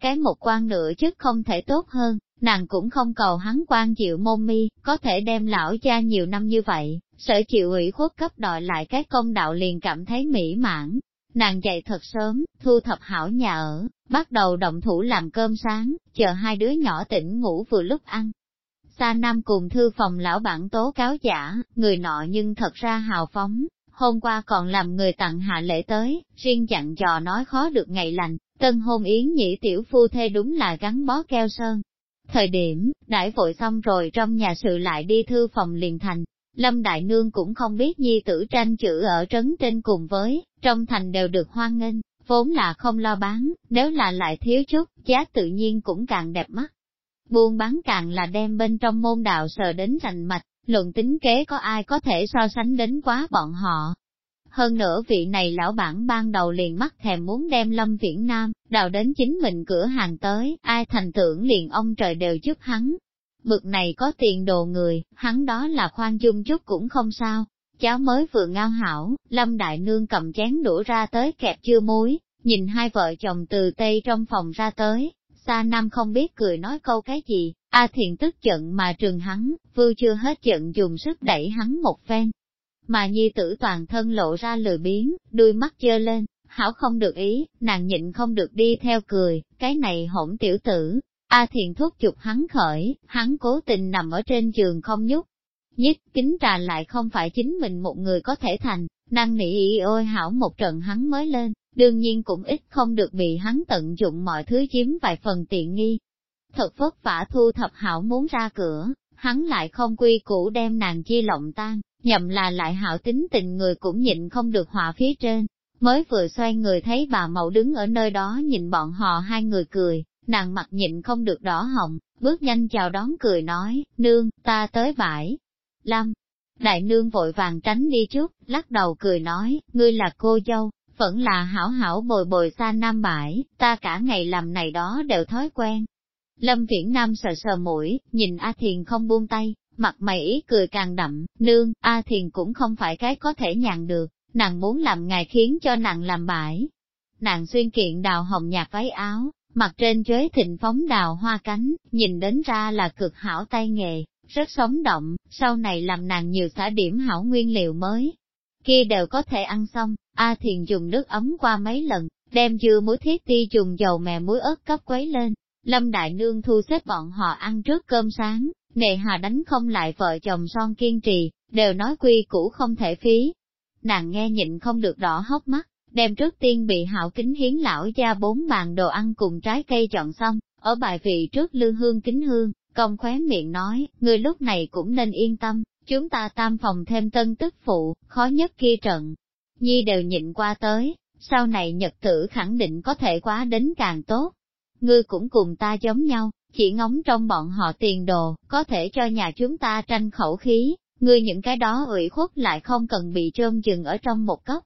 Cái một quan nửa chức không thể tốt hơn, nàng cũng không cầu hắn quan chịu môn mi, có thể đem lão cha nhiều năm như vậy, sợ chịu ủy khuất cấp đòi lại cái công đạo liền cảm thấy mỹ mãn. Nàng dậy thật sớm, thu thập hảo nhà ở, bắt đầu động thủ làm cơm sáng, chờ hai đứa nhỏ tỉnh ngủ vừa lúc ăn ta Nam cùng thư phòng lão bản tố cáo giả, người nọ nhưng thật ra hào phóng, hôm qua còn làm người tặng hạ lễ tới, riêng dặn dò nói khó được ngày lành, tân hôn yến nhĩ tiểu phu thê đúng là gắn bó keo sơn. Thời điểm, đãi vội xong rồi trong nhà sự lại đi thư phòng liền thành, Lâm Đại Nương cũng không biết nhi tử tranh chữ ở trấn trên cùng với, trong thành đều được hoan nghênh, vốn là không lo bán, nếu là lại thiếu chút, giá tự nhiên cũng càng đẹp mắt buôn bán càng là đem bên trong môn đạo sờ đến rành mạch, luận tính kế có ai có thể so sánh đến quá bọn họ. Hơn nữa vị này lão bản ban đầu liền mắt thèm muốn đem Lâm Viễn Nam, đào đến chính mình cửa hàng tới, ai thành tưởng liền ông trời đều giúp hắn. Bực này có tiền đồ người, hắn đó là khoan dung chút cũng không sao. Cháu mới vừa ngao hảo, Lâm Đại Nương cầm chén đũa ra tới kẹp chưa muối, nhìn hai vợ chồng từ Tây trong phòng ra tới, Sa Nam không biết cười nói câu cái gì, A Thiện tức giận mà trừng hắn, vưu chưa hết giận dùng sức đẩy hắn một phen. Mà nhi tử toàn thân lộ ra lười biến, đuôi mắt chơ lên, hảo không được ý, nàng nhịn không được đi theo cười, cái này hỗn tiểu tử. A Thiện thúc chụp hắn khởi, hắn cố tình nằm ở trên giường không nhúc. Nhất kính trà lại không phải chính mình một người có thể thành, năng nỉ ôi hảo một trận hắn mới lên, đương nhiên cũng ít không được bị hắn tận dụng mọi thứ chiếm vài phần tiện nghi. Thật vất vả thu thập hảo muốn ra cửa, hắn lại không quy củ đem nàng chia lộng tan, nhầm là lại hảo tính tình người cũng nhịn không được hòa phía trên. Mới vừa xoay người thấy bà mẫu đứng ở nơi đó nhìn bọn họ hai người cười, nàng mặt nhịn không được đỏ hồng, bước nhanh chào đón cười nói, nương, ta tới bãi. Lâm, đại nương vội vàng tránh đi trước, lắc đầu cười nói, ngươi là cô dâu, vẫn là hảo hảo bồi bồi xa Nam Bãi, ta cả ngày làm này đó đều thói quen. Lâm Viễn Nam sờ sờ mũi, nhìn A Thiền không buông tay, mặt mày ý cười càng đậm, nương, A Thiền cũng không phải cái có thể nhàn được, nàng muốn làm ngài khiến cho nàng làm bãi. Nàng xuyên kiện đào hồng nhạt váy áo, mặt trên chế thịnh phóng đào hoa cánh, nhìn đến ra là cực hảo tay nghề, rất sống động, sau này làm nàng nhiều xã điểm hảo nguyên liệu mới, kia đều có thể ăn xong, A Thiền dùng nước ấm qua mấy lần, đem dưa muối thiết ti dùng dầu mè muối ớt cấp quấy lên. Lâm Đại Nương thu xếp bọn họ ăn trước cơm sáng, nề hà đánh không lại vợ chồng son kiên trì, đều nói quy củ không thể phí. Nàng nghe nhịn không được đỏ hốc mắt, đem trước tiên bị hảo kính hiến lão gia bốn bàn đồ ăn cùng trái cây chọn xong, ở bài vị trước lương hương kính hương, công khóe miệng nói, người lúc này cũng nên yên tâm, chúng ta tam phòng thêm tân tức phụ, khó nhất kia trận. Nhi đều nhịn qua tới, sau này nhật tử khẳng định có thể quá đến càng tốt. Ngươi cũng cùng ta giống nhau, chỉ ngóng trong bọn họ tiền đồ, có thể cho nhà chúng ta tranh khẩu khí, ngươi những cái đó ủy khuất lại không cần bị trơm chừng ở trong một cốc.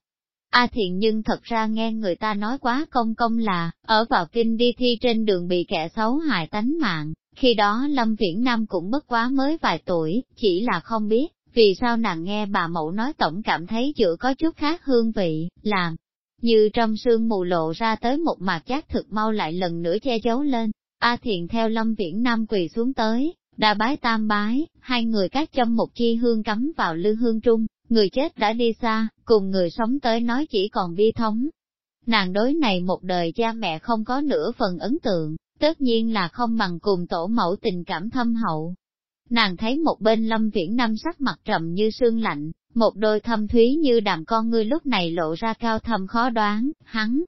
A thiện nhưng thật ra nghe người ta nói quá công công là, ở vào kinh đi thi trên đường bị kẻ xấu hại tánh mạng, khi đó Lâm Viễn Nam cũng bất quá mới vài tuổi, chỉ là không biết, vì sao nàng nghe bà mẫu nói tổng cảm thấy chữa có chút khác hương vị, làm. Như trong sương mù lộ ra tới một mặt chát thực mau lại lần nữa che giấu lên, A thiện theo Lâm Viễn Nam quỳ xuống tới, đã bái tam bái, hai người cắt châm một chi hương cắm vào lư hương trung, người chết đã đi xa, cùng người sống tới nói chỉ còn bi thống. Nàng đối này một đời cha mẹ không có nửa phần ấn tượng, tất nhiên là không bằng cùng tổ mẫu tình cảm thâm hậu. Nàng thấy một bên lâm viễn Nam sắc mặt trầm như sương lạnh, một đôi thâm thúy như đàm con ngươi lúc này lộ ra cao thâm khó đoán, hắn,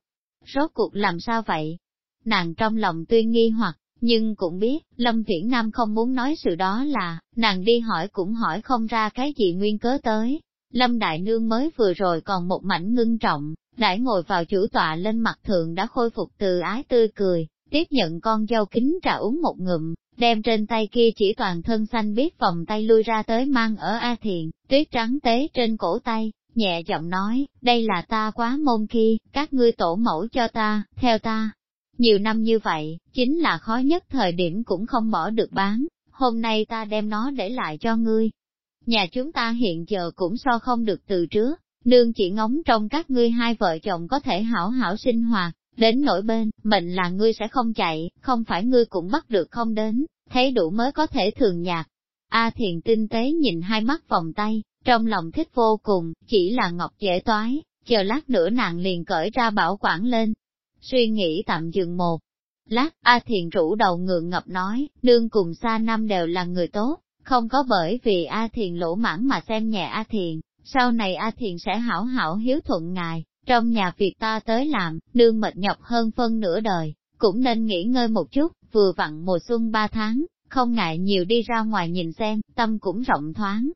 rốt cuộc làm sao vậy? Nàng trong lòng tuy nghi hoặc, nhưng cũng biết, Lâm Viễn Nam không muốn nói sự đó là, nàng đi hỏi cũng hỏi không ra cái gì nguyên cớ tới. Lâm Đại Nương mới vừa rồi còn một mảnh ngưng trọng, đã ngồi vào chủ tọa lên mặt thượng đã khôi phục từ ái tươi cười, tiếp nhận con dâu kính trà uống một ngụm, đem trên tay kia chỉ toàn thân xanh biết vòng tay lui ra tới mang ở A thiện tuyết trắng tế trên cổ tay, nhẹ giọng nói, đây là ta quá môn kia, các ngươi tổ mẫu cho ta, theo ta. Nhiều năm như vậy, chính là khó nhất thời điểm cũng không bỏ được bán, hôm nay ta đem nó để lại cho ngươi. Nhà chúng ta hiện giờ cũng so không được từ trước, nương chỉ ngóng trong các ngươi hai vợ chồng có thể hảo hảo sinh hoạt, Đến nỗi bên, mệnh là ngươi sẽ không chạy, không phải ngươi cũng bắt được không đến, thấy đủ mới có thể thường nhạt. A à thiền tinh tế nhìn hai mắt vòng tay, trong lòng thích vô cùng, chỉ là ngọc dễ toái, chờ lát nữa nàng liền cởi ra bảo quản lên. Suy nghĩ tạm dừng một. Lát, A thiền rủ đầu ngượng ngập nói, nương cùng xa năm đều là người tốt, không có bởi vì A thiền lỗ mãn mà xem nhẹ A thiền, sau này A thiền sẽ hảo hảo hiếu thuận ngài, trong nhà việc ta tới làm, nương mệt nhọc hơn phân nửa đời, cũng nên nghỉ ngơi một chút, vừa vặn mùa xuân ba tháng, không ngại nhiều đi ra ngoài nhìn xem, tâm cũng rộng thoáng.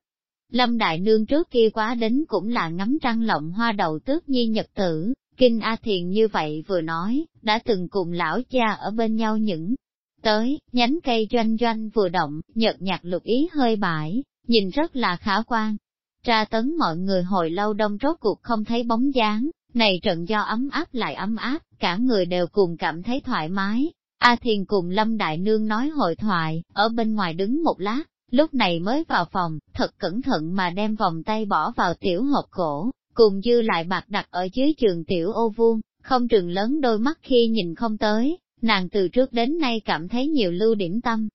Lâm Đại Nương trước kia quá đến cũng là ngắm trăng lộng hoa đầu tước nhi nhật tử, Kinh A Thiền như vậy vừa nói, đã từng cùng lão cha ở bên nhau những tới, nhánh cây doanh doanh vừa động, nhợt nhạt lục ý hơi bãi, nhìn rất là khả quan. Tra tấn mọi người hồi lâu đông rốt cuộc không thấy bóng dáng, này trận do ấm áp lại ấm áp, cả người đều cùng cảm thấy thoải mái. A Thiền cùng Lâm Đại Nương nói hội thoại, ở bên ngoài đứng một lát, lúc này mới vào phòng, thật cẩn thận mà đem vòng tay bỏ vào tiểu hộp cổ, cùng dư lại bạc đặt ở dưới trường tiểu ô vuông, không trường lớn đôi mắt khi nhìn không tới, nàng từ trước đến nay cảm thấy nhiều lưu điểm tâm.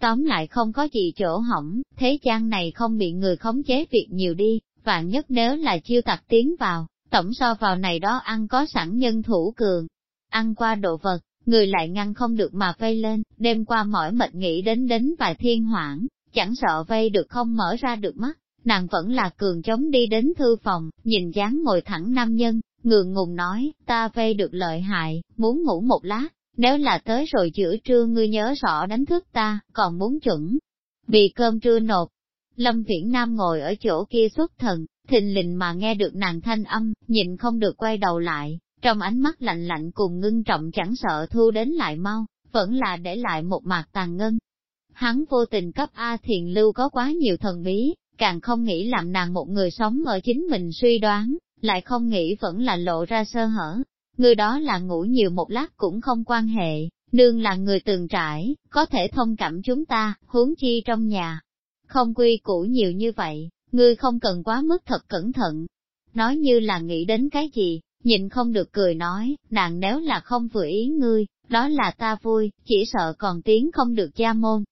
Tóm lại không có gì chỗ hỏng, thế gian này không bị người khống chế việc nhiều đi, vạn nhất nếu là chiêu tặc tiến vào, tổng so vào này đó ăn có sẵn nhân thủ cường. Ăn qua đồ vật, người lại ngăn không được mà vây lên, đêm qua mỏi mệt nghĩ đến đến vài thiên hoảng, chẳng sợ vây được không mở ra được mắt, nàng vẫn là cường chống đi đến thư phòng, nhìn dáng ngồi thẳng nam nhân, ngượng ngùng nói, ta vây được lợi hại, muốn ngủ một lát, nếu là tới rồi giữa trưa ngươi nhớ rõ đánh thức ta, còn muốn chuẩn. bị cơm trưa nộp, Lâm Viễn Nam ngồi ở chỗ kia xuất thần, thình lình mà nghe được nàng thanh âm, nhìn không được quay đầu lại, trong ánh mắt lạnh lạnh cùng ngưng trọng chẳng sợ thu đến lại mau, vẫn là để lại một mặt tàn ngân. Hắn vô tình cấp A Thiền Lưu có quá nhiều thần bí, càng không nghĩ làm nàng một người sống ở chính mình suy đoán, lại không nghĩ vẫn là lộ ra sơ hở. Người đó là ngủ nhiều một lát cũng không quan hệ, nương là người tường trải, có thể thông cảm chúng ta, huống chi trong nhà, không quy củ nhiều như vậy, ngươi không cần quá mức thật cẩn thận. Nói như là nghĩ đến cái gì, nhìn không được cười nói, nàng nếu là không vừa ý ngươi, đó là ta vui, chỉ sợ còn tiếng không được gia môn.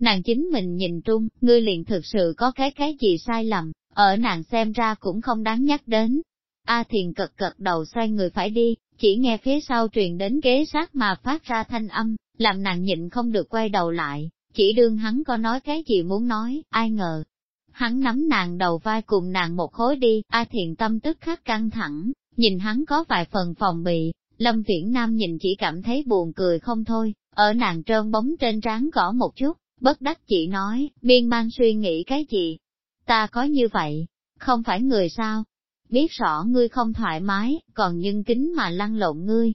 Nàng chính mình nhìn trung, ngươi liền thực sự có cái cái gì sai lầm, ở nàng xem ra cũng không đáng nhắc đến. A thiền cật cật đầu xoay người phải đi, chỉ nghe phía sau truyền đến kế sát mà phát ra thanh âm, làm nàng nhịn không được quay đầu lại, chỉ đương hắn có nói cái gì muốn nói, ai ngờ. Hắn nắm nàng đầu vai cùng nàng một khối đi, A Thiện tâm tức khắc căng thẳng, nhìn hắn có vài phần phòng bị, Lâm Viễn Nam nhìn chỉ cảm thấy buồn cười không thôi, ở nàng trơn bóng trên trán gõ một chút, bất đắc chỉ nói, miên mang suy nghĩ cái gì. Ta có như vậy, không phải người sao? Biết rõ ngươi không thoải mái, còn nhân kính mà lăn lộn ngươi.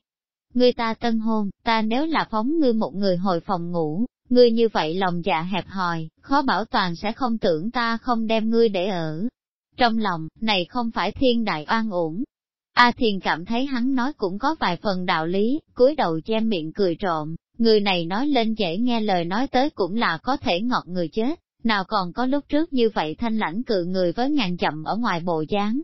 Ngươi ta tân hôn, ta nếu là phóng ngươi một người hồi phòng ngủ, Ngươi như vậy lòng dạ hẹp hòi, khó bảo toàn sẽ không tưởng ta không đem ngươi để ở. Trong lòng, này không phải thiên đại oan uổng. A thiền cảm thấy hắn nói cũng có vài phần đạo lý, cúi đầu che miệng cười trộm, người này nói lên dễ nghe lời nói tới cũng là có thể ngọt người chết, nào còn có lúc trước như vậy thanh lãnh cự người với ngàn chậm ở ngoài bộ dáng.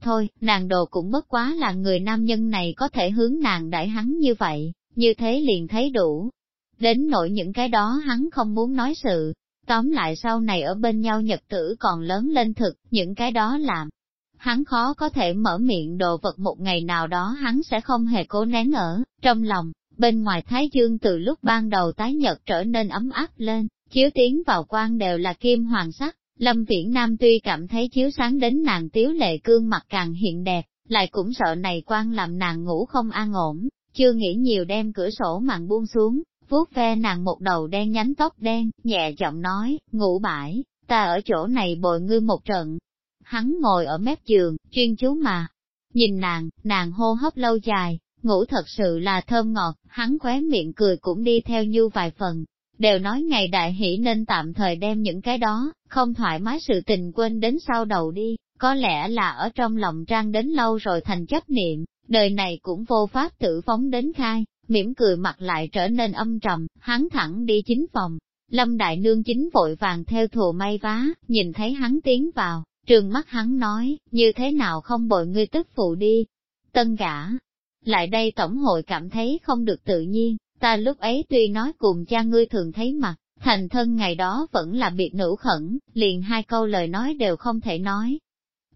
Thôi, nàng đồ cũng bất quá là người nam nhân này có thể hướng nàng đại hắn như vậy, như thế liền thấy đủ, Đến nỗi những cái đó hắn không muốn nói sự, tóm lại sau này ở bên nhau nhật tử còn lớn lên thực, những cái đó làm. Hắn khó có thể mở miệng đồ vật một ngày nào đó hắn sẽ không hề cố nén ở, trong lòng, bên ngoài Thái Dương từ lúc ban đầu tái nhật trở nên ấm áp lên, chiếu tiến vào quan đều là kim hoàng sắc, Lâm Viễn Nam tuy cảm thấy chiếu sáng đến nàng tiếu lệ cương mặt càng hiện đẹp, lại cũng sợ này quan làm nàng ngủ không an ổn, chưa nghĩ nhiều đem cửa sổ màn buông xuống, vuốt ve nàng một đầu đen nhánh tóc đen, nhẹ giọng nói, ngủ bãi, ta ở chỗ này bồi ngươi một trận. Hắn ngồi ở mép giường, chuyên chú mà. Nhìn nàng, nàng hô hấp lâu dài, ngủ thật sự là thơm ngọt, hắn khóe miệng cười cũng đi theo như vài phần. Đều nói ngày đại hỷ nên tạm thời đem những cái đó, không thoải mái sự tình quên đến sau đầu đi, có lẽ là ở trong lòng trang đến lâu rồi thành chấp niệm, đời này cũng vô pháp tự phóng đến khai, mỉm cười mặt lại trở nên âm trầm, hắn thẳng đi chính phòng. Lâm Đại Nương chính vội vàng theo thù may vá, nhìn thấy hắn tiến vào, trường mắt hắn nói, như thế nào không bội ngươi tức phụ đi. Tân gã, lại đây tổng hội cảm thấy không được tự nhiên, ta lúc ấy tuy nói cùng cha ngươi thường thấy mặt, thành thân ngày đó vẫn là biệt nữ khẩn, liền hai câu lời nói đều không thể nói.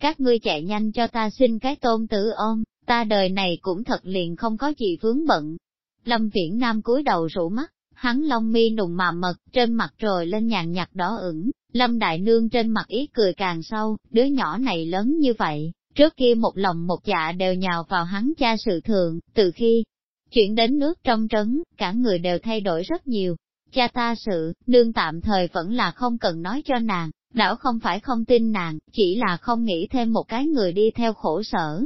Các ngươi chạy nhanh cho ta xin cái tôn tử ôm, ta đời này cũng thật liền không có gì vướng bận, Lâm Viễn Nam cúi đầu rủ mắt, hắn lông mi nùng mà mật, trên mặt rồi lên nhàn nhạt đỏ ửng, Lâm Đại Nương trên mặt ý cười càng sâu, đứa nhỏ này lớn như vậy, trước kia một lòng một dạ đều nhào vào hắn cha sự thường, từ khi chuyển đến nước trong trấn, cả người đều thay đổi rất nhiều. Cha ta sự, nương tạm thời vẫn là không cần nói cho nàng, đảo không phải không tin nàng, chỉ là không nghĩ thêm một cái người đi theo khổ sở.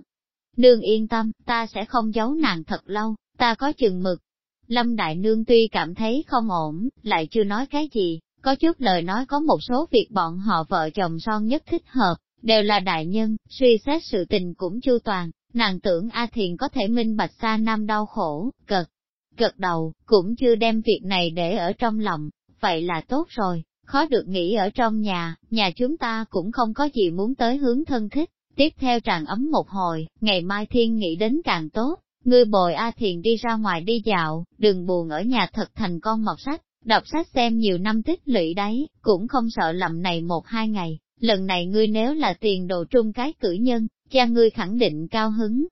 Nương yên tâm, ta sẽ không giấu nàng thật lâu, ta có chừng mực. Lâm Đại Nương tuy cảm thấy không ổn, lại chưa nói cái gì, có chút lời nói có một số việc bọn họ vợ chồng son nhất thích hợp, đều là đại nhân, suy xét sự tình cũng chu toàn, nàng tưởng A Thiền có thể minh bạch xa nam đau khổ, cực, cực đầu, cũng chưa đem việc này để ở trong lòng, vậy là tốt rồi, khó được nghỉ ở trong nhà, nhà chúng ta cũng không có gì muốn tới hướng thân thích, tiếp theo tràn ấm một hồi, ngày mai thiên nghĩ đến càng tốt ngươi bồi A Thiền đi ra ngoài đi dạo, đừng buồn ở nhà thật thành con mọt sách, đọc sách xem nhiều năm tích lũy đấy, cũng không sợ lầm này một hai ngày, lần này ngươi nếu là tiền đồ trung cái cử nhân, cha ngươi khẳng định cao hứng.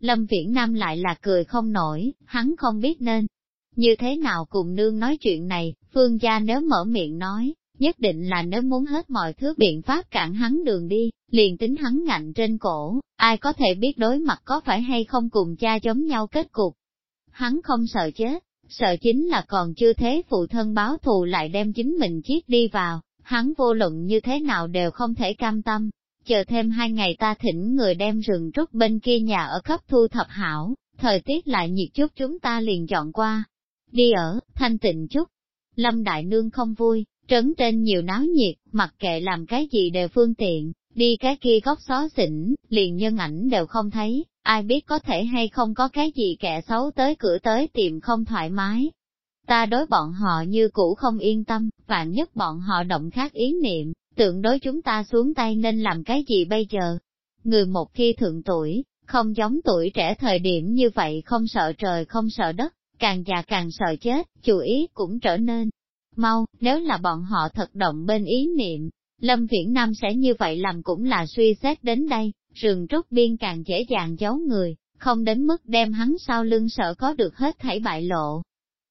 Lâm Viễn Nam lại là cười không nổi, hắn không biết nên. Như thế nào cùng nương nói chuyện này, phương gia nếu mở miệng nói, nhất định là nếu muốn hết mọi thứ biện pháp cản hắn đường đi, liền tính hắn ngạnh trên cổ, ai có thể biết đối mặt có phải hay không cùng cha chống nhau kết cục. Hắn không sợ chết, sợ chính là còn chưa thế phụ thân báo thù lại đem chính mình chiết đi vào, hắn vô luận như thế nào đều không thể cam tâm. Chờ thêm hai ngày ta thỉnh người đem rừng trúc bên kia nhà ở cấp thu thập hảo, thời tiết lại nhiệt chút chúng ta liền chọn qua. Đi ở, thanh tịnh chút. Lâm Đại Nương không vui, trấn trên nhiều náo nhiệt, mặc kệ làm cái gì đều phương tiện, đi cái kia góc xó xỉnh, liền nhân ảnh đều không thấy, ai biết có thể hay không có cái gì kẻ xấu tới cửa tới tìm không thoải mái. Ta đối bọn họ như cũ không yên tâm, vạn nhất bọn họ động khác ý niệm, tưởng đối chúng ta xuống tay nên làm cái gì bây giờ. Người một khi thượng tuổi, không giống tuổi trẻ thời điểm như vậy không sợ trời không sợ đất, càng già càng sợ chết, chủ ý cũng trở nên mau, nếu là bọn họ thật động bên ý niệm, Lâm Viễn Nam sẽ như vậy làm cũng là suy xét đến đây, rừng trúc biên càng dễ dàng giấu người, không đến mức đem hắn sau lưng sợ có được hết thảy bại lộ.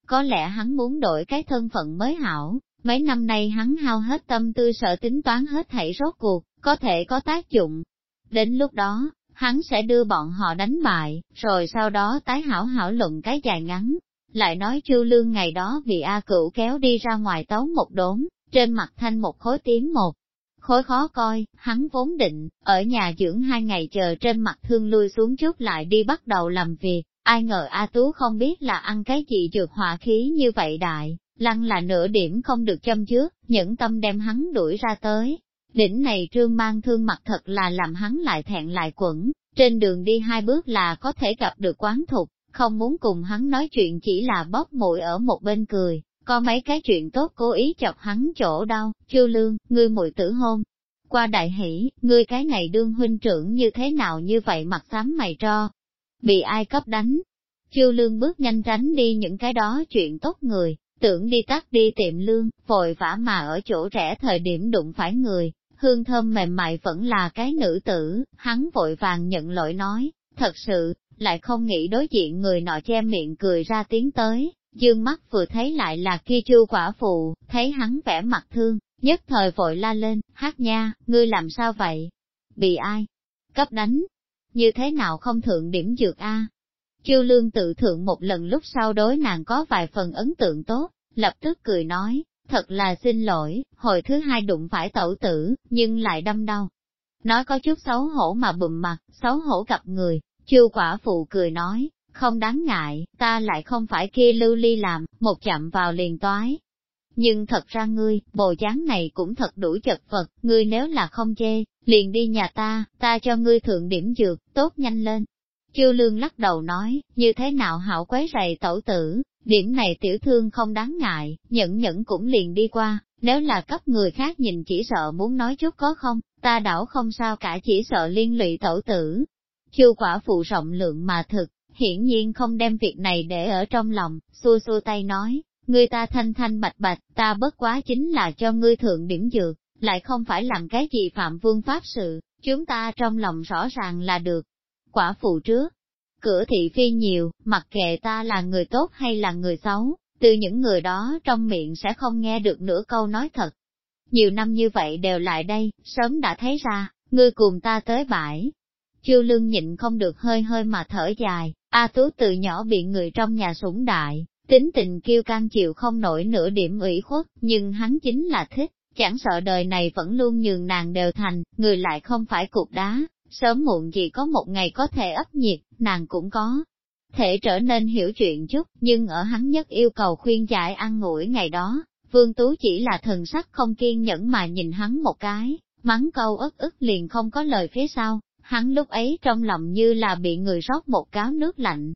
Có lẽ hắn muốn đổi cái thân phận mới hảo, mấy năm nay hắn hao hết tâm tư sợ tính toán hết thảy rốt cuộc, có thể có tác dụng. Đến lúc đó, hắn sẽ đưa bọn họ đánh bại, rồi sau đó tái hảo hảo luận cái dài ngắn, lại nói Chu Lương ngày đó bị A Cửu kéo đi ra ngoài tấu một đốn, trên mặt thanh một khối tím một. Khối khó coi, hắn vốn định, ở nhà dưỡng hai ngày chờ trên mặt thương lui xuống chút lại đi bắt đầu làm việc, ai ngờ A Tú không biết là ăn cái gì trượt hỏa khí như vậy đại, lăng là nửa điểm không được châm trước những tâm đem hắn đuổi ra tới. Đỉnh này trương mang thương mặt thật là làm hắn lại thẹn lại quẩn, trên đường đi hai bước là có thể gặp được quán thục, không muốn cùng hắn nói chuyện chỉ là bóp mũi ở một bên cười, có mấy cái chuyện tốt cố ý chọc hắn chỗ đau, chư lương, ngươi muội tử hôn. Qua đại hỷ, ngươi cái này đương huynh trưởng như thế nào như vậy mặt xám mày cho bị ai cấp đánh. Chư lương bước nhanh tránh đi những cái đó chuyện tốt người, tưởng đi tắt đi tiệm lương, vội vã mà ở chỗ rẻ thời điểm đụng phải người, hương thơm mềm mại vẫn là cái nữ tử, hắn vội vàng nhận lỗi nói, thật sự, lại không nghĩ đối diện người nọ che miệng cười ra tiếng tới, dương mắt vừa thấy lại là kia chu quả phụ, thấy hắn vẻ mặt thương, nhất thời vội la lên, hát nha, ngươi làm sao vậy? Bị ai? Cấp đánh? Như thế nào không thượng điểm dược a? À? Lương tự thượng một lần lúc sau đối nàng có vài phần ấn tượng tốt, lập tức cười nói, thật là xin lỗi, hồi thứ hai đụng phải tẩu tử, nhưng lại đâm đau. Nói có chút xấu hổ mà bùm mặt, xấu hổ gặp người, Chư quả phụ cười nói, không đáng ngại, ta lại không phải kia lưu ly làm, một chạm vào liền toái. Nhưng thật ra ngươi, bồ dáng này cũng thật đủ chật vật, ngươi nếu là không chê, liền đi nhà ta, ta cho ngươi thượng điểm dược, tốt nhanh lên. Chư lương lắc đầu nói, như thế nào hảo quấy rầy tẩu tử, điểm này tiểu thương không đáng ngại, nhẫn nhẫn cũng liền đi qua, nếu là cấp người khác nhìn chỉ sợ muốn nói chút có không, ta đảo không sao cả chỉ sợ liên lụy tẩu tử, Chư quả phụ rộng lượng mà thực, hiển nhiên không đem việc này để ở trong lòng, xua xua tay nói, người ta thanh thanh bạch bạch, ta bất quá chính là cho ngươi thượng điểm dược, lại không phải làm cái gì phạm vương pháp sự, chúng ta trong lòng rõ ràng là được. Quả phụ trước, cửa thị phi nhiều, mặc kệ ta là người tốt hay là người xấu, từ những người đó trong miệng sẽ không nghe được nửa câu nói thật. Nhiều năm như vậy đều lại đây, sớm đã thấy ra, ngươi cùng ta tới bãi, Chiêu lương nhịn không được hơi hơi mà thở dài, A Tú từ nhỏ bị người trong nhà sủng đại, tính tình kiêu can chịu không nổi nửa điểm ủy khuất, nhưng hắn chính là thích, chẳng sợ đời này vẫn luôn nhường nàng đều thành, người lại không phải cục đá, sớm muộn gì có một ngày có thể ấp nhiệt, nàng cũng có. Thể trở nên hiểu chuyện chút, nhưng ở hắn nhất yêu cầu khuyên giải ăn ngủi ngày đó, Vương Tú chỉ là thần sắc không kiên nhẫn mà nhìn hắn một cái, mắng câu ức ức liền không có lời phía sau, hắn lúc ấy trong lòng như là bị người rót một cáo nước lạnh.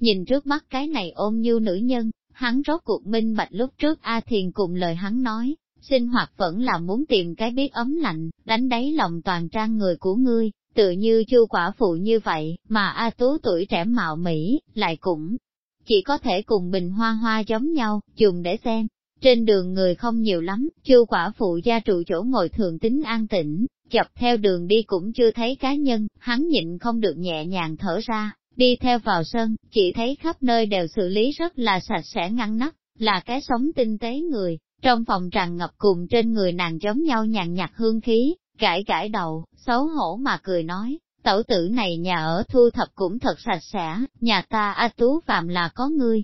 Nhìn trước mắt cái này ôm như nữ nhân, hắn rót cuộc minh bạch lúc trước A Thiền cùng lời hắn nói, sinh hoạt vẫn là muốn tìm cái biết ấm lạnh, đánh đáy lòng toàn trang người của ngươi, tự như chu quả phụ như vậy, mà A Tú tuổi trẻ mạo Mỹ, lại cũng chỉ có thể cùng bình hoa hoa giống nhau, dùng để xem. Trên đường người không nhiều lắm, chu quả phụ gia trụ chỗ ngồi thường tính an tĩnh, Chập theo đường đi cũng chưa thấy cá nhân, hắn nhịn không được nhẹ nhàng thở ra, đi theo vào sân, chỉ thấy khắp nơi đều xử lý rất là sạch sẽ ngăn nắp, là cái sống tinh tế người, trong phòng tràn ngập cùng trên người nàng giống nhau nhàn nhạt hương khí, gãi gãi đầu, xấu hổ mà cười nói, tẩu tử này nhà ở thu thập cũng thật sạch sẽ, nhà ta A Tú phạm là có ngươi.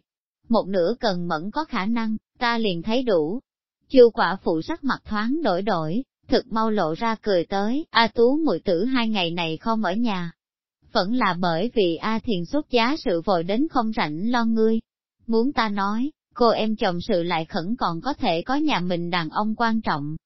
Một nửa cần mẫn có khả năng, ta liền thấy đủ. Chiêu quả phụ sắc mặt thoáng đổi đổi, thực mau lộ ra cười tới, A Tú muội tử hai ngày này không ở nhà. Vẫn là bởi vì A Thiền xuất giá sự vội đến không rảnh lo ngươi. Muốn ta nói, cô em chồng sự lại khẩn còn có thể có nhà mình đàn ông quan trọng.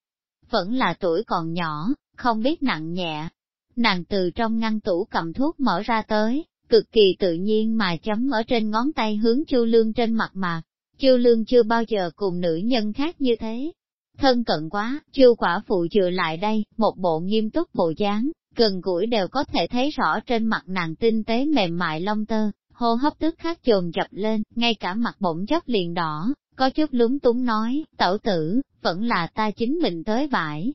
Vẫn là tuổi còn nhỏ, không biết nặng nhẹ. Nàng từ trong ngăn tủ cầm thuốc mở ra tới, cực kỳ tự nhiên mà chấm ở trên ngón tay hướng Chu Lương trên mặt mà. Chu Lương chưa bao giờ cùng nữ nhân khác như thế, Thân cận quá, chư quả phụ chừa lại đây, một bộ nghiêm túc bộ dáng, gần gũi đều có thể thấy rõ trên mặt nàng tinh tế mềm mại long tơ, hô hấp tức khắc chồn chập lên, ngay cả mặt bỗng chốc liền đỏ, có chút lúng túng nói, tẩu tử, vẫn là ta chính mình tới bãi.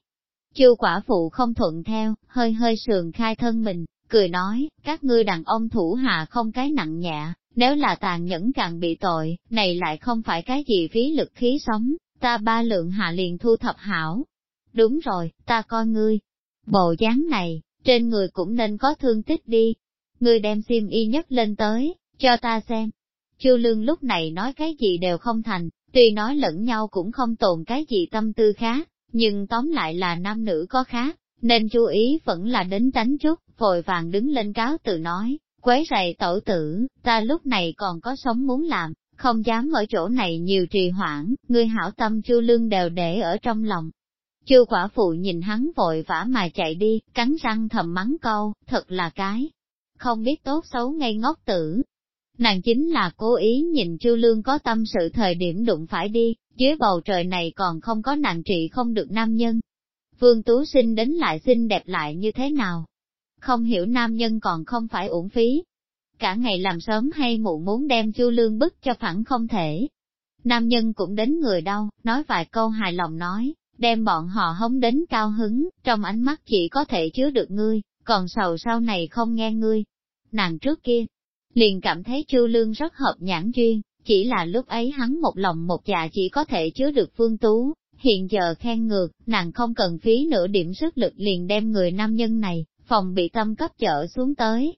Chư quả phụ không thuận theo, hơi hơi sườn khai thân mình, cười nói, các ngươi đàn ông thủ hạ không cái nặng nhẹ, nếu là tàn nhẫn càng bị tội, này lại không phải cái gì phí lực khí sống, ta ba lượng hạ liền thu thập hảo. Đúng rồi, ta coi ngươi, bộ dáng này, trên người cũng nên có thương tích đi. Ngươi đem xiêm y nhất lên tới, cho ta xem. Chu Lương lúc này nói cái gì đều không thành, tuy nói lẫn nhau cũng không tồn cái gì tâm tư khác, nhưng tóm lại là nam nữ có khác, nên chú ý vẫn là đến tránh chút, vội vàng đứng lên cáo tự nói, quấy rầy tổ tử, ta lúc này còn có sống muốn làm, không dám ở chỗ này nhiều trì hoãn, người hảo tâm chu lương đều để ở trong lòng. Chư quả phụ nhìn hắn vội vã mà chạy đi, cắn răng thầm mắng câu, thật là cái, không biết tốt xấu ngay ngốc tử. Nàng chính là cố ý nhìn chư lương có tâm sự thời điểm đụng phải đi, dưới bầu trời này còn không có nàng trị không được nam nhân. Vương Tú sinh đến lại xinh đẹp lại như thế nào? Không hiểu nam nhân còn không phải uổng phí, cả ngày làm sớm hay muộn muốn đem chu lương bức cho phẳng không thể. Nam nhân cũng đến người đâu nói vài câu hài lòng nói, đem bọn họ hống đến cao hứng, trong ánh mắt chỉ có thể chứa được ngươi, còn sầu sau này không nghe ngươi. Nàng trước kia, liền cảm thấy chu lương rất hợp nhãn duyên, chỉ là lúc ấy hắn một lòng một dạ chỉ có thể chứa được phương tú, hiện giờ khen ngược, nàng không cần phí nửa điểm sức lực liền đem người nam nhân này, phòng bị tâm cấp chở xuống tới,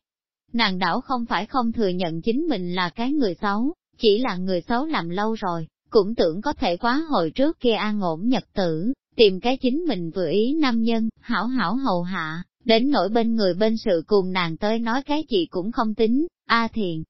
nàng đảo không phải không thừa nhận chính mình là cái người xấu, chỉ là người xấu làm lâu rồi, cũng tưởng có thể quá hồi trước kia an ổn nhật tử, tìm cái chính mình vừa ý nam nhân, hảo hảo hầu hạ, đến nỗi bên người bên sự cùng nàng tới nói cái gì cũng không tính, a thiền.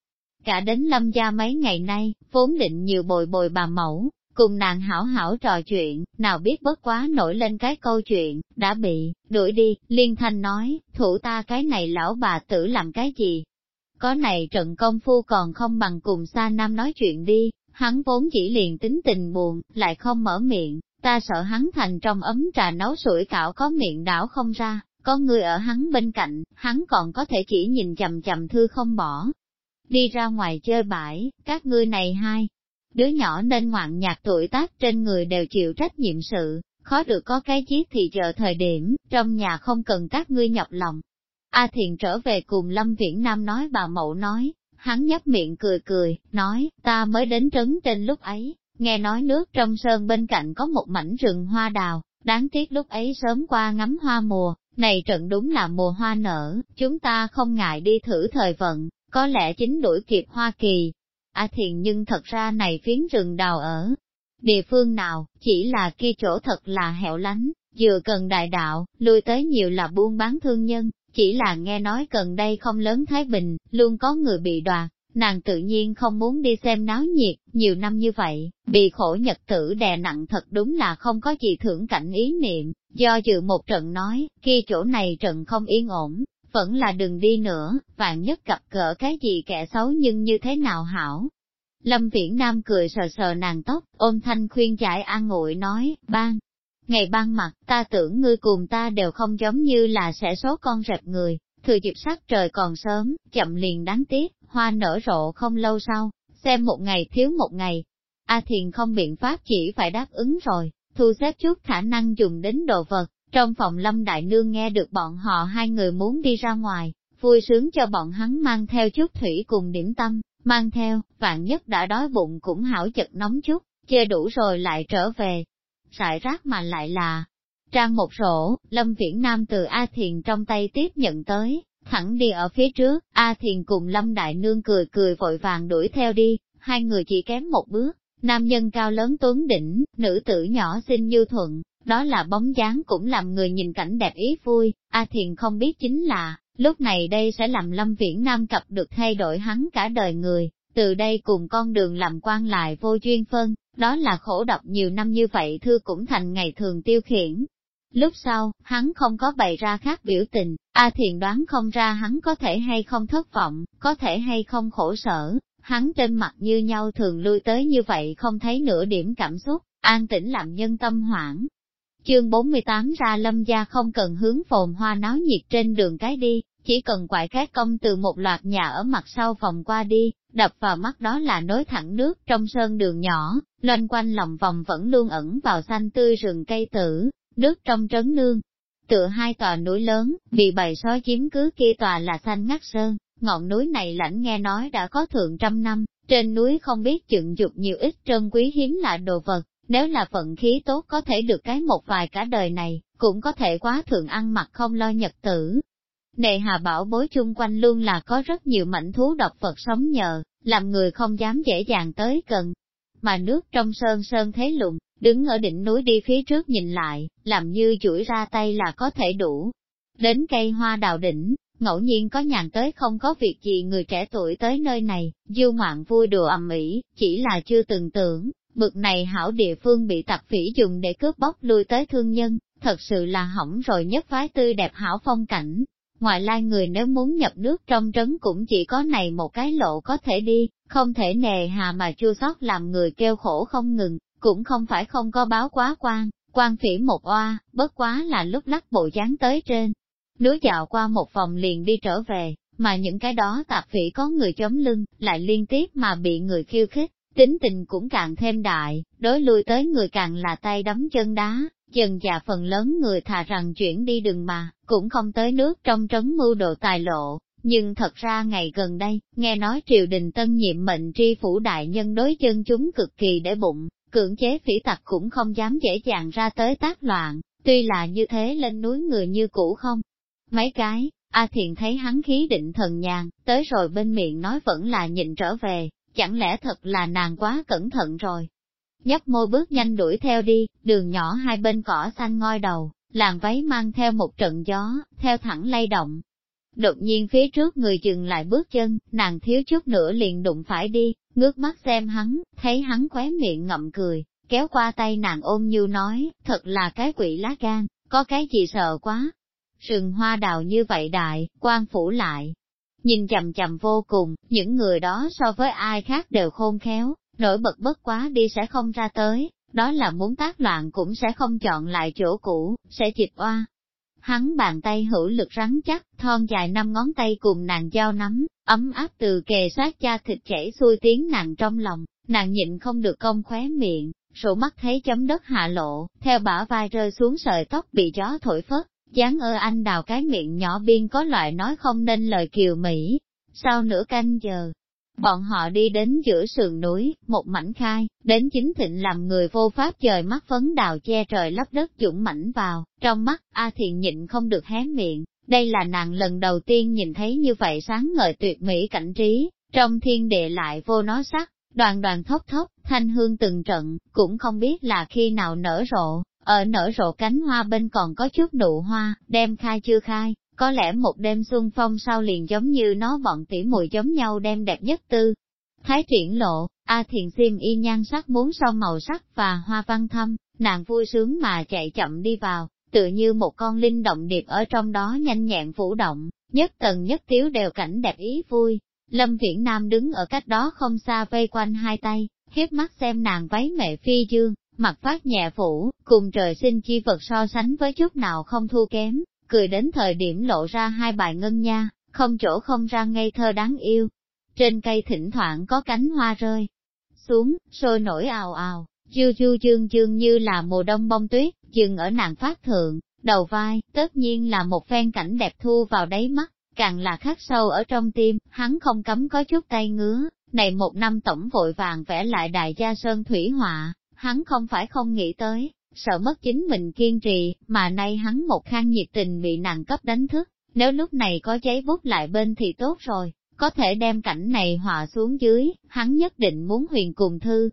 Cả đến lâm gia mấy ngày nay, vốn định nhiều bồi bồi bà mẫu, cùng nàng hảo hảo trò chuyện, nào biết bất quá nổi lên cái câu chuyện, đã bị, đuổi đi, liên thanh nói, thủ ta cái này lão bà tử làm cái gì? Có này trận công phu còn không bằng cùng xa nam nói chuyện đi, hắn vốn chỉ liền tính tình buồn, lại không mở miệng, ta sợ hắn thành trong ấm trà nấu sủi cảo có miệng đảo không ra, có người ở hắn bên cạnh, hắn còn có thể chỉ nhìn chầm chầm thư không bỏ. Đi ra ngoài chơi bãi, các ngươi này hai, đứa nhỏ nên ngoạn nhạc tuổi tác trên người đều chịu trách nhiệm sự, khó được có cái chiếc thì chờ thời điểm, trong nhà không cần các ngươi nhọc lòng. A Thiện trở về cùng Lâm Viễn Nam nói bà mẫu nói, hắn nhấp miệng cười cười, nói, ta mới đến trấn trên lúc ấy, nghe nói nước trong sơn bên cạnh có một mảnh rừng hoa đào, đáng tiếc lúc ấy sớm qua ngắm hoa mùa, này trận đúng là mùa hoa nở, chúng ta không ngại đi thử thời vận, có lẽ chính đuổi kịp Hoa Kỳ, A à Thiền nhưng thật ra này phiến rừng đào ở địa phương nào, chỉ là kia chỗ thật là hẻo lánh, vừa cần đại đạo, lui tới nhiều là buôn bán thương nhân, chỉ là nghe nói gần đây không lớn Thái Bình, luôn có người bị đoạt, nàng tự nhiên không muốn đi xem náo nhiệt, nhiều năm như vậy, bị khổ nhật tử đè nặng thật đúng là không có gì thưởng cảnh ý niệm, do dự một trận nói, kia chỗ này trận không yên ổn, vẫn là đừng đi nữa, vạn nhất gặp cỡ cái gì kẻ xấu nhưng như thế nào hảo. Lâm Viễn Nam cười sờ sờ nàng tóc, ôm thanh khuyên giải an ngụy nói, ban. Ngày ban mặt, ta tưởng ngươi cùng ta đều không giống như là sẽ số con rệp người, thừa dịp sắc trời còn sớm, chậm liền đáng tiếc, hoa nở rộ không lâu sau, xem một ngày thiếu một ngày. A thiền không biện pháp chỉ phải đáp ứng rồi, thu xếp chút khả năng dùng đến đồ vật, trong phòng Lâm Đại Nương nghe được bọn họ hai người muốn đi ra ngoài, vui sướng cho bọn hắn mang theo chút thủy cùng điểm tâm, mang theo, vạn nhất đã đói bụng cũng hảo chật nóng chút, chê đủ rồi lại trở về. Rải rác mà lại là, trang một rổ, Lâm Viễn Nam từ A Thiền trong tay tiếp nhận tới, thẳng đi ở phía trước, A Thiền cùng Lâm Đại Nương cười cười vội vàng đuổi theo đi, hai người chỉ kém một bước, nam nhân cao lớn tuấn đỉnh, nữ tử nhỏ xinh như thuận, đó là bóng dáng cũng làm người nhìn cảnh đẹp ý vui, A Thiền không biết chính là, lúc này đây sẽ làm Lâm Viễn Nam cập được thay đổi hắn cả đời người, từ đây cùng con đường làm quan lại vô duyên phân, đó là khổ độc nhiều năm như vậy thư cũng thành ngày thường tiêu khiển. Lúc sau, hắn không có bày ra khác biểu tình, A Thiền đoán không ra hắn có thể hay không thất vọng, có thể hay không khổ sở, hắn trên mặt như nhau thường lui tới như vậy không thấy nửa điểm cảm xúc, an tĩnh làm nhân tâm hoảng, chương 48 ra lâm gia không cần hướng phồn hoa náo nhiệt trên đường cái đi, chỉ cần quải khét công từ một loạt nhà ở mặt sau phòng qua đi, đập vào mắt đó là nối thẳng nước trong sơn đường nhỏ, loanh quanh lòng vòng vẫn luôn ẩn vào xanh tươi rừng cây tử, nước trong trấn nương. Tựa hai tòa núi lớn, vì bầy sói chiếm cứ kia tòa là xanh ngắt sơn, ngọn núi này lãnh nghe nói đã có thượng trăm năm, trên núi không biết chừng dục nhiều ít trân quý hiếm lạ đồ vật, nếu là vận khí tốt có thể được cái một vài cả đời này, cũng có thể quá thường ăn mặc không lo nhật tử. Nệ hà bảo bối chung quanh luôn là có rất nhiều mảnh thú độc vật sống nhờ, làm người không dám dễ dàng tới gần. Mà nước trong sơn sơn thế lùng, đứng ở đỉnh núi đi phía trước nhìn lại, làm như chuỗi ra tay là có thể đủ. Đến cây hoa đào đỉnh, ngẫu nhiên có nhàn tới không có việc gì người trẻ tuổi tới nơi này, du ngoạn vui đùa ầm ĩ, chỉ là chưa từng tưởng, bực này hảo địa phương bị tặc phỉ dùng để cướp bóc lui tới thương nhân, thật sự là hỏng rồi nhất phái tươi đẹp hảo phong cảnh. Ngoài lai người nếu muốn nhập nước trong trấn cũng chỉ có này một cái lộ có thể đi, không thể nề hà mà chua sót làm người kêu khổ không ngừng, cũng không phải không có báo quá quan, quan phỉ một oa, bất quá là lúc lắc bộ dáng tới trên. Núi dạo qua một vòng liền đi trở về, mà những cái đó tạp phỉ có người chống lưng, lại liên tiếp mà bị người khiêu khích, tính tình cũng càng thêm đại, đối lui tới người càng là tay đấm chân đá, dần già phần lớn người thà rằng chuyển đi đừng mà, cũng không tới nước trong trấn mưu độ tài lộ. Nhưng thật ra ngày gần đây, nghe nói triều đình tân nhiệm mệnh tri phủ đại nhân đối chân chúng cực kỳ để bụng, cưỡng chế phỉ tặc cũng không dám dễ dàng ra tới tác loạn, tuy là như thế lên núi người như cũ không. Mấy cái, A Thiện thấy hắn khí định thần nhàn, tới rồi bên miệng nói vẫn là nhịn trở về, chẳng lẽ thật là nàng quá cẩn thận rồi. Nhấp môi bước nhanh đuổi theo đi, đường nhỏ hai bên cỏ xanh ngoi đầu, làng váy mang theo một trận gió, theo thẳng lay động. Đột nhiên phía trước người dừng lại bước chân, nàng thiếu chút nữa liền đụng phải đi, ngước mắt xem hắn, thấy hắn khóe miệng ngậm cười, kéo qua tay nàng ôm như nói, thật là cái quỷ lá gan, có cái gì sợ quá. Sừng hoa đào như vậy đại, quan phủ lại, nhìn chầm chầm vô cùng, những người đó so với ai khác đều khôn khéo, nổi bật bất quá đi sẽ không ra tới, đó là muốn tác loạn cũng sẽ không chọn lại chỗ cũ, sẽ chịch oa. Hắn bàn tay hữu lực rắn chắc, thon dài năm ngón tay cùng nàng giao nắm, ấm áp từ kề sát cha thịt chảy xuôi tiếng nàng trong lòng, nàng nhịn không được cong khóe miệng, sổ mắt thấy chấm đất hạ lộ, theo bả vai rơi xuống sợi tóc bị gió thổi phất, Chán ơ anh đào cái miệng nhỏ biên có loại nói không nên lời kiều Mỹ. Sau nửa canh giờ, bọn họ đi đến giữa sườn núi, một mảnh khai, đến chính thịnh làm người vô pháp trời mắt phấn đào che trời lấp đất dũng mảnh vào, trong mắt A Thiện nhịn không được hé miệng, đây là nàng lần đầu tiên nhìn thấy như vậy sáng ngời tuyệt mỹ cảnh trí, trong thiên địa lại vô nó sắc, đoàn đoàn thốc thốc, thanh hương từng trận, cũng không biết là khi nào nở rộ, ở nở rộ cánh hoa bên còn có chút nụ hoa, đem khai chưa khai, có lẽ một đêm xuân phong sau liền giống như nó bọn tỉ mùi giống nhau đem đẹp nhất tư. Thái triển lộ, A thiền sim y nhan sắc muốn so màu sắc và hoa văn thâm, nàng vui sướng mà chạy chậm đi vào, tựa như một con linh động điệp ở trong đó nhanh nhẹn phủ động, nhất tầng nhất tiếu đều cảnh đẹp ý vui. Lâm Viễn Nam đứng ở cách đó không xa vây quanh hai tay, hiếp mắt xem nàng váy mẹ phi dương, mặt phát nhẹ phủ, cùng trời sinh chi vật so sánh với chút nào không thu kém, cười đến thời điểm lộ ra hai bài ngân nha, không chỗ không ra ngây thơ đáng yêu. Trên cây thỉnh thoảng có cánh hoa rơi xuống, sôi nổi ào ào, dư dư dương dương như là mùa đông bông tuyết, dừng ở nàng phát thượng, đầu vai, tất nhiên là một phen cảnh đẹp thu vào đáy mắt, càng là khắc sâu ở trong tim, hắn không cấm có chút tay ngứa, này một năm tổng vội vàng vẽ lại đại gia sơn thủy họa, hắn không phải không nghĩ tới, sợ mất chính mình kiên trì, mà nay hắn một khang nhiệt tình bị nàng cấp đánh thức, nếu lúc này có giấy bút lại bên thì tốt rồi, có thể đem cảnh này hòa xuống dưới, hắn nhất định muốn huyền cùng thư.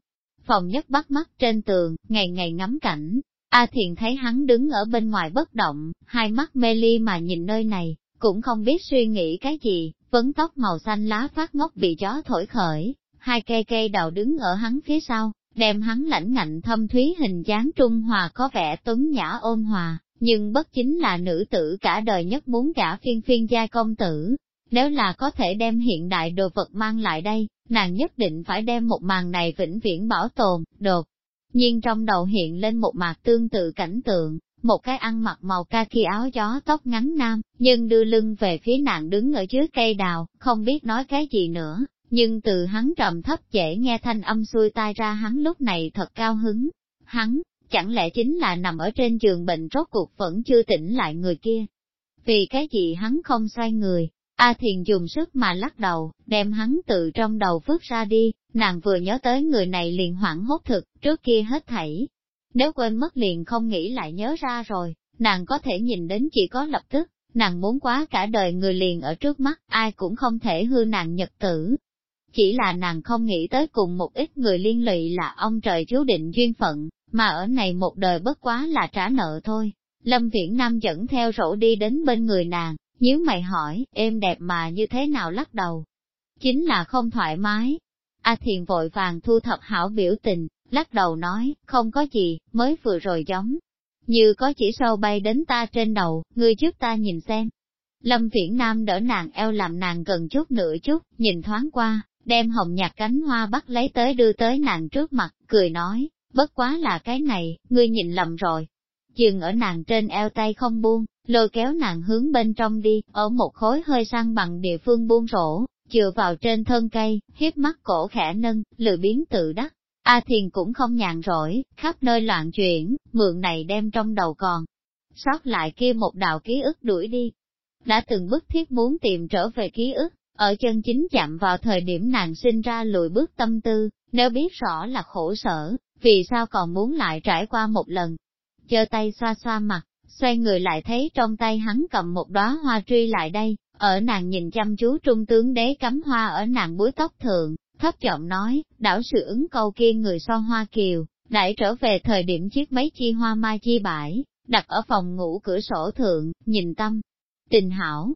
Phòng nhất bắt mắt trên tường, ngày ngày ngắm cảnh, A Thiền thấy hắn đứng ở bên ngoài bất động, hai mắt mê ly mà nhìn nơi này, cũng không biết suy nghĩ cái gì, vấn tóc màu xanh lá phát ngốc bị gió thổi khởi, hai cây cây đào đứng ở hắn phía sau, đem hắn lãnh ngạnh thâm thúy hình dáng trung hòa có vẻ tuấn nhã ôn hòa, nhưng bất chính là nữ tử cả đời nhất muốn gả phiên phiên giai công tử. Nếu là có thể đem hiện đại đồ vật mang lại đây, nàng nhất định phải đem một màn này vĩnh viễn bảo tồn, đột. Nhưng trong đầu hiện lên một mặt tương tự cảnh tượng, một cái ăn mặc màu ca kia áo gió tóc ngắn nam, nhưng đưa lưng về phía nàng đứng ở dưới cây đào, không biết nói cái gì nữa, nhưng từ hắn trầm thấp dễ nghe thanh âm xuôi tai ra hắn lúc này thật cao hứng. Hắn, chẳng lẽ chính là nằm ở trên giường bệnh rốt cuộc vẫn chưa tỉnh lại người kia? Vì cái gì hắn không xoay người? A Thiền dùng sức mà lắc đầu, đem hắn tự trong đầu vứt ra đi, nàng vừa nhớ tới người này liền hoảng hốt thực, trước kia hết thảy. Nếu quên mất liền không nghĩ lại nhớ ra rồi, nàng có thể nhìn đến chỉ có lập tức, nàng muốn quá cả đời người liền ở trước mắt, ai cũng không thể hư nàng nhật tử, chỉ là nàng không nghĩ tới cùng một ít người liên lụy là ông trời chú định duyên phận, mà ở này một đời bất quá là trả nợ thôi. Lâm Viễn Nam dẫn theo rổ đi đến bên người nàng, nếu mày hỏi, êm đẹp mà như thế nào lắc đầu. Chính là không thoải mái. A Thiền vội vàng thu thập hảo biểu tình, lắc đầu nói, không có gì, mới vừa rồi giống. Như có chỉ sâu bay đến ta trên đầu, người trước ta nhìn xem. Lâm Viễn Nam đỡ nàng eo làm nàng gần chút nửa chút, nhìn thoáng qua, đem hồng nhạt cánh hoa bắt lấy tới đưa tới nàng trước mặt, cười nói, bất quá là cái này, ngươi nhìn lầm rồi. Dừng ở nàng trên eo tay không buông, lôi kéo nàng hướng bên trong đi, ở một khối hơi sang bằng địa phương buông rổ, chừa vào trên thân cây, hiếp mắt cổ khẽ nâng, lười biến tự đắc. A thiền cũng không nhàn rỗi, khắp nơi loạn chuyển, mượn này đem trong đầu còn. Sót lại kia một đạo ký ức đuổi đi. Đã từng bức thiết muốn tìm trở về ký ức, ở chân chính chạm vào thời điểm nàng sinh ra lùi bước tâm tư, nếu biết rõ là khổ sở, vì sao còn muốn lại trải qua một lần. Chơ tay xoa xoa mặt, xoay người lại thấy trong tay hắn cầm một đóa hoa truy lại đây, ở nàng nhìn chăm chú trung tướng đế cắm hoa ở nàng búi tóc thượng, thấp giọng nói, đảo sự ứng câu kia người so hoa kiều, đãi trở về thời điểm chiếc mấy chi hoa mai chi bãi, đặt ở phòng ngủ cửa sổ thượng, nhìn tâm. Tình hảo,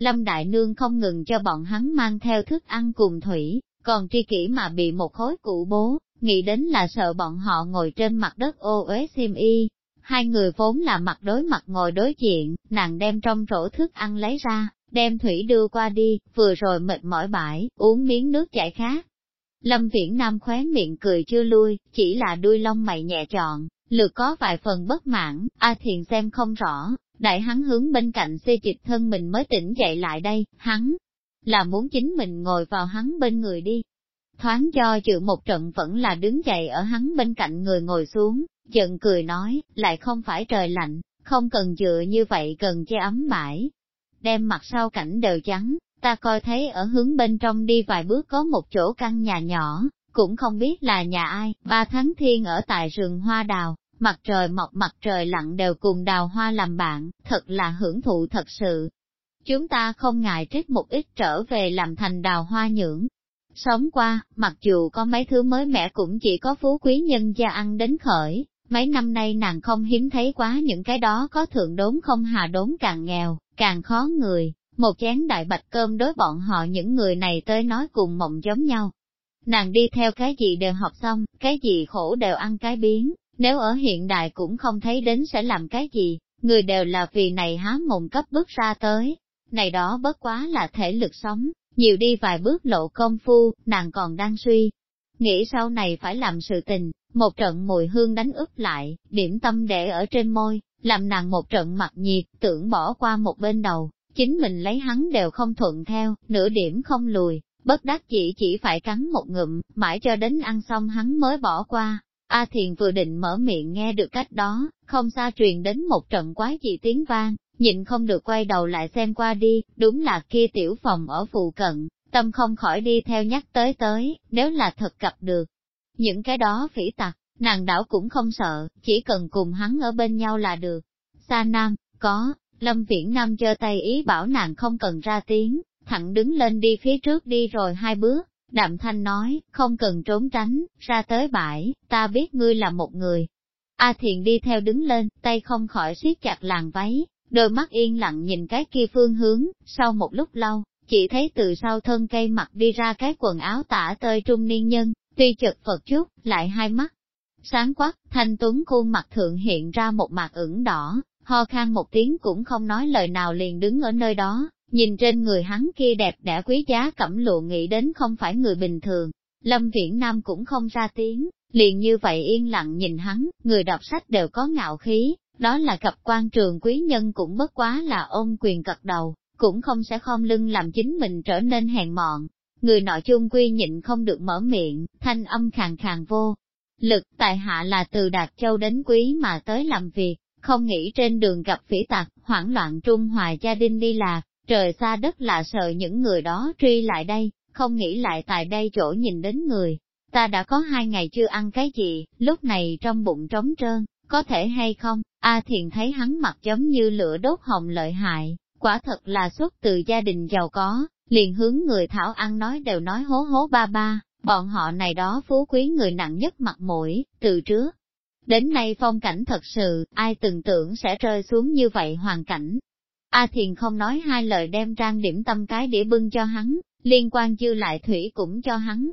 Lâm Đại Nương không ngừng cho bọn hắn mang theo thức ăn cùng thủy, còn tri kỷ mà bị một khối cụ bố, nghĩ đến là sợ bọn họ ngồi trên mặt đất ô uế xiêm y. Hai người vốn là mặt đối mặt ngồi đối diện, nàng đem trong rổ thức ăn lấy ra, đem thủy đưa qua đi, vừa rồi mệt mỏi bãi, uống miếng nước chảy khác. Lâm Viễn Nam khóe miệng cười chưa lui, chỉ là đuôi lông mày nhẹ chọn, lược có vài phần bất mãn, A à Thiền xem không rõ, đại hắn hướng bên cạnh xê chịch thân mình mới tỉnh dậy lại đây, hắn là muốn chính mình ngồi vào hắn bên người đi. Thoáng cho chữ một trận vẫn là đứng dậy ở hắn bên cạnh người ngồi xuống, giận cười nói, lại không phải trời lạnh, không cần dựa như vậy cần che ấm bãi. Đem mặt sau cảnh đều trắng, ta coi thấy ở hướng bên trong đi vài bước có một chỗ căn nhà nhỏ, cũng không biết là nhà ai, ba tháng thiên ở tại rừng hoa đào, mặt trời mọc mặt trời lặn đều cùng đào hoa làm bạn, thật là hưởng thụ thật sự. Chúng ta không ngại trích một ít trở về làm thành đào hoa nhưỡng. Sống qua, mặc dù có mấy thứ mới mẻ cũng chỉ có phú quý nhân gia ăn đến khởi, mấy năm nay nàng không hiếm thấy quá những cái đó có thượng đốn không hà đốn càng nghèo, càng khó người, một chén đại bạch cơm đối bọn họ những người này tới nói cùng mộng giống nhau. Nàng đi theo cái gì đều học xong, cái gì khổ đều ăn cái biến, nếu ở hiện đại cũng không thấy đến sẽ làm cái gì, người đều là vì này há mồm cấp bước ra tới. Này đó bất quá là thể lực sống, nhiều đi vài bước lộ công phu, nàng còn đang suy. Nghĩ sau này phải làm sự tình, một trận mùi hương đánh ướp lại, điểm tâm để ở trên môi, làm nàng một trận mặt nhiệt, tưởng bỏ qua một bên đầu, chính mình lấy hắn đều không thuận theo, nửa điểm không lùi, bất đắc chỉ chỉ phải cắn một ngụm, mãi cho đến ăn xong hắn mới bỏ qua. A Thiền vừa định mở miệng nghe được cách đó, không xa truyền đến một trận quái dị tiếng vang, nhịn không được quay đầu lại xem qua đi, đúng là kia tiểu phòng ở phụ cận, tâm không khỏi đi theo nhắc tới tới, nếu là thật gặp được. Những cái đó phỉ tặc, nàng đảo cũng không sợ, chỉ cần cùng hắn ở bên nhau là được. Sa Nam, có, Lâm Viễn Nam giơ tay ý bảo nàng không cần ra tiếng, thẳng đứng lên đi phía trước đi rồi hai bước, Đạm thanh nói, không cần trốn tránh, ra tới bãi, ta biết ngươi là một người. A à thiền đi theo đứng lên, tay không khỏi siết chặt làng váy, đôi mắt yên lặng nhìn cái kia phương hướng, sau một lúc lâu, chỉ thấy từ sau thân cây mặt đi ra cái quần áo tả tơi trung niên nhân, tuy chật phật chút, lại hai mắt. Sáng quắc, thanh tuấn khuôn mặt thượng hiện ra một mặt ửng đỏ, ho khan một tiếng cũng không nói lời nào liền đứng ở nơi đó, Nhìn trên người hắn kia đẹp đã quý giá cẩm lụa nghĩ đến không phải người bình thường, Lâm Viễn Nam cũng không ra tiếng, liền như vậy yên lặng nhìn hắn, người đọc sách đều có ngạo khí, đó là gặp quan trường quý nhân cũng bất quá là ôn quyền cật đầu, cũng không sẽ khom lưng làm chính mình trở nên hèn mọn. Người nọ chung quy nhịn không được mở miệng, thanh âm khàn khàn vô. Lực tại hạ là từ Đạt Châu đến Quý mà tới làm việc, không nghĩ trên đường gặp phỉ tặc, hoảng loạn trung hòa gia đình đi lạc, trời xa đất là sợ những người đó truy lại đây, không nghĩ lại tại đây chỗ nhìn đến người. Ta đã có hai ngày chưa ăn cái gì, lúc này trong bụng trống trơn, có thể hay không? A Thiền thấy hắn mặt giống như lửa đốt hồng lợi hại, quả thật là xuất từ gia đình giàu có, liền hướng người thảo ăn nói đều nói hố hố ba ba, bọn họ này đó phú quý người nặng nhất mặt mũi, từ trước. Đến nay phong cảnh thật sự, ai từng tưởng sẽ rơi xuống như vậy hoàn cảnh, A Thiền không nói hai lời đem trang điểm tâm cái đĩa bưng cho hắn, liên quan dư lại thủy cũng cho hắn.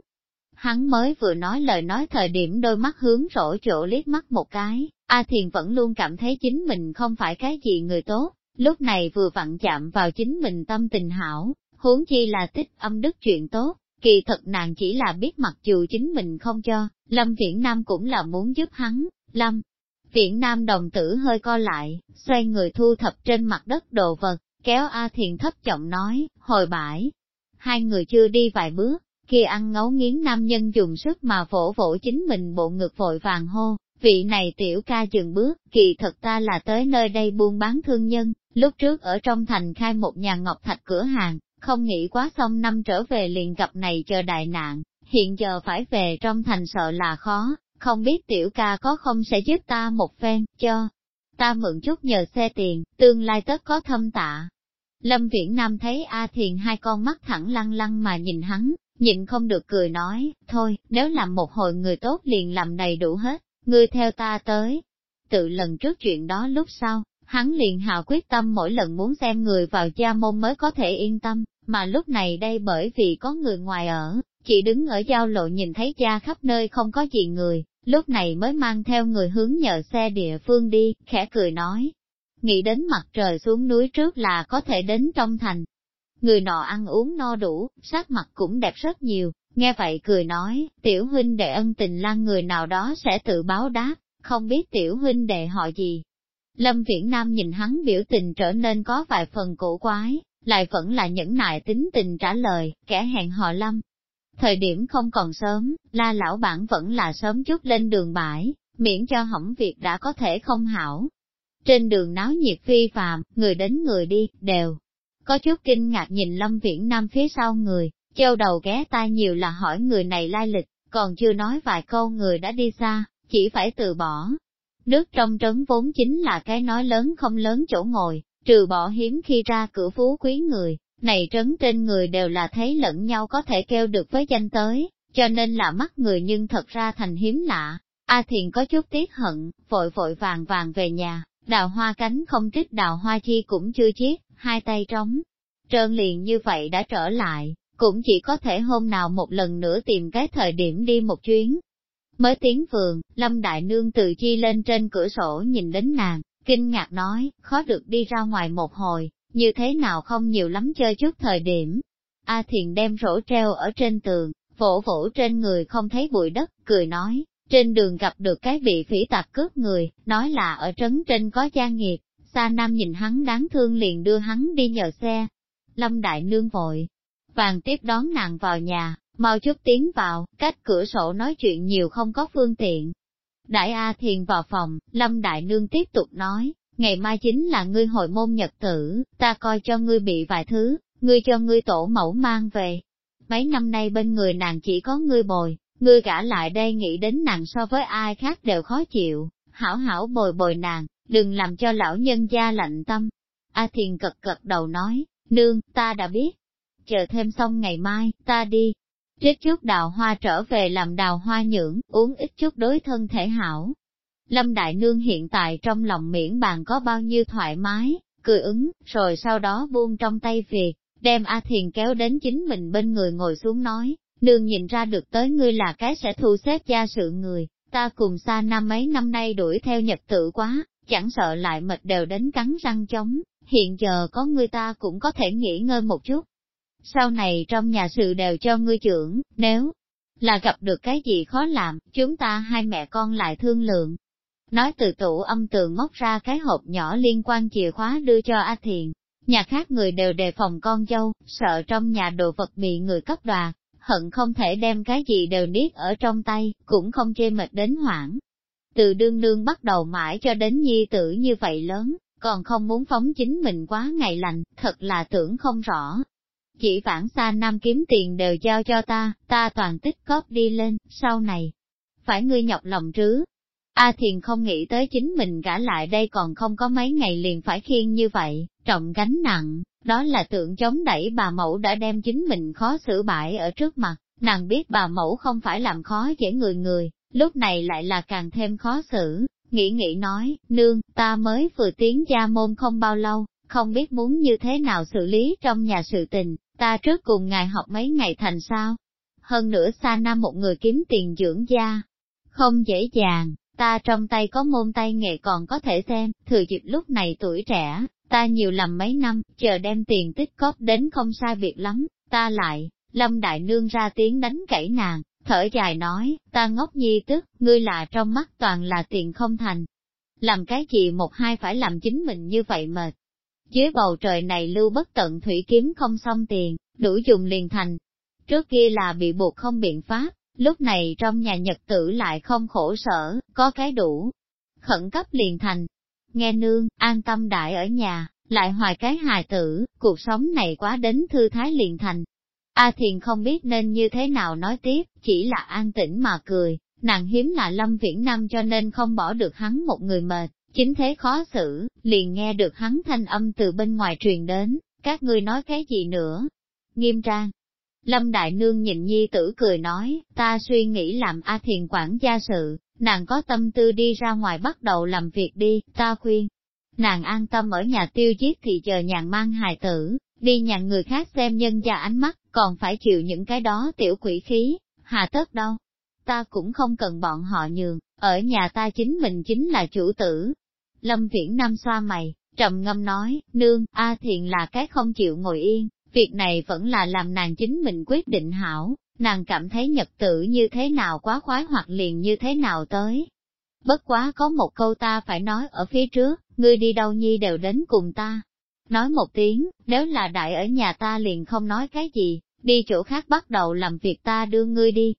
Hắn mới vừa nói lời nói thời điểm đôi mắt hướng rổ chỗ liếc mắt một cái, A Thiền vẫn luôn cảm thấy chính mình không phải cái gì người tốt, lúc này vừa vặn chạm vào chính mình tâm tình hảo, huống chi là tích âm đức chuyện tốt, kỳ thật nàng chỉ là biết mặc dù chính mình không cho, Lâm Viễn Nam cũng là muốn giúp hắn, Lâm, Viễn nam đồng tử hơi co lại, xoay người thu thập trên mặt đất đồ vật, kéo A Thiền thấp giọng nói, hồi bãi. Hai người chưa đi vài bước, khi ăn ngấu nghiến nam nhân dùng sức mà vỗ vỗ chính mình bộ ngực vội vàng hô, vị này tiểu ca dừng bước, kỳ thật ta là tới nơi đây buôn bán thương nhân, lúc trước ở trong thành khai một nhà ngọc thạch cửa hàng, không nghĩ quá xong năm trở về liền gặp này chờ đại nạn, hiện giờ phải về trong thành sợ là khó, không biết tiểu ca có không sẽ giúp ta một phen, cho. Ta mượn chút nhờ xe tiền, tương lai tất có thâm tạ. Lâm Viễn Nam thấy A Thiền hai con mắt thẳng lăng lăng mà nhìn hắn, nhịn không được cười nói, thôi, nếu làm một hồi người tốt liền làm đầy đủ hết, ngươi theo ta tới. Tự lần trước chuyện đó lúc sau, hắn liền hào quyết tâm mỗi lần muốn xem người vào gia môn mới có thể yên tâm, mà lúc này đây bởi vì có người ngoài ở, chỉ đứng ở giao lộ nhìn thấy cha khắp nơi không có gì người, lúc này mới mang theo người hướng nhờ xe địa phương đi, khẽ cười nói. Nghĩ đến mặt trời xuống núi trước là có thể đến trong thành. Người nọ ăn uống no đủ, sắc mặt cũng đẹp rất nhiều, nghe vậy cười nói, tiểu huynh đệ ân tình lan người nào đó sẽ tự báo đáp, không biết tiểu huynh đệ họ gì. Lâm Viễn Nam nhìn hắn biểu tình trở nên có vài phần cổ quái, lại vẫn là những nại tính tình trả lời, kẻ hẹn họ Lâm, Thời điểm không còn sớm, la lão bản vẫn là sớm chút lên đường bãi, miễn cho hỏng việc đã có thể không hảo. Trên đường náo nhiệt phi phàm, người đến người đi, đều. Có chút kinh ngạc nhìn Lâm Viễn Nam phía sau người, châu đầu ghé tai nhiều là hỏi người này lai lịch, còn chưa nói vài câu người đã đi xa, chỉ phải từ bỏ. Nước trong trấn vốn chính là cái nói lớn không lớn chỗ ngồi, trừ bỏ hiếm khi ra cửa phú quý người, này trấn trên người đều là thấy lẫn nhau có thể kêu được với danh tới, cho nên là mắt người nhưng thật ra thành hiếm lạ. A Thiền có chút tiếc hận, vội vội vàng vàng về nhà, đào hoa cánh không trích đào hoa chi cũng chưa chiết, hai tay trống. Trơn liền như vậy đã trở lại, cũng chỉ có thể hôm nào một lần nữa tìm cái thời điểm đi một chuyến. Mới tiếng vườn, Lâm Đại Nương từ chi lên trên cửa sổ nhìn đến nàng, kinh ngạc nói, khó được đi ra ngoài một hồi, như thế nào không nhiều lắm chơi chút thời điểm. A Thiền đem rổ treo ở trên tường, vỗ vỗ trên người không thấy bụi đất, cười nói, trên đường gặp được cái vị phỉ tạc cướp người, nói là ở trấn trên có gia nghiệp, Sa Nam nhìn hắn đáng thương liền đưa hắn đi nhờ xe. Lâm Đại Nương vội, vàng tiếp đón nàng vào nhà, mau chút tiến vào, cách cửa sổ nói chuyện nhiều không có phương tiện. Đại A Thiền vào phòng, Lâm Đại Nương tiếp tục nói, ngày mai chính là ngươi hội môn nhật tử, ta coi cho ngươi bị vài thứ, ngươi cho ngươi tổ mẫu mang về. Mấy năm nay bên người nàng chỉ có ngươi bồi, ngươi gả lại đây nghĩ đến nàng so với ai khác đều khó chịu, hảo hảo bồi bồi nàng, đừng làm cho lão nhân gia lạnh tâm. A thiền cật cật đầu nói, nương, ta đã biết. Chờ thêm xong ngày mai, ta đi. Trích chút đào hoa trở về làm đào hoa nhưỡng, uống ít chút đối thân thể hảo, Lâm Đại Nương hiện tại trong lòng miễn bàn có bao nhiêu thoải mái, cười ứng, rồi sau đó buông trong tay việc, đem A Thiền kéo đến chính mình bên người ngồi xuống nói, nương nhìn ra được tới ngươi là cái sẽ thu xếp gia sự người, ta cùng xa năm mấy năm nay đuổi theo nhật tự quá, chẳng sợ lại mệt đều đến cắn răng chống, hiện giờ có ngươi ta cũng có thể nghỉ ngơi một chút. Sau này trong nhà sự đều cho ngươi trưởng, nếu là gặp được cái gì khó làm, chúng ta hai mẹ con lại thương lượng, nói từ tủ âm tường móc ra cái hộp nhỏ liên quan chìa khóa đưa cho A Thiền. Nhà khác người đều đề phòng con dâu, sợ trong nhà đồ vật bị người cấp đoạt, hận không thể đem cái gì đều niết ở trong tay, cũng không chê mệt đến hoảng. Từ đương đương bắt đầu mãi cho đến nhi tử như vậy lớn, còn không muốn phóng chính mình quá ngày lành, thật là tưởng không rõ. Chỉ vãn xa nam kiếm tiền đều giao cho ta, ta toàn tích cóp đi lên, sau này. Phải ngươi nhọc lòng trứ, A Thiền không nghĩ tới chính mình gã lại đây còn không có mấy ngày liền phải khiên như vậy, trọng gánh nặng, đó là tượng chống đẩy bà mẫu đã đem chính mình khó xử bại ở trước mặt, nàng biết bà mẫu không phải làm khó dễ người người, lúc này lại là càng thêm khó xử, nghĩ nghĩ nói, nương, ta mới vừa tiến gia môn không bao lâu, không biết muốn như thế nào xử lý trong nhà sự tình, ta trước cùng ngài học mấy ngày thành sao. Hơn nữa xa nam một người kiếm tiền dưỡng gia, không dễ dàng, ta trong tay có môn tay nghề còn có thể xem, thừa dịp lúc này tuổi trẻ, ta nhiều làm mấy năm, chờ đem tiền tích cóp đến không sai việc lắm, ta lại, lâm đại nương ra tiếng đánh cãi nàng, thở dài nói, ta ngốc nhi tức, ngươi là trong mắt toàn là tiền không thành. Làm cái gì một hai phải làm chính mình như vậy mệt. Dưới bầu trời này lưu bất tận thủy kiếm không xong tiền, đủ dùng liền thành. Trước kia là bị buộc không biện pháp, Lúc này trong nhà nhật tử lại không khổ sở, có cái đủ. Khẩn cấp liền thành. Nghe nương, an tâm đại ở nhà, lại hoài cái hài tử, cuộc sống này quá đến thư thái liền thành. A Thiền không biết nên như thế nào nói tiếp, chỉ là an tĩnh mà cười, nàng hiếm là Lâm Viễn Nam cho nên không bỏ được hắn một người mệt, chính thế khó xử, liền nghe được hắn thanh âm từ bên ngoài truyền đến, các ngươi nói cái gì nữa. Nghiêm trang, Lâm Đại Nương nhìn nhi tử cười nói, ta suy nghĩ làm A Thiền quản gia sự, nàng có tâm tư đi ra ngoài bắt đầu làm việc đi, ta khuyên. Nàng an tâm ở nhà tiêu giết thì chờ nhàn mang hài tử, đi nhàn người khác xem nhân gia ánh mắt, còn phải chịu những cái đó tiểu quỷ khí, hà tất đâu. Ta cũng không cần bọn họ nhường, ở nhà ta chính mình chính là chủ tử. Lâm Viễn Nam xoa mày, trầm ngâm nói, nương, A thiền là cái không chịu ngồi yên, Việc này vẫn là làm nàng chính mình quyết định hảo, nàng cảm thấy nhật tử như thế nào quá khoái hoặc liền như thế nào tới. Bất quá có một câu ta phải nói ở phía trước, ngươi đi đâu nhi đều đến cùng ta. Nói một tiếng, nếu là đại ở nhà ta liền không nói cái gì, đi chỗ khác bắt đầu làm việc ta đưa ngươi đi.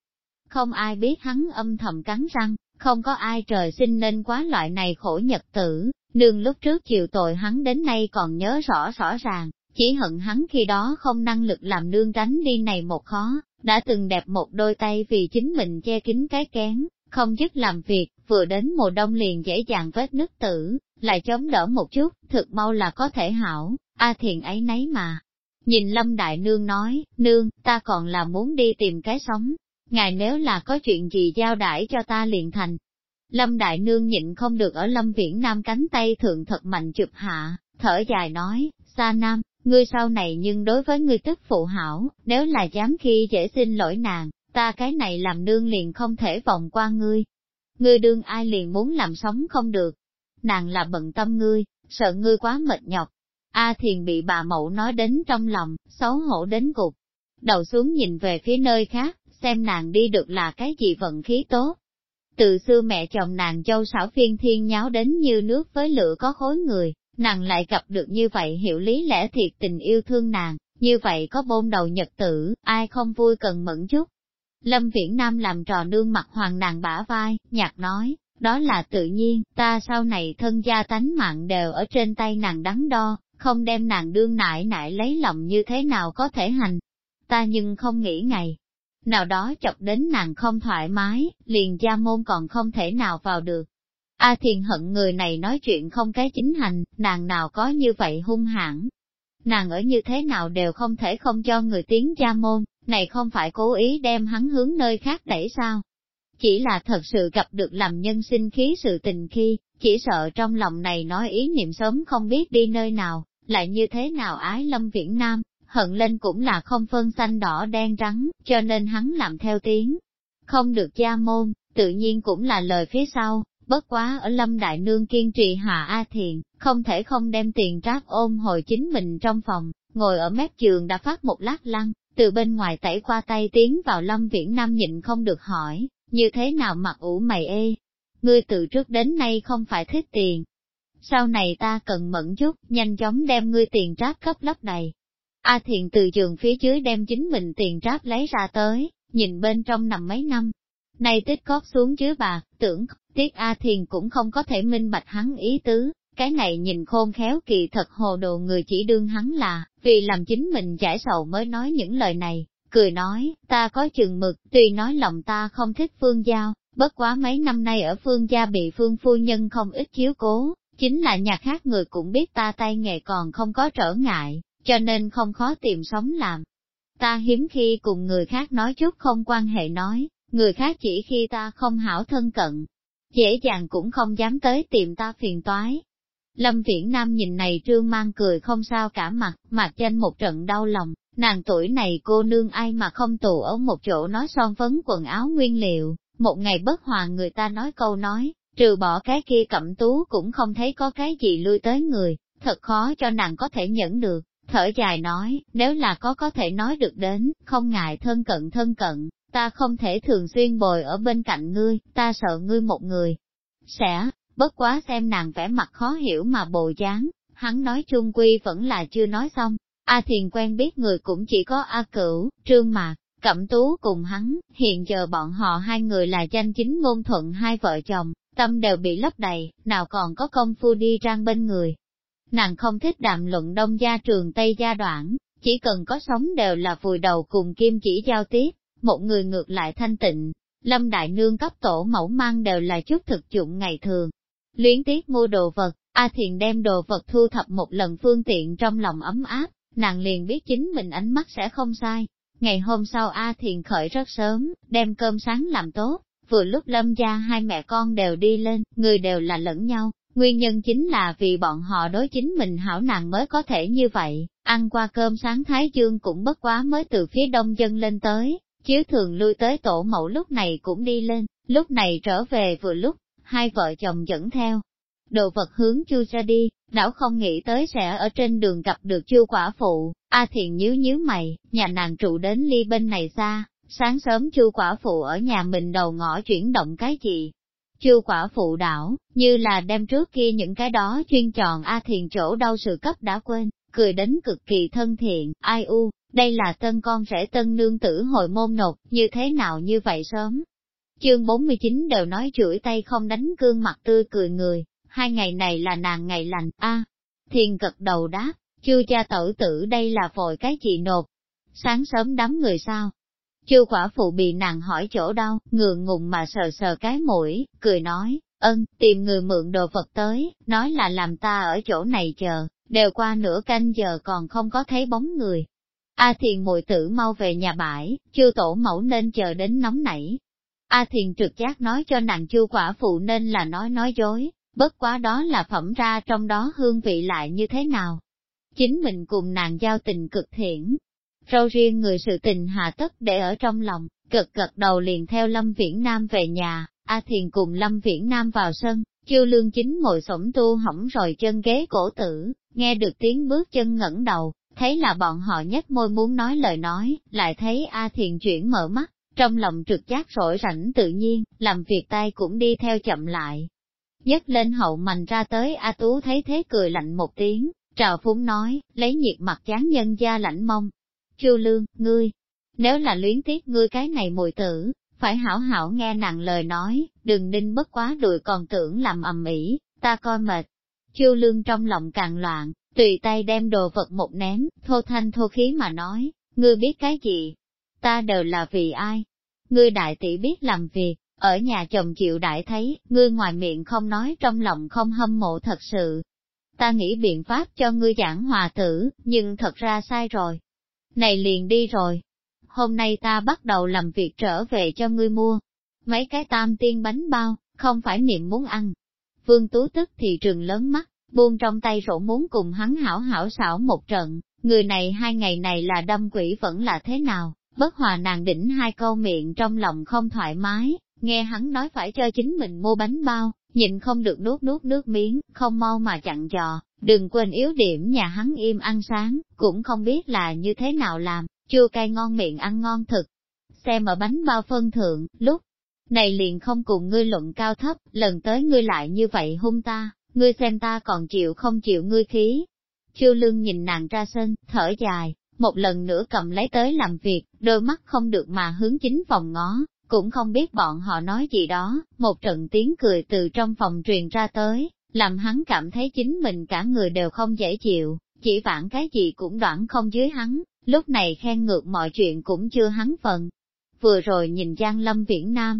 Không ai biết hắn âm thầm cắn răng, không có ai trời sinh nên quá loại này khổ nhật tử, nương lúc trước chịu tội hắn đến nay còn nhớ rõ rõ ràng, chỉ hận hắn khi đó không năng lực làm nương tránh đi này một khó, đã từng đẹp một đôi tay vì chính mình che kín cái kén, không dứt làm việc, vừa đến mùa đông liền dễ dàng vết nước tử, lại chống đỡ một chút, thực mau là có thể hảo, a thiền ấy nấy mà. Nhìn Lâm Đại Nương nói, Nương, ta còn là muốn đi tìm cái sống, ngài nếu là có chuyện gì giao đãi cho ta liền thành. Lâm Đại Nương nhịn không được ở Lâm Viễn Nam cánh tay thượng thật mạnh chụp hạ, thở dài nói, xa Nam, ngươi sau này nhưng đối với ngươi tức phụ hảo, nếu là dám khi dễ xin lỗi nàng, ta cái này làm nương liền không thể vòng qua ngươi. Ngươi đương ai liền muốn làm sống không được. Nàng là bận tâm ngươi, sợ ngươi quá mệt nhọc. A thiền bị bà mẫu nói đến trong lòng, xấu hổ đến cục. Đầu xuống nhìn về phía nơi khác, xem nàng đi được là cái gì vận khí tốt. Từ xưa mẹ chồng nàng châu xảo phiên thiên nháo đến như nước với lửa có khối người, nàng lại gặp được như vậy hiểu lý lẽ thiệt tình yêu thương nàng, như vậy có bôn đầu nhật tử, ai không vui cần mẫn chút. Lâm Viễn Nam làm trò nương mặt hoàng nàng bả vai, nhạc nói, đó là tự nhiên, ta sau này thân gia tánh mạng đều ở trên tay nàng đắn đo, không đem nàng đương nại nại lấy lòng như thế nào có thể hành. Ta nhưng không nghĩ ngày, nào đó chọc đến nàng không thoải mái, liền gia môn còn không thể nào vào được, A Thiền hận người này nói chuyện không cái chính hành, nàng nào có như vậy hung hãn. Nàng ở như thế nào đều không thể không cho người tiếng gia môn, này không phải cố ý đem hắn hướng nơi khác đẩy sao. Chỉ là thật sự gặp được làm nhân sinh khí sự tình khi, chỉ sợ trong lòng này nói ý niệm sớm không biết đi nơi nào, lại như thế nào ái lâm viễn nam, hận lên cũng là không phân xanh đỏ đen trắng, cho nên hắn làm theo tiếng. Không được gia môn, tự nhiên cũng là lời phía sau, Bất quá ở Lâm Đại Nương kiên trì hạ A Thiện, không thể không đem tiền tráp ôm hồi chính mình trong phòng, ngồi ở mép giường đã phát một lát lăn, từ bên ngoài tẩy qua tay tiến vào Lâm Viễn Nam nhịn không được hỏi, như thế nào mặc ủ mày ê? Ngươi từ trước đến nay không phải thích tiền. Sau này ta cần mẫn chút, nhanh chóng đem ngươi tiền tráp cấp lấp đầy. A Thiện từ giường phía dưới đem chính mình tiền tráp lấy ra tới, nhìn bên trong nằm mấy năm. Nay tích cóp xuống chứa bạc, tưởng Tiết A Thiền cũng không có thể minh bạch hắn ý tứ, cái này nhìn khôn khéo kỳ thật hồ đồ người chỉ đương hắn là, vì làm chính mình giải sầu mới nói những lời này, cười nói, ta có chừng mực, tuy nói lòng ta không thích phương giao, bất quá mấy năm nay ở phương gia bị phương phu nhân không ít chiếu cố, chính là nhà khác người cũng biết ta tay nghề còn không có trở ngại, cho nên không khó tìm sống làm. Ta hiếm khi cùng người khác nói chút không quan hệ nói, người khác chỉ khi ta không hảo thân cận, dễ dàng cũng không dám tới tìm ta phiền toái. Lâm Viễn Nam nhìn này trương mang cười không sao cả mặt, mặt trên một trận đau lòng, nàng tuổi này cô nương ai mà không tù ở một chỗ nói son phấn quần áo nguyên liệu, một ngày bất hòa người ta nói câu nói, trừ bỏ cái kia cẩm tú cũng không thấy có cái gì lui tới người, thật khó cho nàng có thể nhẫn được, thở dài nói, nếu là có có thể nói được đến, không ngại thân cận thân cận, ta không thể thường xuyên bồi ở bên cạnh ngươi, ta sợ ngươi một người. Sẽ, bất quá xem nàng vẻ mặt khó hiểu mà bồ dáng, hắn nói chung quy vẫn là chưa nói xong. A Thiền quen biết người cũng chỉ có A Cửu, Trương Mạc, Cẩm Tú cùng hắn, hiện giờ bọn họ hai người là danh chính ngôn thuận hai vợ chồng, tâm đều bị lấp đầy, nào còn có công phu đi rang bên người. Nàng không thích đàm luận đông gia trường Tây gia đoạn, chỉ cần có sống đều là vùi đầu cùng kim chỉ giao tiếp, một người ngược lại thanh tịnh. Lâm Đại Nương cấp tổ mẫu mang đều là chút thực dụng ngày thường. Luyến tiếc mua đồ vật, A Thiền đem đồ vật thu thập một lần phương tiện trong lòng ấm áp, nàng liền biết chính mình ánh mắt sẽ không sai. Ngày hôm sau A Thiền khởi rất sớm, đem cơm sáng làm tốt, vừa lúc lâm gia hai mẹ con đều đi lên, người đều là lẫn nhau, nguyên nhân chính là vì bọn họ đối chính mình hảo nàng mới có thể như vậy, ăn qua cơm sáng Thái Dương cũng bất quá mới từ phía đông dân lên tới, Chiếu thường lui tới tổ mẫu lúc này cũng đi lên, lúc này trở về vừa lúc, hai vợ chồng dẫn theo. Đồ vật hướng chu ra đi, đảo không nghĩ tới sẽ ở trên đường gặp được chu quả phụ, A à Thiền nhíu nhíu mày, nhà nàng trụ đến ly bên này xa, sáng sớm chu quả phụ ở nhà mình đầu ngõ chuyển động cái gì. Chu quả phụ đảo, như là đem trước kia những cái đó chuyên chọn A Thiền chỗ đau sự cấp đã quên, cười đến cực kỳ thân thiện, ai u, đây là tân con rể tân nương tử hồi môn nộp, như thế nào như vậy sớm? Chương 49 đều nói chửi tay không đánh cương mặt tươi cười người, hai ngày này là nàng ngày lành, a Thiền gật đầu đáp, chư cha tẩu tử đây là vội cái gì nộp? Sáng sớm đám người sao? Chư quả phụ bị nàng hỏi chỗ đau, ngượng ngùng mà sờ sờ cái mũi, cười nói, ân, tìm người mượn đồ vật tới, nói là làm ta ở chỗ này chờ, đều qua nửa canh giờ còn không có thấy bóng người, A Thiền muội tử mau về nhà bãi, chư tổ mẫu nên chờ đến nóng nảy. A Thiền trực giác nói cho nàng chư quả phụ nên là nói nói dối, bất quá đó là phẩm ra trong đó hương vị lại như thế nào. Chính mình cùng nàng giao tình cực thiển. Râu riêng người sự tình hạ tất để ở trong lòng, cực gật đầu liền theo Lâm Viễn Nam về nhà, A Thiền cùng Lâm Viễn Nam vào sân, chiêu lương chính ngồi sổng tu hỏng rồi chân ghế cổ tử, nghe được tiếng bước chân ngẩng đầu, thấy là bọn họ nhếch môi muốn nói lời nói, lại thấy A Thiền chuyển mở mắt, trong lòng trực giác rỗi rảnh tự nhiên, làm việc tay cũng đi theo chậm lại. Nhấc lên hậu mành ra tới A Tú thấy thế cười lạnh một tiếng, trào phúng nói, lấy nhiệt mặt chán nhân gia lãnh mông. Chu lương, ngươi, nếu là luyến tiếc ngươi cái này mùi tử, phải hảo hảo nghe nặng lời nói, đừng ninh bất quá đùi còn tưởng làm ầm ĩ, ta coi mệt. Chu lương trong lòng càng loạn, tùy tay đem đồ vật một ném, thô thanh thô khí mà nói, ngươi biết cái gì? Ta đều là vì ai? Ngươi đại tỷ biết làm việc, ở nhà chồng chịu đại thấy, ngươi ngoài miệng không nói trong lòng không hâm mộ thật sự. Ta nghĩ biện pháp cho ngươi giảng hòa tử, nhưng thật ra sai rồi. Này liền đi rồi. Hôm nay ta bắt đầu làm việc trở về cho ngươi mua. Mấy cái tam tiên bánh bao, không phải niệm muốn ăn. Vương Tú tức thì trường lớn mắt, buông trong tay rổ muốn cùng hắn hảo hảo xảo một trận, người này hai ngày này là đâm quỷ vẫn là thế nào, bất hòa nàng đỉnh hai câu miệng trong lòng không thoải mái, nghe hắn nói phải cho chính mình mua bánh bao, nhìn không được nuốt nuốt nước miếng, không mau mà chặn dò, đừng quên yếu điểm nhà hắn im ăn sáng, cũng không biết là như thế nào làm, chua cay ngon miệng ăn ngon thực. Xem ở bánh bao phân thượng, lúc này liền không cùng ngươi luận cao thấp, lần tới ngươi lại như vậy hung ta, ngươi xem ta còn chịu không chịu ngươi khí. Chiêu lương nhìn nàng ra sân, thở dài, một lần nữa cầm lấy tới làm việc, đôi mắt không được mà hướng chính phòng ngó, cũng không biết bọn họ nói gì đó, một trận tiếng cười từ trong phòng truyền ra tới, làm hắn cảm thấy chính mình cả người đều không dễ chịu, chỉ vãn cái gì cũng đoạn không dưới hắn, lúc này khen ngược mọi chuyện cũng chưa hắn phần. Vừa rồi nhìn Giang Lâm Viễn Nam,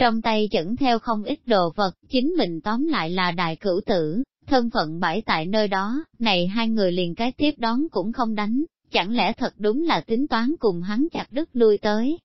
trong tay chẩn theo không ít đồ vật, chính mình tóm lại là đại cửu tử, thân phận bãi tại nơi đó, này hai người liền cái tiếp đón cũng không đánh, chẳng lẽ thật đúng là tính toán cùng hắn chặt đứt lui tới.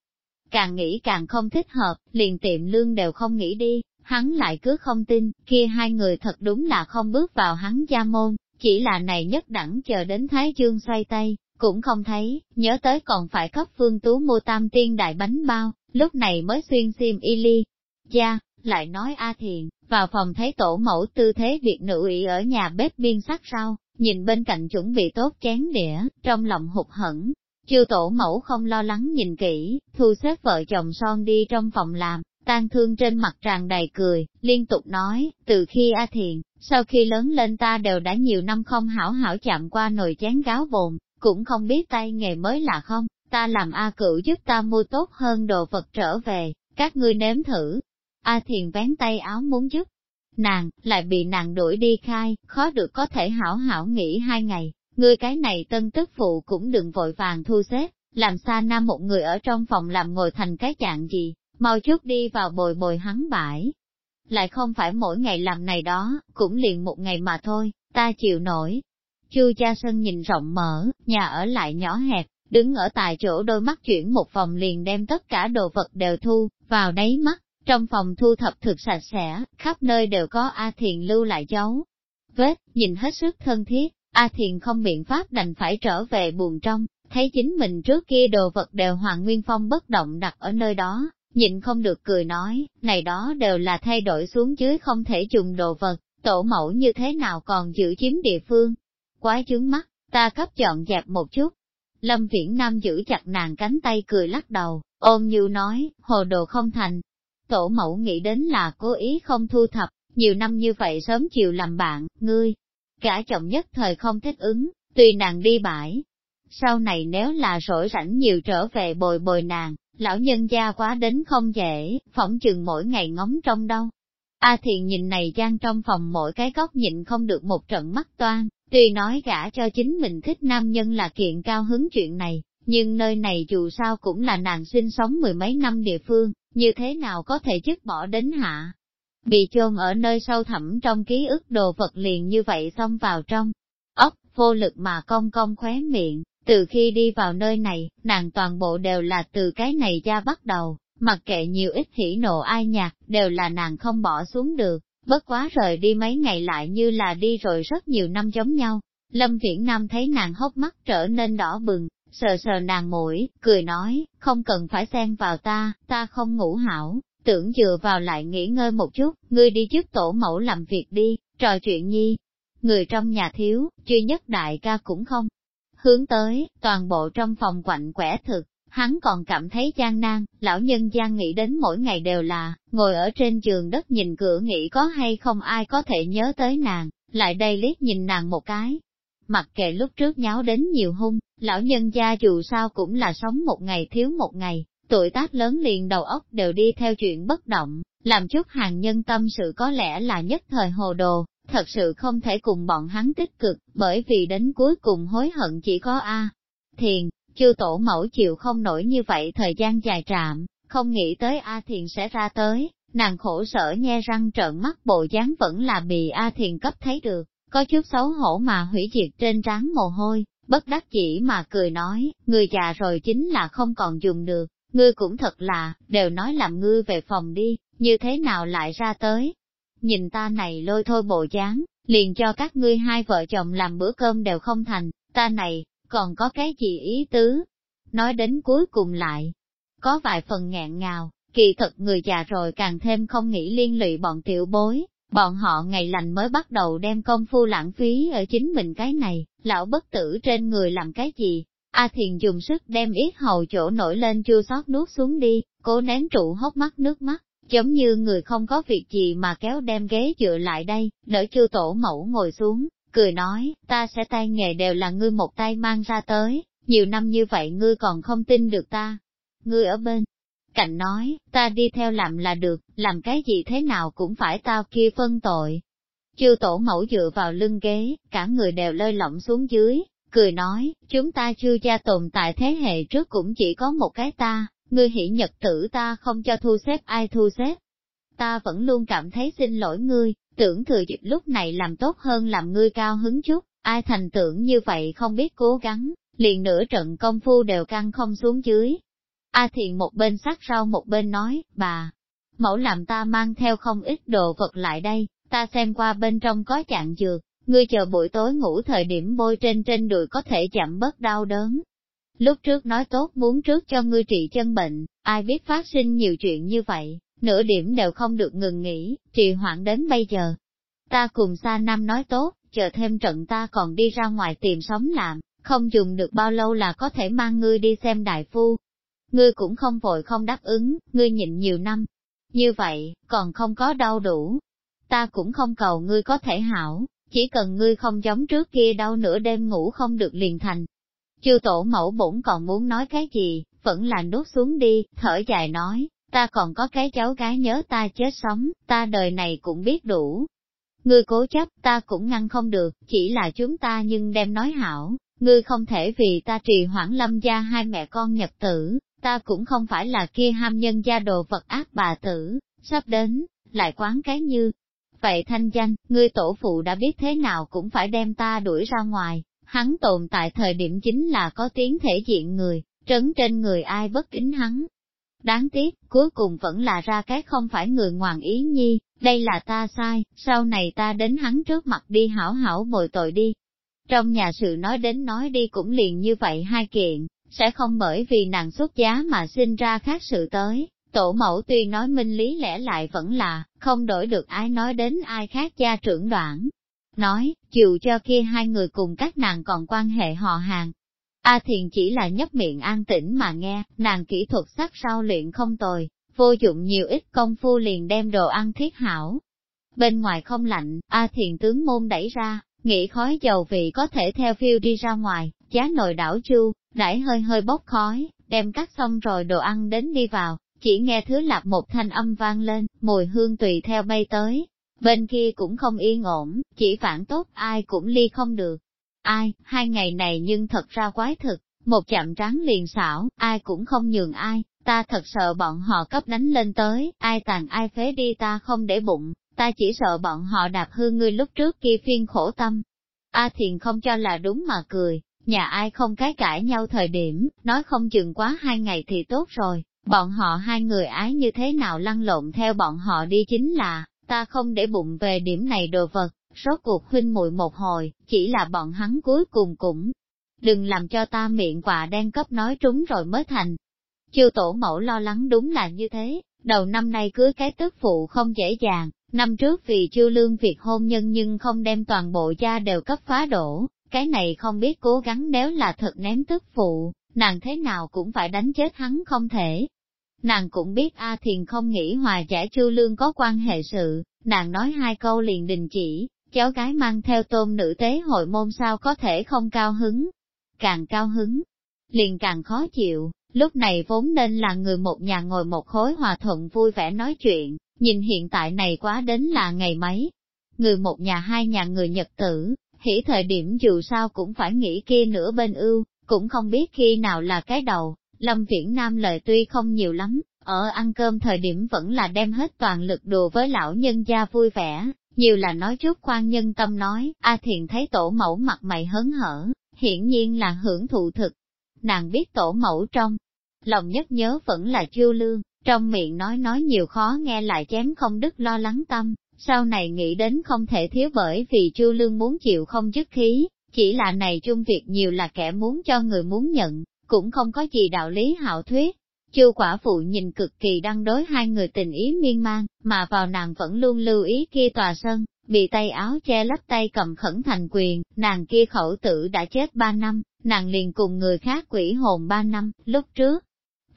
Càng nghĩ càng không thích hợp, liền tiệm lương đều không nghĩ đi, hắn lại cứ không tin, kia hai người thật đúng là không bước vào hắn gia môn, chỉ là này nhất đẳng chờ đến Thái Dương xoay tay, cũng không thấy, nhớ tới còn phải cấp Phương Tú mua tam tiên đại bánh bao, lúc này mới xuyên xiêm y ly. Gia, lại nói A Thiền, vào phòng thấy tổ mẫu tư thế việc nữ ủy ở nhà bếp biên sắc sau, nhìn bên cạnh chuẩn bị tốt chén đĩa, trong lòng hụt hẫng. Chiêu tổ mẫu không lo lắng nhìn kỹ, thu xếp vợ chồng son đi trong phòng làm, tan thương trên mặt tràn đầy cười, liên tục nói, từ khi A Thiền, sau khi lớn lên ta đều đã nhiều năm không hảo hảo chạm qua nồi chén gáo bồn, cũng không biết tay nghề mới là không, ta làm A cửu giúp ta mua tốt hơn đồ vật trở về, các ngươi nếm thử. A thiền vén tay áo muốn giúp, nàng, lại bị nàng đuổi đi khai, khó được có thể hảo hảo nghỉ hai ngày, ngươi cái này tân tức phụ cũng đừng vội vàng thu xếp, làm xa nam một người ở trong phòng làm ngồi thành cái dạng gì, mau chút đi vào bồi bồi hắn bãi. Lại không phải mỗi ngày làm này đó, cũng liền một ngày mà thôi, ta chịu nổi, Chu cha sân nhìn rộng mở, nhà ở lại nhỏ hẹp, đứng ở tại chỗ đôi mắt chuyển một vòng liền đem tất cả đồ vật đều thu, vào đáy mắt, trong phòng thu thập thực sạch sẽ, khắp nơi đều có A Thiền lưu lại dấu. Vết, nhìn hết sức thân thiết, A Thiền không biện pháp đành phải trở về buồn trong, thấy chính mình trước kia đồ vật đều hoàng nguyên phong bất động đặt ở nơi đó, nhịn không được cười nói, này đó đều là thay đổi xuống dưới không thể dùng đồ vật, tổ mẫu như thế nào còn giữ chiếm địa phương, quái chướng mắt, ta cấp chọn dẹp một chút. Lâm Viễn Nam giữ chặt nàng cánh tay cười lắc đầu, ôm như nói, hồ đồ không thành. Tổ mẫu nghĩ đến là cố ý không thu thập, nhiều năm như vậy sớm chiều làm bạn, ngươi. Cả chồng nhất thời không thích ứng, tùy nàng đi bãi. Sau này nếu là rỗi rảnh nhiều trở về bồi bồi nàng, lão nhân gia quá đến không dễ, phỏng chừng mỗi ngày ngóng trong đâu. A à thiền nhìn này gian trong phòng mỗi cái góc nhịn không được một trận mắt toan, Tuy nói gả cho chính mình thích nam nhân là kiện cao hứng chuyện này, nhưng nơi này dù sao cũng là nàng sinh sống mười mấy năm địa phương, như thế nào có thể dứt bỏ đến hạ. Bị chôn ở nơi sâu thẳm trong ký ức đồ vật liền như vậy xông vào trong, ốc, vô lực mà cong cong khóe miệng, từ khi đi vào nơi này, nàng toàn bộ đều là từ cái này ra bắt đầu, mặc kệ nhiều ít hỉ nộ ai nhạt đều là nàng không bỏ xuống được, Bất quá rời đi mấy ngày lại như là đi rồi rất nhiều năm giống nhau. Lâm Viễn Nam thấy nàng hốc mắt trở nên đỏ bừng, sờ sờ nàng mũi, cười nói, không cần phải xen vào ta, ta không ngủ hảo, tưởng dựa vào lại nghỉ ngơi một chút, ngươi đi trước tổ mẫu làm việc đi, trò chuyện nhi. Người trong nhà thiếu, duy nhất đại ca cũng không. Hướng tới, toàn bộ trong phòng quạnh quẻ thực, hắn còn cảm thấy gian nan, lão nhân gian nghĩ đến mỗi ngày đều là, ngồi ở trên giường đất nhìn cửa nghĩ có hay không ai có thể nhớ tới nàng, lại đây liếc nhìn nàng một cái. Mặc kệ lúc trước nháo đến nhiều hung, lão nhân gia dù sao cũng là sống một ngày thiếu một ngày, tuổi tác lớn liền đầu óc đều đi theo chuyện bất động, làm chút hàng nhân tâm sự có lẽ là nhất thời hồ đồ, thật sự không thể cùng bọn hắn tích cực, bởi vì đến cuối cùng hối hận chỉ có A. Thiền, chư tổ mẫu chịu không nổi như vậy thời gian dài trạm, không nghĩ tới A Thiền sẽ ra tới, nàng khổ sở nghe răng trợn mắt bộ dáng vẫn là bị A Thiền cấp thấy được, có chút xấu hổ mà hủy diệt trên trán mồ hôi, bất đắc chỉ mà cười nói, người già rồi chính là không còn dùng được, ngươi cũng thật là, đều nói làm ngươi về phòng đi, như thế nào lại ra tới. Nhìn ta này lôi thôi bộ dáng, liền cho các ngươi hai vợ chồng làm bữa cơm đều không thành, ta này, còn có cái gì ý tứ. Nói đến cuối cùng lại, có vài phần ngẹn ngào, kỳ thật người già rồi càng thêm không nghĩ liên lụy bọn tiểu bối, bọn họ ngày lành mới bắt đầu đem công phu lãng phí ở chính mình cái này, lão bất tử trên người làm cái gì. A Thiền dùng sức đem ít hầu chỗ nổi lên chua sót nuốt xuống đi, cố nén trụ hốc mắt nước mắt, giống như người không có việc gì mà kéo đem ghế dựa lại đây, đỡ chưa tổ mẫu ngồi xuống cười nói, ta sẽ tay nghề đều là ngươi một tay mang ra tới, nhiều năm như vậy ngươi còn không tin được ta. Ngươi ở bên cạnh nói, ta đi theo làm là được, làm cái gì thế nào cũng phải tao kia phân tội. Chư tổ mẫu dựa vào lưng ghế, cả người đều lơi lỏng xuống dưới, cười nói, chúng ta chưa gia tồn tại thế hệ trước cũng chỉ có một cái ta, ngươi hỷ nhật tử ta không cho thu xếp ai thu xếp, ta vẫn luôn cảm thấy xin lỗi ngươi, tưởng thừa dịp lúc này làm tốt hơn làm ngươi cao hứng chút, ai thành tưởng như vậy không biết cố gắng, liền nửa trận công phu đều căng không xuống dưới. A thiền một bên sắc sau một bên nói, bà, mẫu làm ta mang theo không ít đồ vật lại đây, ta xem qua bên trong có chạng dược, ngươi chờ buổi tối ngủ thời điểm bôi trên trên đùi có thể chậm bớt đau đớn. Lúc trước nói tốt muốn trước cho ngươi trị chân bệnh, ai biết phát sinh nhiều chuyện như vậy, nửa điểm đều không được ngừng nghỉ, trì hoãn đến bây giờ. Ta cùng Sa Nam nói tốt, chờ thêm trận ta còn đi ra ngoài tìm sống làm, không dùng được bao lâu là có thể mang ngươi đi xem đại phu. Ngươi cũng không vội không đáp ứng, ngươi nhịn nhiều năm. Như vậy, còn không có đau đủ. Ta cũng không cầu ngươi có thể hảo, chỉ cần ngươi không giống trước kia đau nửa đêm ngủ không được liền thành. Chư tổ mẫu bổn còn muốn nói cái gì, vẫn là nuốt xuống đi, thở dài nói, ta còn có cái cháu gái nhớ ta chết sống, ta đời này cũng biết đủ. Ngươi cố chấp ta cũng ngăn không được, chỉ là chúng ta nhưng đem nói hảo, ngươi không thể vì ta trì hoãn lâm gia hai mẹ con nhập tử, ta cũng không phải là kia ham nhân gia đồ vật ác bà tử, sắp đến, lại quán cái như. Vậy thanh danh, ngươi tổ phụ đã biết thế nào cũng phải đem ta đuổi ra ngoài, hắn tồn tại thời điểm chính là có tiếng thể diện người, trấn trên người ai bất kính hắn, Đáng tiếc, cuối cùng vẫn là ra cái không phải người ngoạn ý nhi, đây là ta sai, sau này ta đến hắn trước mặt đi hảo hảo bồi tội đi. Trong nhà sự nói đến nói đi cũng liền như vậy hai kiện, sẽ không bởi vì nàng xuất giá mà sinh ra khác sự tới. Tổ mẫu tuy nói minh lý lẽ lại vẫn là, không đổi được ai nói đến ai khác gia trưởng đoạn. Nói, dù cho kia hai người cùng các nàng còn quan hệ họ hàng, A Thiền chỉ là nhấp miệng an tĩnh mà nghe, nàng kỹ thuật sắc sao luyện không tồi, vô dụng nhiều ít công phu liền đem đồ ăn thiết hảo. Bên ngoài không lạnh, A Thiền tướng môn đẩy ra, nghĩ khói dầu vị có thể theo phiêu đi ra ngoài, giá nồi đảo chu, đẩy hơi hơi bốc khói, đem cắt xong rồi đồ ăn đến đi vào, chỉ nghe thứ lạp một thanh âm vang lên, mùi hương tùy theo bay tới. Bên kia cũng không yên ổn, chỉ phản tốt ai cũng ly không được, Ai, hai ngày này nhưng thật ra quái thực, một chạm trán liền xảo, ai cũng không nhường ai, ta thật sợ bọn họ cấp đánh lên tới, ai tàn ai phế đi ta không để bụng, ta chỉ sợ bọn họ đạp hư ngươi lúc trước kia phiên khổ tâm. A thiền không cho là đúng mà cười, nhà ai không cái cãi nhau thời điểm, nói không chừng quá hai ngày thì tốt rồi, bọn họ hai người ái như thế nào lăn lộn theo bọn họ đi chính là, ta không để bụng về điểm này đồ vật, rốt cuộc huynh muội một hồi, chỉ là bọn hắn cuối cùng cũng. Đừng làm cho ta miệng quà đen cấp nói trúng rồi mới thành. Chiêu tổ mẫu lo lắng đúng là như thế, đầu năm nay cưới cái tức phụ không dễ dàng, năm trước vì chiêu lương việc hôn nhân nhưng không đem toàn bộ gia đều cấp phá đổ, cái này không biết cố gắng nếu là thật ném tức phụ, nàng thế nào cũng phải đánh chết hắn không thể. Nàng cũng biết A Thiền không nghĩ hòa giải Chu Lương có quan hệ sự, nàng nói hai câu liền đình chỉ, cháu gái mang theo tôn nữ tế hội môn sao có thể không cao hứng. Càng cao hứng, liền càng khó chịu, lúc này vốn nên là người một nhà ngồi một khối hòa thuận vui vẻ nói chuyện, nhìn hiện tại này quá đến là ngày mấy. Người một nhà hai nhà người Nhật tử, hỉ thời điểm dù sao cũng phải nghĩ kia nửa bên ưu, cũng không biết khi nào là cái đầu. Lâm Viễn Nam lời tuy không nhiều lắm, ở ăn cơm thời điểm vẫn là đem hết toàn lực đùa với lão nhân gia vui vẻ, nhiều là nói trước khoan nhân tâm nói, A Thiền thấy tổ mẫu mặt mày hớn hở, hiển nhiên là hưởng thụ thực. Nàng biết tổ mẫu trong, lòng nhất nhớ vẫn là chiêu lương, trong miệng nói nói nhiều khó nghe lại chém không đứt lo lắng tâm, sau này nghĩ đến không thể thiếu bởi vì chu lương muốn chịu không dứt khí, chỉ là này chung việc nhiều là kẻ muốn cho người muốn nhận, cũng không có gì đạo lý hạo thuyết, Chu quả phụ nhìn cực kỳ đăng đối hai người tình ý miên man, mà vào nàng vẫn luôn lưu ý kia tòa sân, bị tay áo che lấp tay cầm khẩn thành quyền, nàng kia khẩu tử đã chết ba năm, nàng liền cùng người khác quỷ hồn ba năm, lúc trước.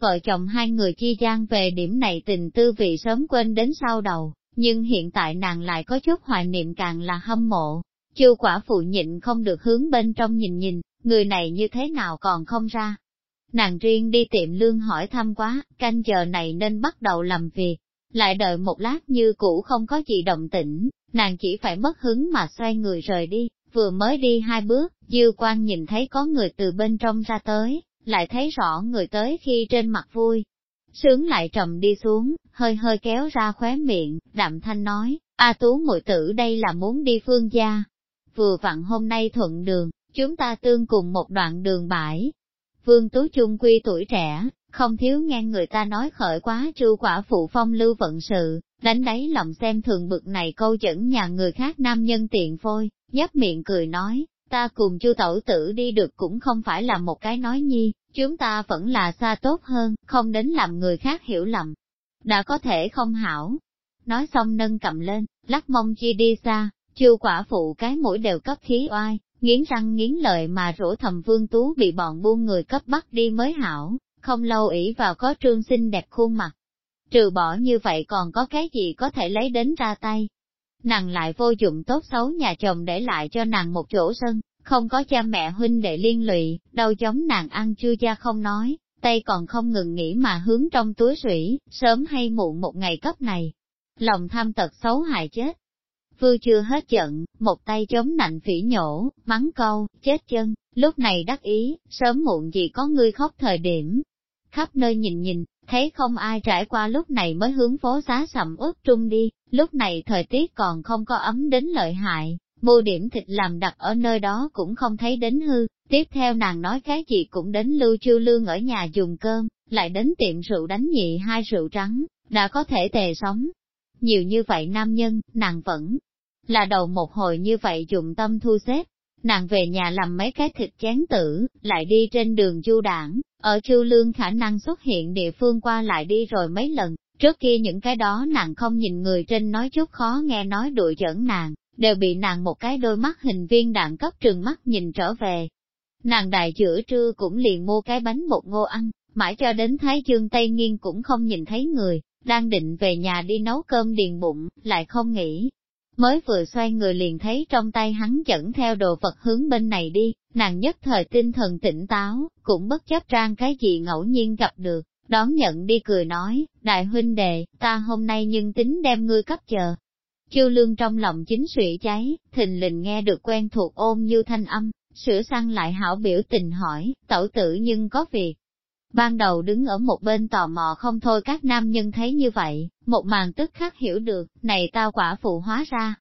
Vợ chồng hai người chi gian về điểm này tình tư vị sớm quên đến sau đầu, nhưng hiện tại nàng lại có chút hoài niệm càng là hâm mộ. Chư quả phụ nhịn không được hướng bên trong nhìn nhìn, người này như thế nào còn không ra, Nàng riêng đi tiệm lương hỏi thăm quá, canh giờ này nên bắt đầu làm việc. Lại đợi một lát như cũ không có gì động tĩnh, nàng chỉ phải mất hứng mà xoay người rời đi, vừa mới đi hai bước, dư quan nhìn thấy có người từ bên trong ra tới, lại thấy rõ người tới khi trên mặt vui. Sướng lại trầm đi xuống, hơi hơi kéo ra khóe miệng, đạm thanh nói, A tú muội tử đây là muốn đi phương gia. Vừa vặn hôm nay thuận đường, chúng ta tương cùng một đoạn đường bãi, Vương Tú Trung quy tuổi trẻ, không thiếu nghe người ta nói khởi quá Chu quả phụ phong lưu vận sự, đánh đáy lòng xem thường bực này câu dẫn nhà người khác nam nhân tiện phôi, nhấp miệng cười nói, ta cùng chu tẩu tử đi được cũng không phải là một cái nói nhi, chúng ta vẫn là xa tốt hơn, không đến làm người khác hiểu lầm. Đã có thể không hảo. Nói xong nâng cầm lên, lắc mông chi đi xa, Chu quả phụ cái mũi đều cấp khí oai, nghiến răng nghiến lợi mà rủ thầm vương tú bị bọn buôn người cấp bắt đi mới hảo, không lâu ỷ vào có trương xinh đẹp khuôn mặt. Trừ bỏ như vậy còn có cái gì có thể lấy đến ra tay. Nàng lại vô dụng tốt xấu nhà chồng để lại cho nàng một chỗ sân, không có cha mẹ huynh đệ liên lụy, đâu giống nàng ăn chưa cha không nói, tay còn không ngừng nghĩ mà hướng trong túi sủy, sớm hay muộn một ngày cấp này. Lòng tham tật xấu hại chết, Vư chưa hết giận, một tay chống nạnh phỉ nhổ, mắng câu, chết chân, lúc này đắc ý, sớm muộn gì có ngươi khóc thời điểm. Khắp nơi nhìn nhìn, thấy không ai trải qua lúc này mới hướng phố xá sầm ướt trung đi, lúc này thời tiết còn không có ấm đến lợi hại, mua điểm thịt làm đặt ở nơi đó cũng không thấy đến hư, tiếp theo nàng nói cái gì cũng đến lưu chiêu lương ở nhà dùng cơm, lại đến tiệm rượu đánh nhị hai rượu trắng, đã có thể tề sống. Nhiều như vậy nam nhân, nàng vẫn là đầu một hồi như vậy dụng tâm thu xếp. Nàng về nhà làm mấy cái thịt chén tử, lại đi trên đường du đảng, ở chu lương khả năng xuất hiện địa phương qua lại đi rồi mấy lần, trước kia những cái đó nàng không nhìn người trên nói chút khó nghe nói đùa giỡn nàng, đều bị nàng một cái đôi mắt hình viên đạn cấp trừng mắt nhìn trở về. Nàng đại giữa trưa cũng liền mua cái bánh bột ngô ăn, mãi cho đến Thái Dương Tây nghiêng cũng không nhìn thấy người, đang định về nhà đi nấu cơm điền bụng, lại không nghĩ, mới vừa xoay người liền thấy trong tay hắn dẫn theo đồ vật hướng bên này đi, nàng nhất thời tinh thần tỉnh táo, cũng bất chấp trang cái gì ngẫu nhiên gặp được, đón nhận đi cười nói, đại huynh đệ, ta hôm nay nhưng tính đem ngươi cấp chờ. Chư lương trong lòng chính sủy cháy, thình lình nghe được quen thuộc ôm như thanh âm, sửa sang lại hảo biểu tình hỏi, tẩu tử nhưng có việc, Ban đầu đứng ở một bên tò mò không thôi các nam nhân thấy như vậy, một màn tức khắc hiểu được, này tao quả phụ hóa ra.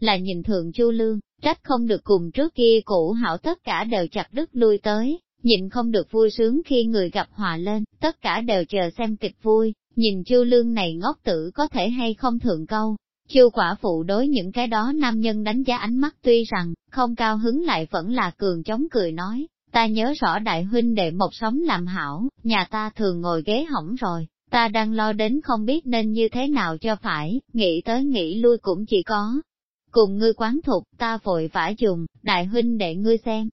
Là nhìn thường chu lương, trách không được cùng trước kia cũ hảo tất cả đều chặt đứt lui tới, nhìn không được vui sướng khi người gặp hòa lên, tất cả đều chờ xem kịch vui, nhìn chu lương này ngốc tử có thể hay không thượng câu. Chu quả phụ đối những cái đó nam nhân đánh giá ánh mắt tuy rằng, không cao hứng lại vẫn là cường chống cười nói, Ta nhớ rõ đại huynh đệ một sống làm hảo, nhà ta thường ngồi ghế hỏng rồi, ta đang lo đến không biết nên như thế nào cho phải, nghĩ tới nghĩ lui cũng chỉ có. Cùng ngươi quán thục, ta vội vã dùng, đại huynh đệ ngươi xem.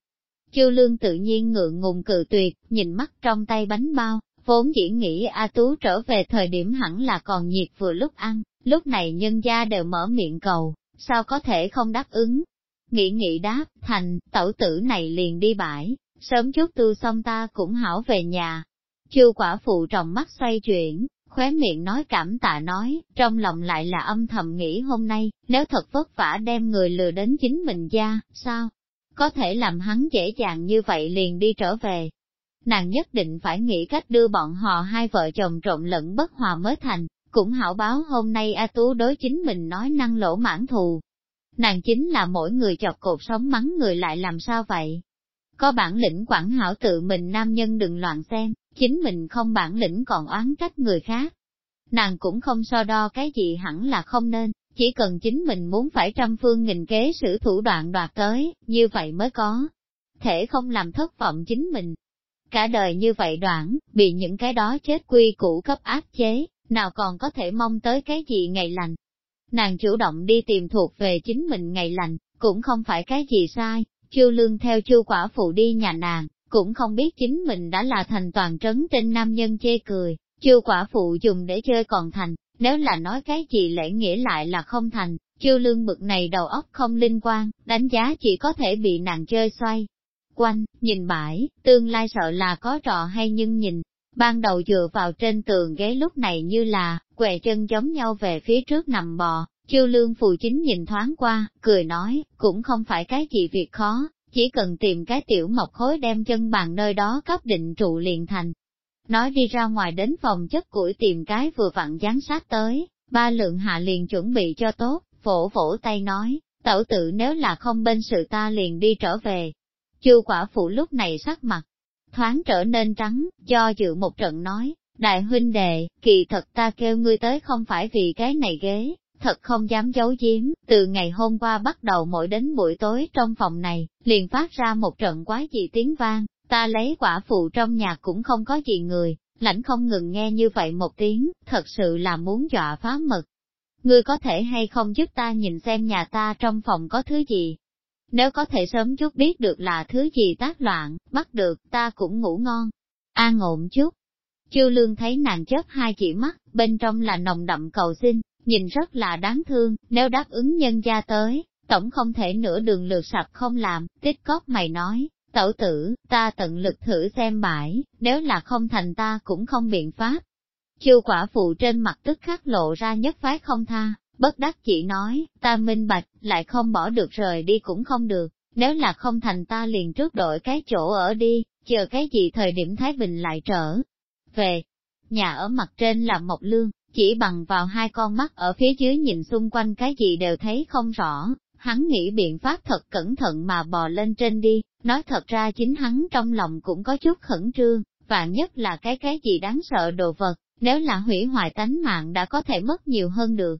Chiêu lương tự nhiên ngượng ngùng cự tuyệt, nhìn mắt trong tay bánh bao, vốn chỉ nghĩ A Tú trở về thời điểm hẳn là còn nhiệt vừa lúc ăn, lúc này nhân gia đều mở miệng cầu, sao có thể không đáp ứng. Nghĩ nghĩ đáp, thành, tẩu tử này liền đi bãi, sớm chút tu xong ta cũng hảo về nhà. Chư quả phụ trong mắt xoay chuyển, khóe miệng nói cảm tạ nói, trong lòng lại là âm thầm nghĩ hôm nay, nếu thật vất vả đem người lừa đến chính mình gia, sao? Có thể làm hắn dễ dàng như vậy liền đi trở về. Nàng nhất định phải nghĩ cách đưa bọn họ hai vợ chồng trộn lẫn bất hòa mới thành, cũng hảo báo hôm nay A Tú đối chính mình nói năng lỗ mãn thù. Nàng chính là mỗi người chọc cột sống mắng người lại làm sao vậy? có bản lĩnh quản hảo tự mình nam nhân đừng loạn xem chính mình không bản lĩnh còn oán trách người khác. Nàng cũng không so đo cái gì hẳn là không nên, chỉ cần chính mình muốn phải trăm phương nghìn kế sử thủ đoạn đoạt tới, như vậy mới có. Thể không làm thất vọng chính mình. Cả đời như vậy đoạn, bị những cái đó chết quy củ cấp áp chế, nào còn có thể mong tới cái gì ngày lành. Nàng chủ động đi tìm thuộc về chính mình ngày lành, cũng không phải cái gì sai, Chu Lương theo Chu quả phụ đi nhà nàng, cũng không biết chính mình đã là thành toàn trấn trên nam nhân chê cười, Chu quả phụ dùng để chơi còn thành, nếu là nói cái gì lễ nghĩa lại là không thành, Chu Lương bực này đầu óc không linh quan, đánh giá chỉ có thể bị nàng chơi xoay. Quanh, nhìn bãi, tương lai sợ là có trò hay nhưng nhìn, ban đầu dựa vào trên tường ghế lúc này như là, què chân giống nhau về phía trước nằm bò, Chiêu lương phù chính nhìn thoáng qua, cười nói, cũng không phải cái gì việc khó, chỉ cần tìm cái tiểu mộc khối đem chân bàn nơi đó cấp định trụ liền thành. Nói đi ra ngoài đến phòng chất củi tìm cái vừa vặn gián sát tới, ba lượng hạ liền chuẩn bị cho tốt, vỗ vỗ tay nói, tẩu tự nếu là không bên sự ta liền đi trở về. Chu quả phụ lúc này sắc mặt, thoáng trở nên trắng, do dự một trận nói, đại huynh đệ, kỳ thật ta kêu ngươi tới không phải vì cái này ghế, thật không dám giấu giếm, từ ngày hôm qua bắt đầu mỗi đến buổi tối trong phòng này, liền phát ra một trận quái dị tiếng vang, ta lấy quả phụ trong nhà cũng không có gì người, lãnh không ngừng nghe như vậy một tiếng, thật sự là muốn dọa phá mật. Ngươi có thể hay không giúp ta nhìn xem nhà ta trong phòng có thứ gì? Nếu có thể sớm chút biết được là thứ gì tác loạn, bắt được ta cũng ngủ ngon. An ổn chút. Chư lương thấy nàng chớp hai chỉ mắt, bên trong là nồng đậm cầu xin, Nhìn rất là đáng thương, nếu đáp ứng nhân gia tới, tổng không thể nửa đường lượt sạch không làm, tích cóp mày nói, tẩu tử, ta tận lực thử xem bãi, nếu là không thành ta cũng không biện pháp. Chư quả phụ trên mặt tức khắc lộ ra nhất phái không tha, bất đắc chỉ nói, ta minh bạch, lại không bỏ được rời đi cũng không được, nếu là không thành ta liền trước đổi cái chỗ ở đi, chờ cái gì thời điểm Thái Bình lại trở về. Nhà ở mặt trên là Mộc Lương, chỉ bằng vào hai con mắt ở phía dưới nhìn xung quanh cái gì đều thấy không rõ, hắn nghĩ biện pháp thật cẩn thận mà bò lên trên đi, nói thật ra chính hắn trong lòng cũng có chút khẩn trương, và nhất là cái cái gì đáng sợ đồ vật, nếu là hủy hoại tánh mạng đã có thể mất nhiều hơn được.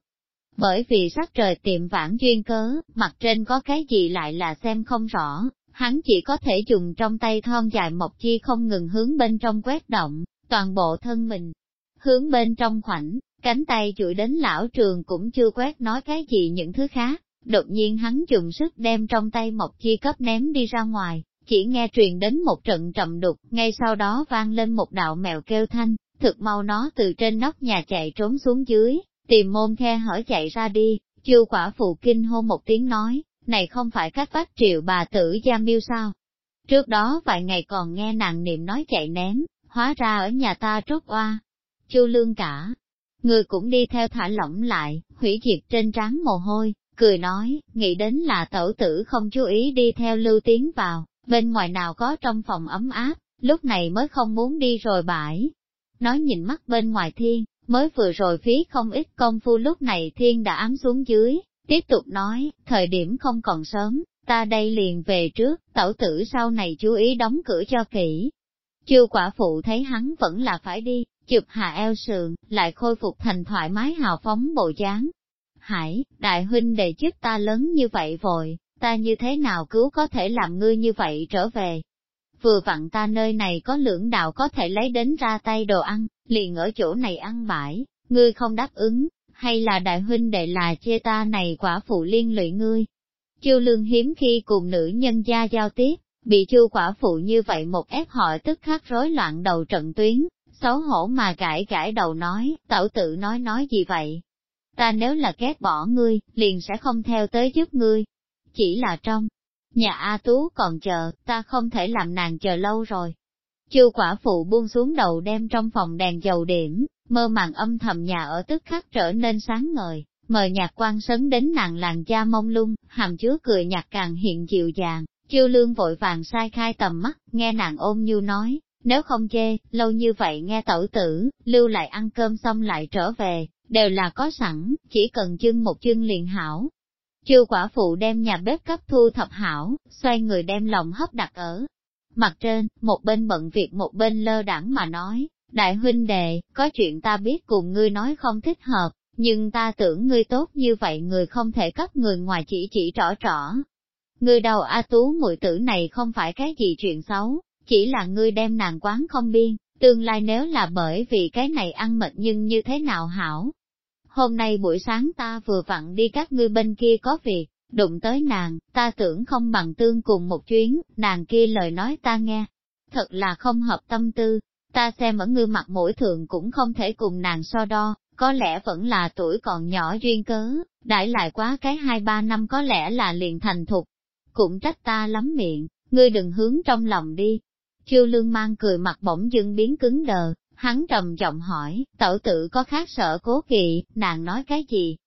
Bởi vì sắc trời tiệm vãn duyên cớ, mặt trên có cái gì lại là xem không rõ, hắn chỉ có thể dùng trong tay thon dài mộc chi không ngừng hướng bên trong quét động, toàn bộ thân mình, hướng bên trong khoảnh, cánh tay chuỗi đến lão trường cũng chưa quét nói cái gì những thứ khác, đột nhiên hắn dùng sức đem trong tay mộc chi cấp ném đi ra ngoài, chỉ nghe truyền đến một trận trầm đục, ngay sau đó vang lên một đạo mèo kêu thanh, thực mau nó từ trên nóc nhà chạy trốn xuống dưới, tìm môn khe hở chạy ra đi, chư quả phụ kinh hô một tiếng nói, này không phải cách bắt triệu bà tử gia miêu sao? Trước đó vài ngày còn nghe nàng niệm nói chạy ném, hóa ra ở nhà ta trốt oa, Chu Lương cả. Người cũng đi theo thả lỏng lại, hủy diệt trên trán mồ hôi, cười nói, nghĩ đến là tẩu tử không chú ý đi theo lưu tiến vào, bên ngoài nào có trong phòng ấm áp, lúc này mới không muốn đi rồi bãi. Nói nhìn mắt bên ngoài thiên, mới vừa rồi phí không ít công phu lúc này thiên đã ám xuống dưới, tiếp tục nói, thời điểm không còn sớm, ta đây liền về trước, tẩu tử sau này chú ý đóng cửa cho kỹ. Chư quả phụ thấy hắn vẫn là phải đi, chụp hạ eo sườn, lại khôi phục thành thoải mái hào phóng bộ dáng. Hải, đại huynh đệ chức ta lớn như vậy vội, ta như thế nào cứu có thể làm ngươi như vậy trở về. Vừa vặn ta nơi này có lưỡng đạo có thể lấy đến ra tay đồ ăn, liền ở chỗ này ăn bãi, ngươi không đáp ứng, hay là đại huynh đệ là chê ta này quả phụ liên lụy ngươi. Chiêu lương hiếm khi cùng nữ nhân gia giao tiếp, bị chu quả phụ như vậy một ép hỏi tức khắc rối loạn đầu trận tuyến, xấu hổ mà gãi gãi đầu nói, tẩu tự nói nói gì vậy? Ta nếu là ghét bỏ ngươi, liền sẽ không theo tới giúp ngươi. Chỉ là trong, nhà A Tú còn chờ, ta không thể làm nàng chờ lâu rồi. Chư quả phụ buông xuống đầu đem trong phòng đèn dầu điểm, mơ màng âm thầm nhà ở tức khắc trở nên sáng ngời, mời nhạc quan sấn đến nàng làng da mông lung, hàm chứa cười nhạc càng hiện dịu dàng, chiêu lương vội vàng sai khai tầm mắt, nghe nàng ôm như nói, nếu không chê, lâu như vậy nghe tẩu tử, lưu lại ăn cơm xong lại trở về, đều là có sẵn, chỉ cần chương một chương liền hảo. Chư quả phụ đem nhà bếp cấp thu thập hảo, xoay người đem lòng hấp đặt ở. Mặt trên, một bên bận việc một bên lơ đẳng mà nói, đại huynh đệ, có chuyện ta biết cùng ngươi nói không thích hợp, nhưng ta tưởng ngươi tốt như vậy người không thể cấp người ngoài chỉ chỉ trỏ trỏ. Ngươi đầu A Tú muội tử này không phải cái gì chuyện xấu, chỉ là ngươi đem nàng quán không biên, tương lai nếu là bởi vì cái này ăn mệt nhưng như thế nào hảo. Hôm nay buổi sáng ta vừa vặn đi các ngươi bên kia có việc, đụng tới nàng, ta tưởng không bằng tương cùng một chuyến, nàng kia lời nói ta nghe. Thật là không hợp tâm tư, ta xem ở ngươi mặt mũi thượng cũng không thể cùng nàng so đo, có lẽ vẫn là tuổi còn nhỏ duyên cớ, đãi lại quá cái hai ba năm có lẽ là liền thành thục. Cũng trách ta lắm miệng, ngươi đừng hướng trong lòng đi, Kiêu lương mang cười mặt bỗng dưng biến cứng đờ, hắn trầm giọng hỏi, tẩu tự có khác sợ cố kỵ, nàng nói cái gì?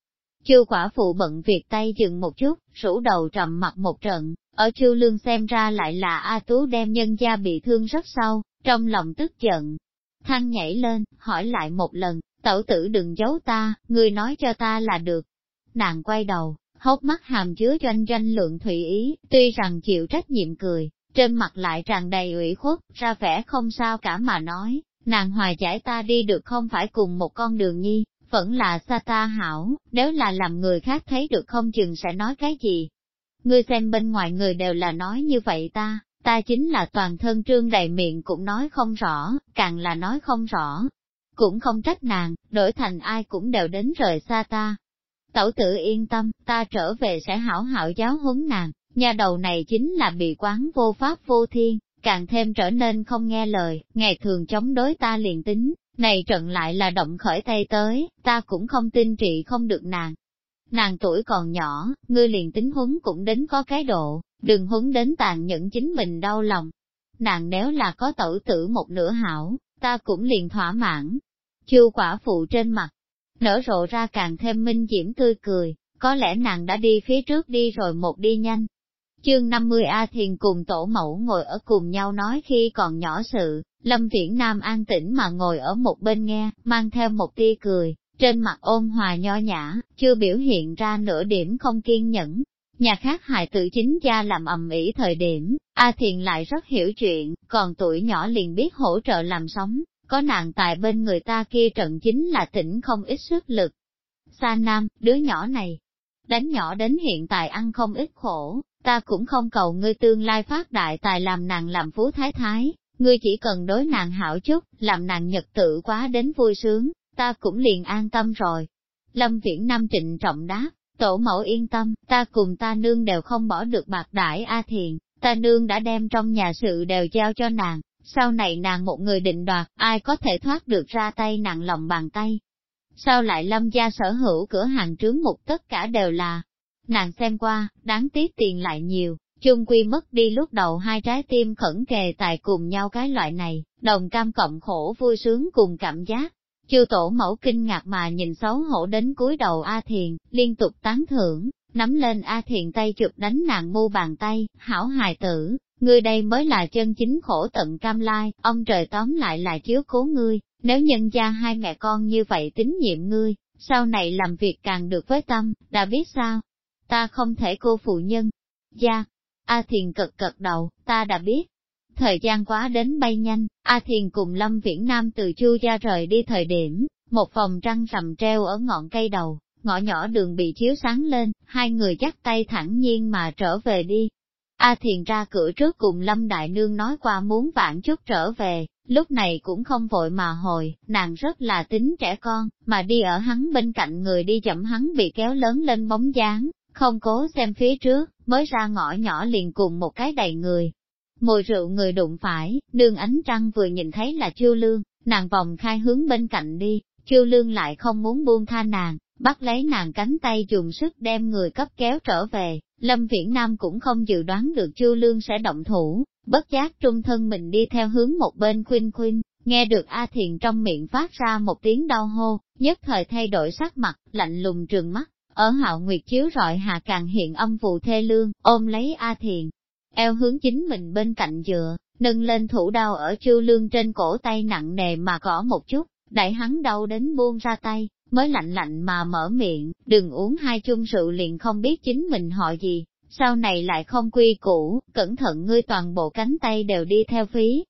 Chư quả phụ bận việc tay dừng một chút, rủ đầu trầm mặt một trận, ở chư lương xem ra lại là A Tú đem nhân gia bị thương rất sâu, trong lòng tức giận. Thăng nhảy lên, hỏi lại một lần, tẩu tử đừng giấu ta, người nói cho ta là được. Nàng quay đầu, hốc mắt hàm chứa doanh doanh lượng thủy ý, tuy rằng chịu trách nhiệm cười, trên mặt lại tràn đầy ủy khuất, ra vẻ không sao cả mà nói, nàng hòa giải ta đi được không phải cùng một con đường nhi, vẫn là xa ta hảo, nếu là làm người khác thấy được không chừng sẽ nói cái gì. Ngươi xem bên ngoài người đều là nói như vậy ta, ta chính là toàn thân trương đầy miệng cũng nói không rõ, càng là nói không rõ. Cũng không trách nàng, đổi thành ai cũng đều đến rời xa ta. Tẩu tử yên tâm, ta trở về sẽ hảo hảo giáo huấn nàng, Nhà đầu này chính là bị quán vô pháp vô thiên, càng thêm trở nên không nghe lời, ngày thường chống đối ta liền tính, này trận lại là động khởi tay tới, ta cũng không tin trị không được nàng. Nàng tuổi còn nhỏ, ngươi liền tính huấn cũng đến có cái độ, đừng huấn đến tàn nhẫn chính mình đau lòng. Nàng nếu là có tẩu tử một nửa hảo, ta cũng liền thỏa mãn. Chư quả phụ trên mặt, nở rộ ra càng thêm minh diễm tươi cười, có lẽ nàng đã đi phía trước đi rồi một đi nhanh, chương 50 A Thiền cùng tổ mẫu ngồi ở cùng nhau nói khi còn nhỏ sự, Lâm Viễn Nam an tĩnh mà ngồi ở một bên nghe, mang theo một tia cười, trên mặt ôn hòa nho nhã, chưa biểu hiện ra nửa điểm không kiên nhẫn. Nhà khác hài tự chính gia làm ầm ĩ thời điểm, A Thiền lại rất hiểu chuyện, còn tuổi nhỏ liền biết hỗ trợ làm sống, có nàng tại bên người ta kia trận chính là tỉnh không ít sức lực. Sa Nam, đứa nhỏ này, đánh nhỏ đến hiện tại ăn không ít khổ, ta cũng không cầu ngươi tương lai phát đại tài làm nàng làm phú thái thái, ngươi chỉ cần đối nàng hảo chút, làm nàng nhật tự quá đến vui sướng, ta cũng liền an tâm rồi. Lâm Viễn Nam trịnh trọng đáp, tổ mẫu yên tâm, ta cùng ta nương đều không bỏ được bạc đại A Thiền, ta nương đã đem trong nhà sự đều giao cho nàng, sau này nàng một người định đoạt, ai có thể thoát được ra tay nặng lòng bàn tay. Sau lại lâm gia sở hữu cửa hàng trướng mục tất cả đều là, Nàng xem qua, đáng tiếc tiền lại nhiều, chung quy mất đi lúc đầu hai trái tim khẩn kề tại cùng nhau cái loại này, đồng cam cộng khổ vui sướng cùng cảm giác. Chư tổ mẫu kinh ngạc mà nhìn xấu hổ đến cúi đầu A Thiền, liên tục tán thưởng, nắm lên A Thiền tay chụp đánh nàng mu bàn tay, hảo hài tử, ngươi đây mới là chân chính khổ tận cam lai, ông trời tóm lại là chiếu cố ngươi, nếu nhân gia hai mẹ con như vậy tín nhiệm ngươi, sau này làm việc càng được với tâm, đã biết sao, ta không thể cô phụ nhân. Gia, A Thiền cực cật đầu, ta đã biết. Thời gian quá đến bay nhanh, A Thiền cùng Lâm Viễn Nam từ chu ra rời đi thời điểm, một phòng trăng rằm treo ở ngọn cây đầu, ngõ nhỏ đường bị chiếu sáng lên, hai người dắt tay thẳng nhiên mà trở về đi. A Thiền ra cửa trước cùng Lâm Đại Nương nói qua muốn vãn chút trở về, lúc này cũng không vội mà hồi, nàng rất là tính trẻ con, mà đi ở hắn bên cạnh người đi chậm hắn bị kéo lớn lên bóng dáng, không cố xem phía trước, mới ra ngõ nhỏ liền cùng một cái đầy người. Mùi rượu người đụng phải, đường ánh trăng vừa nhìn thấy là chiêu lương, nàng vòng khai hướng bên cạnh đi, chiêu lương lại không muốn buông tha nàng, bắt lấy nàng cánh tay dùng sức đem người cấp kéo trở về, Lâm Viễn Nam cũng không dự đoán được chiêu Lương sẽ động thủ, bất giác trung thân mình đi theo hướng một bên khuyên khuyên, nghe được A Thiền trong miệng phát ra một tiếng đau hô, nhất thời thay đổi sắc mặt, lạnh lùng trường mắt, ở hạo nguyệt chiếu rọi hạ càng hiện âm vụ thê lương, ôm lấy A Thiền, eo hướng chính mình bên cạnh dựa, nâng lên thủ đau ở chư lương trên cổ tay nặng nề mà gõ một chút, đại hắn đau đến buông ra tay, mới lạnh lạnh mà mở miệng, đừng uống hai chung rượu liền không biết chính mình họ gì, sau này lại không quy củ, cẩn thận ngươi toàn bộ cánh tay đều đi theo phí.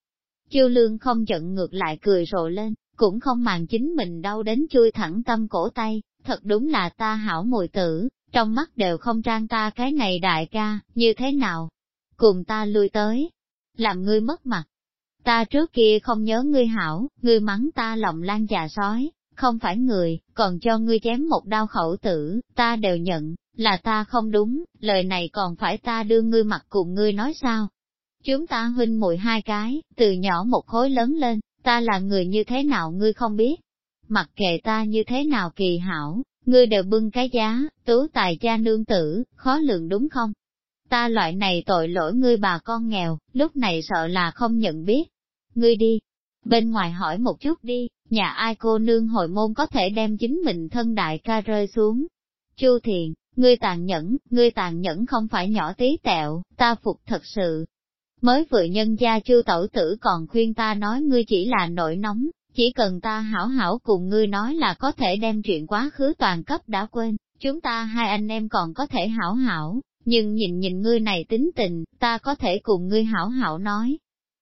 Chư lương không giận ngược lại cười rộ lên, cũng không màng chính mình đau đến chui thẳng tâm cổ tay, thật đúng là ta hảo mùi tử, trong mắt đều không trang ta cái này đại ca, như thế nào? Cùng ta lui tới, làm ngươi mất mặt. Ta trước kia không nhớ ngươi hảo, ngươi mắng ta lòng lan dạ sói, không phải người, còn cho ngươi chém một đao khẩu tử, ta đều nhận, là ta không đúng, lời này còn phải ta đưa ngươi mặt cùng ngươi nói sao? Chúng ta huynh muội hai cái, từ nhỏ một khối lớn lên, ta là người như thế nào ngươi không biết. Mặc kệ ta như thế nào kỳ hảo, ngươi đều bưng cái giá, tú tài cha nương tử, khó lượng đúng không? Ta loại này tội lỗi ngươi bà con nghèo, lúc này sợ là không nhận biết. Ngươi đi, bên ngoài hỏi một chút đi, nhà ai cô nương hồi môn có thể đem chính mình thân đại ca rơi xuống. Chu thiền, ngươi tàn nhẫn, ngươi tàn nhẫn không phải nhỏ tí tẹo, ta phục thật sự, mới vừa nhân gia chư tẩu tử còn khuyên ta nói ngươi chỉ là nổi nóng, chỉ cần ta hảo hảo cùng ngươi nói là có thể đem chuyện quá khứ toàn cấp đã quên, chúng ta hai anh em còn có thể hảo hảo, nhưng nhìn nhìn ngươi này tính tình, ta có thể cùng ngươi hảo hảo nói.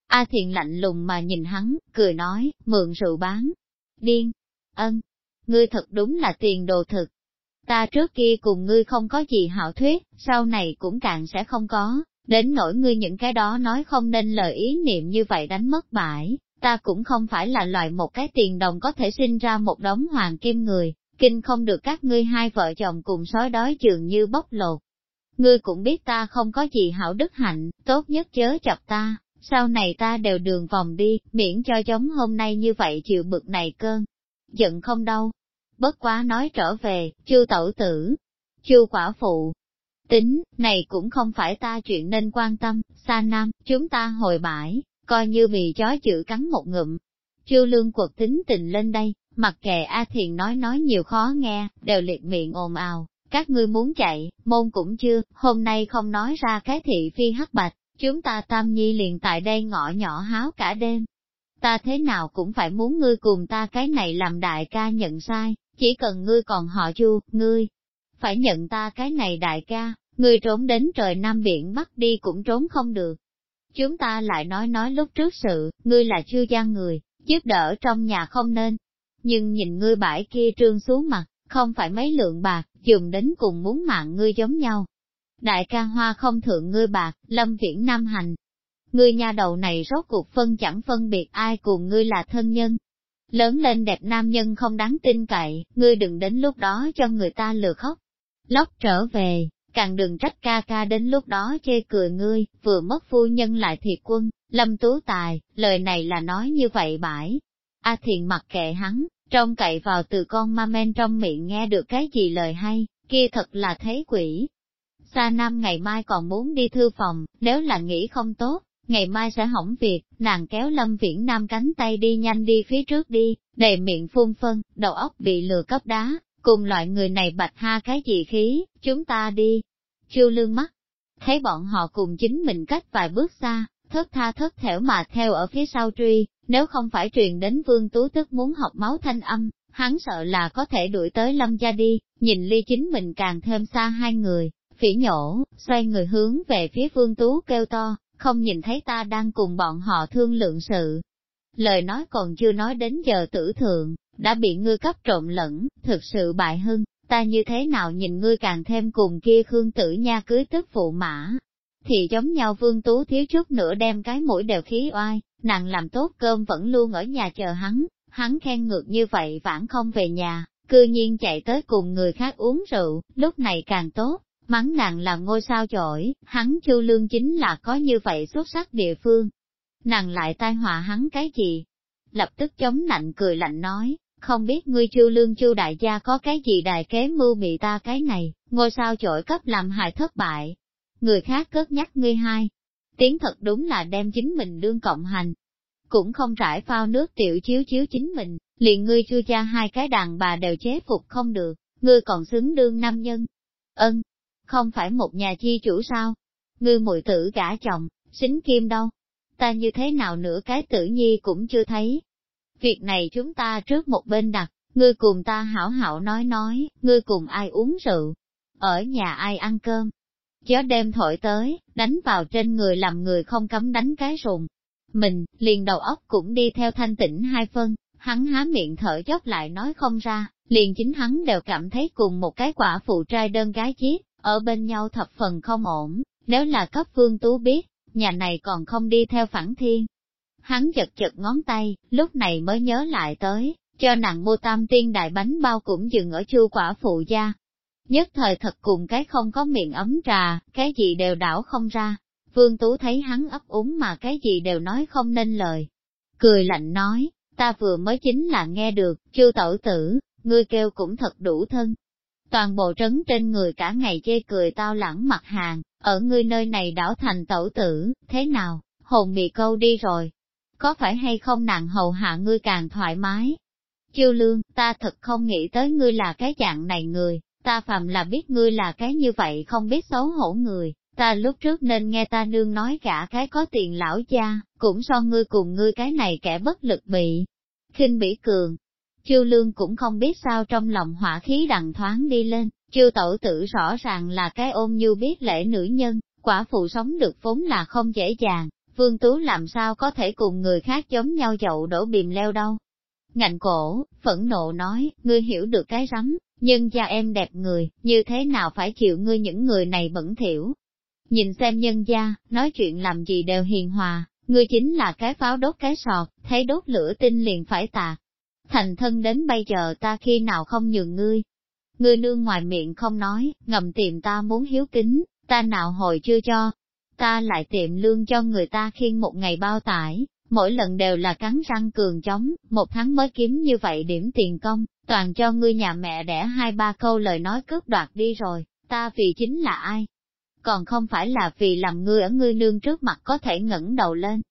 A thiền lạnh lùng mà nhìn hắn, cười nói, mượn rượu bán. Điên! Ân! Ngươi thật đúng là tiền đồ thực. Ta trước kia cùng ngươi không có gì hảo thuyết, sau này cũng càng sẽ không có, Đến nỗi ngươi những cái đó nói không nên lời ý niệm như vậy đánh mất bãi, ta cũng không phải là loại một cái tiền đồng có thể sinh ra một đống hoàng kim người, kinh không được các ngươi hai vợ chồng cùng sói đói trường như bốc lột. Ngươi cũng biết ta không có gì hảo đức hạnh, tốt nhất chớ chọc ta, sau này ta đều đường vòng đi, miễn cho giống hôm nay như vậy chịu bực này cơn. Giận không đâu. Bất quá nói trở về, chư tẩu tử, chư quả phụ, Tính, này cũng không phải ta chuyện nên quan tâm, xa nam, chúng ta hồi bãi, coi như bị chó chữ cắn một ngụm. Chu lương quật tính tình lên đây, mặc kệ A Thiền nói nói nhiều khó nghe, đều liệt miệng ồn ào, các ngươi muốn chạy, môn cũng chưa, hôm nay không nói ra cái thị phi hắc bạch, chúng ta tam nhi liền tại đây ngõ nhỏ háo cả đêm. Ta thế nào cũng phải muốn ngươi cùng ta cái này làm đại ca nhận sai, chỉ cần ngươi còn họ chu, ngươi, phải nhận ta cái này đại ca, Người trốn đến trời Nam Biển bắt đi cũng trốn không được. Chúng ta lại nói nói lúc trước sự, ngươi là chưa gian người, giúp đỡ trong nhà không nên. Nhưng nhìn ngươi bãi kia trương xuống mặt, không phải mấy lượng bạc, dùng đến cùng muốn mạng ngươi giống nhau. Đại ca hoa không thượng ngươi bạc, lâm viễn nam hành. Ngươi nhà đầu này rốt cuộc phân chẳng phân biệt ai cùng ngươi là thân nhân. Lớn lên đẹp nam nhân không đáng tin cậy, ngươi đừng đến lúc đó cho người ta lừa khóc. Lóc trở về, càng đừng trách ca ca đến lúc đó chê cười ngươi, vừa mất phu nhân lại thiệt quân, lâm tú tài, lời này là nói như vậy bãi. A à thiện mặc kệ hắn, trông cậy vào từ con ma men trong miệng nghe được cái gì lời hay, kia thật là thấy quỷ. Sa Nam ngày mai còn muốn đi thư phòng, nếu là nghĩ không tốt, ngày mai sẽ hỏng việc, nàng kéo Lâm Viễn Nam cánh tay đi nhanh đi phía trước đi, đầy miệng phun phân, đầu óc bị lừa cấp đá, Cùng loại người này bạch ha cái gì khí, chúng ta đi. Chiêu lương mắt, thấy bọn họ cùng chính mình cách vài bước xa, thất tha thất thẻo mà theo ở phía sau truy, nếu không phải truyền đến vương tú tức muốn học máu thanh âm, hắn sợ là có thể đuổi tới lâm gia đi, nhìn ly chính mình càng thêm xa hai người, phỉ nhổ, xoay người hướng về phía vương tú kêu to, không nhìn thấy ta đang cùng bọn họ thương lượng sự, Lời nói còn chưa nói đến giờ tử thượng, đã bị ngươi cấp trộn lẫn, thực sự bại hưng, ta như thế nào nhìn ngươi càng thêm cùng kia Khương Tử Nha cưới tức phụ mã. Thì giống nhau Vương Tú thiếu chút nữa đem cái mũi đều khí oai, nàng làm tốt cơm vẫn luôn ở nhà chờ hắn, hắn khen ngược như vậy vãn không về nhà, cư nhiên chạy tới cùng người khác uống rượu, lúc này càng tốt, mắng nàng là ngôi sao giỏi, hắn chu lương chính là có như vậy xuất sắc địa phương, nàng lại tai họa hắn cái gì? Lập tức chống nạnh cười lạnh nói, không biết ngươi chu lương chu đại gia có cái gì đại kế mưu bị ta cái này, ngôi sao chổi cấp làm hại thất bại. Người khác cất nhắc ngươi hai. Tiếng thật đúng là đem chính mình đương cộng hành. Cũng không trải phao nước tiểu chiếu chiếu chính mình, liền ngươi chu cha hai cái đàn bà đều chế phục không được, ngươi còn xứng đương nam nhân. Ân, không phải một nhà chi chủ sao? Ngươi muội tử gả chồng, xính kim đâu, ta như thế nào nữa cái tử nhi cũng chưa thấy. Việc này chúng ta trước một bên đặt, ngươi cùng ta hảo hảo nói nói, ngươi cùng ai uống rượu, ở nhà ai ăn cơm. Gió đêm thổi tới, đánh vào trên người làm người không cấm đánh cái rùng. Mình, liền đầu óc cũng đi theo thanh tĩnh hai phân, hắn há miệng thở dốc lại nói không ra, liền chính hắn đều cảm thấy cùng một cái quả phụ trai đơn gái chiếc, ở bên nhau thập phần không ổn, nếu là cấp vương tú biết, nhà này còn không đi theo phản thiên. Hắn chật chật ngón tay, lúc này mới nhớ lại tới, cho nàng mua tam tiên đại bánh bao cũng dừng ở chu quả phụ gia. Nhất thời thật cùng cái không có miệng ấm trà, cái gì đều đảo không ra. Vương Tú thấy hắn ấp úng mà cái gì đều nói không nên lời. Cười lạnh nói, ta vừa mới chính là nghe được, chư tẩu tử, ngươi kêu cũng thật đủ thân, toàn bộ trấn trên người cả ngày chê cười tao lãng mặt hàng, ở ngươi nơi này đảo thành tẩu tử, thế nào, hồn bị câu đi rồi. Có phải hay không nàng hầu hạ ngươi càng thoải mái? Chiêu lương, ta thật không nghĩ tới ngươi là cái dạng này người, ta phạm là biết ngươi là cái như vậy không biết xấu hổ người, ta lúc trước nên nghe ta nương nói cả cái có tiền lão cha, cũng so ngươi cùng ngươi cái này kẻ bất lực bị. kinh bỉ cường, Chiêu Lương cũng không biết sao trong lòng hỏa khí đằng thoáng đi lên, Chiêu Tẩu Tử rõ ràng là cái ôm như biết lễ nữ nhân, quả phụ sống được vốn là không dễ dàng, Vương Tú làm sao có thể cùng người khác giống nhau dậu đổ bìm leo đâu. Ngạnh cổ, phẫn nộ nói, ngươi hiểu được cái rắm, nhưng gia em đẹp người, như thế nào phải chịu ngươi những người này bẩn thỉu. Nhìn xem nhân gia, nói chuyện làm gì đều hiền hòa, ngươi chính là cái pháo đốt cái sọt, thấy đốt lửa tinh liền phải tạc, thành thân đến bây giờ ta khi nào không nhường ngươi. Ngươi nương ngoài miệng không nói, ngầm tìm ta muốn hiếu kính, ta nào hồi chưa cho. Ta lại tiệm lương cho người ta khiên một ngày bao tải, mỗi lần đều là cắn răng cường chống, một tháng mới kiếm như vậy điểm tiền công, toàn cho ngươi nhà mẹ đẻ hai ba câu lời nói cướp đoạt đi rồi, ta vì chính là ai? Còn không phải là vì làm ngươi ở ngươi nương trước mặt có thể ngẩng đầu lên,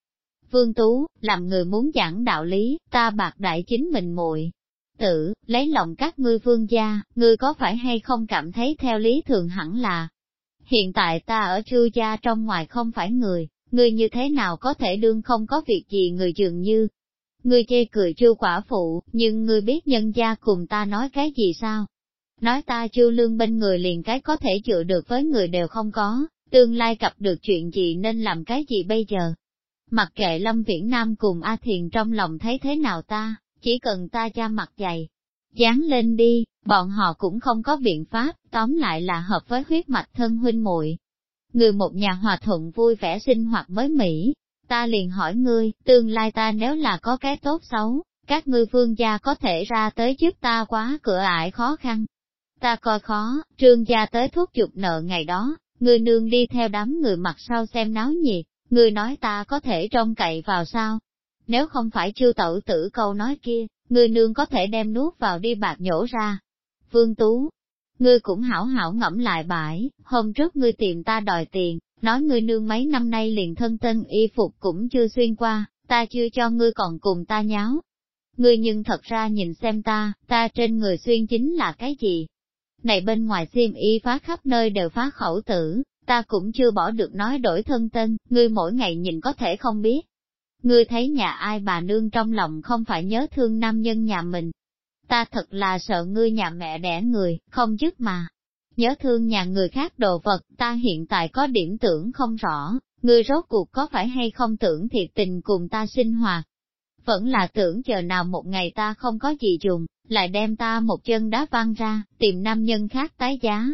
Vương Tú, làm người muốn giảng đạo lý, ta bạc đại chính mình muội Tử, lấy lòng các ngươi vương gia, ngươi có phải hay không cảm thấy theo lý thường hẳn là, hiện tại ta ở chư gia trong ngoài không phải người, ngươi như thế nào có thể đương không có việc gì người dường như. Ngươi chê cười chư quả phụ, nhưng ngươi biết nhân gia cùng ta nói cái gì sao? Nói ta chư lương bên người liền cái có thể chữa được với người đều không có, tương lai gặp được chuyện gì nên làm cái gì bây giờ? Mặc kệ Lâm Viễn Nam cùng A Thiền trong lòng thấy thế nào ta, chỉ cần ta cha mặt dày, dán lên đi, bọn họ cũng không có biện pháp, tóm lại là hợp với huyết mạch thân huynh muội. Người một nhà hòa thuận vui vẻ sinh hoạt với Mỹ, ta liền hỏi ngươi, tương lai ta nếu là có cái tốt xấu, các ngươi vương gia có thể ra tới giúp ta quá cửa ải khó khăn. Ta coi khó, trương gia tới thuốc chụp nợ ngày đó, người nương đi theo đám người mặt sau xem náo nhiệt, Ngươi nói ta có thể trông cậy vào sao? Nếu không phải chư tẩu tử câu nói kia, ngươi nương có thể đem nuốt vào đi bạc nhổ ra. Vương Tú, ngươi cũng hảo hảo ngẫm lại bãi, hôm trước ngươi tìm ta đòi tiền, nói ngươi nương mấy năm nay liền thân tân y phục cũng chưa xuyên qua, ta chưa cho ngươi còn cùng ta nháo. Ngươi nhưng thật ra nhìn xem ta, ta trên người xuyên chính là cái gì? Này bên ngoài xiêm y phá khắp nơi đều phá khẩu tử, ta cũng chưa bỏ được nói đổi thân tân, ngươi mỗi ngày nhìn có thể không biết. Ngươi thấy nhà ai bà nương trong lòng không phải nhớ thương nam nhân nhà mình. Ta thật là sợ ngươi nhà mẹ đẻ người, không dứt mà. Nhớ thương nhà người khác đồ vật, ta hiện tại có điểm tưởng không rõ, ngươi rốt cuộc có phải hay không tưởng thiệt tình cùng ta sinh hoạt. Vẫn là tưởng chờ nào một ngày ta không có gì dùng, lại đem ta một chân đá văng ra, tìm nam nhân khác tái giá,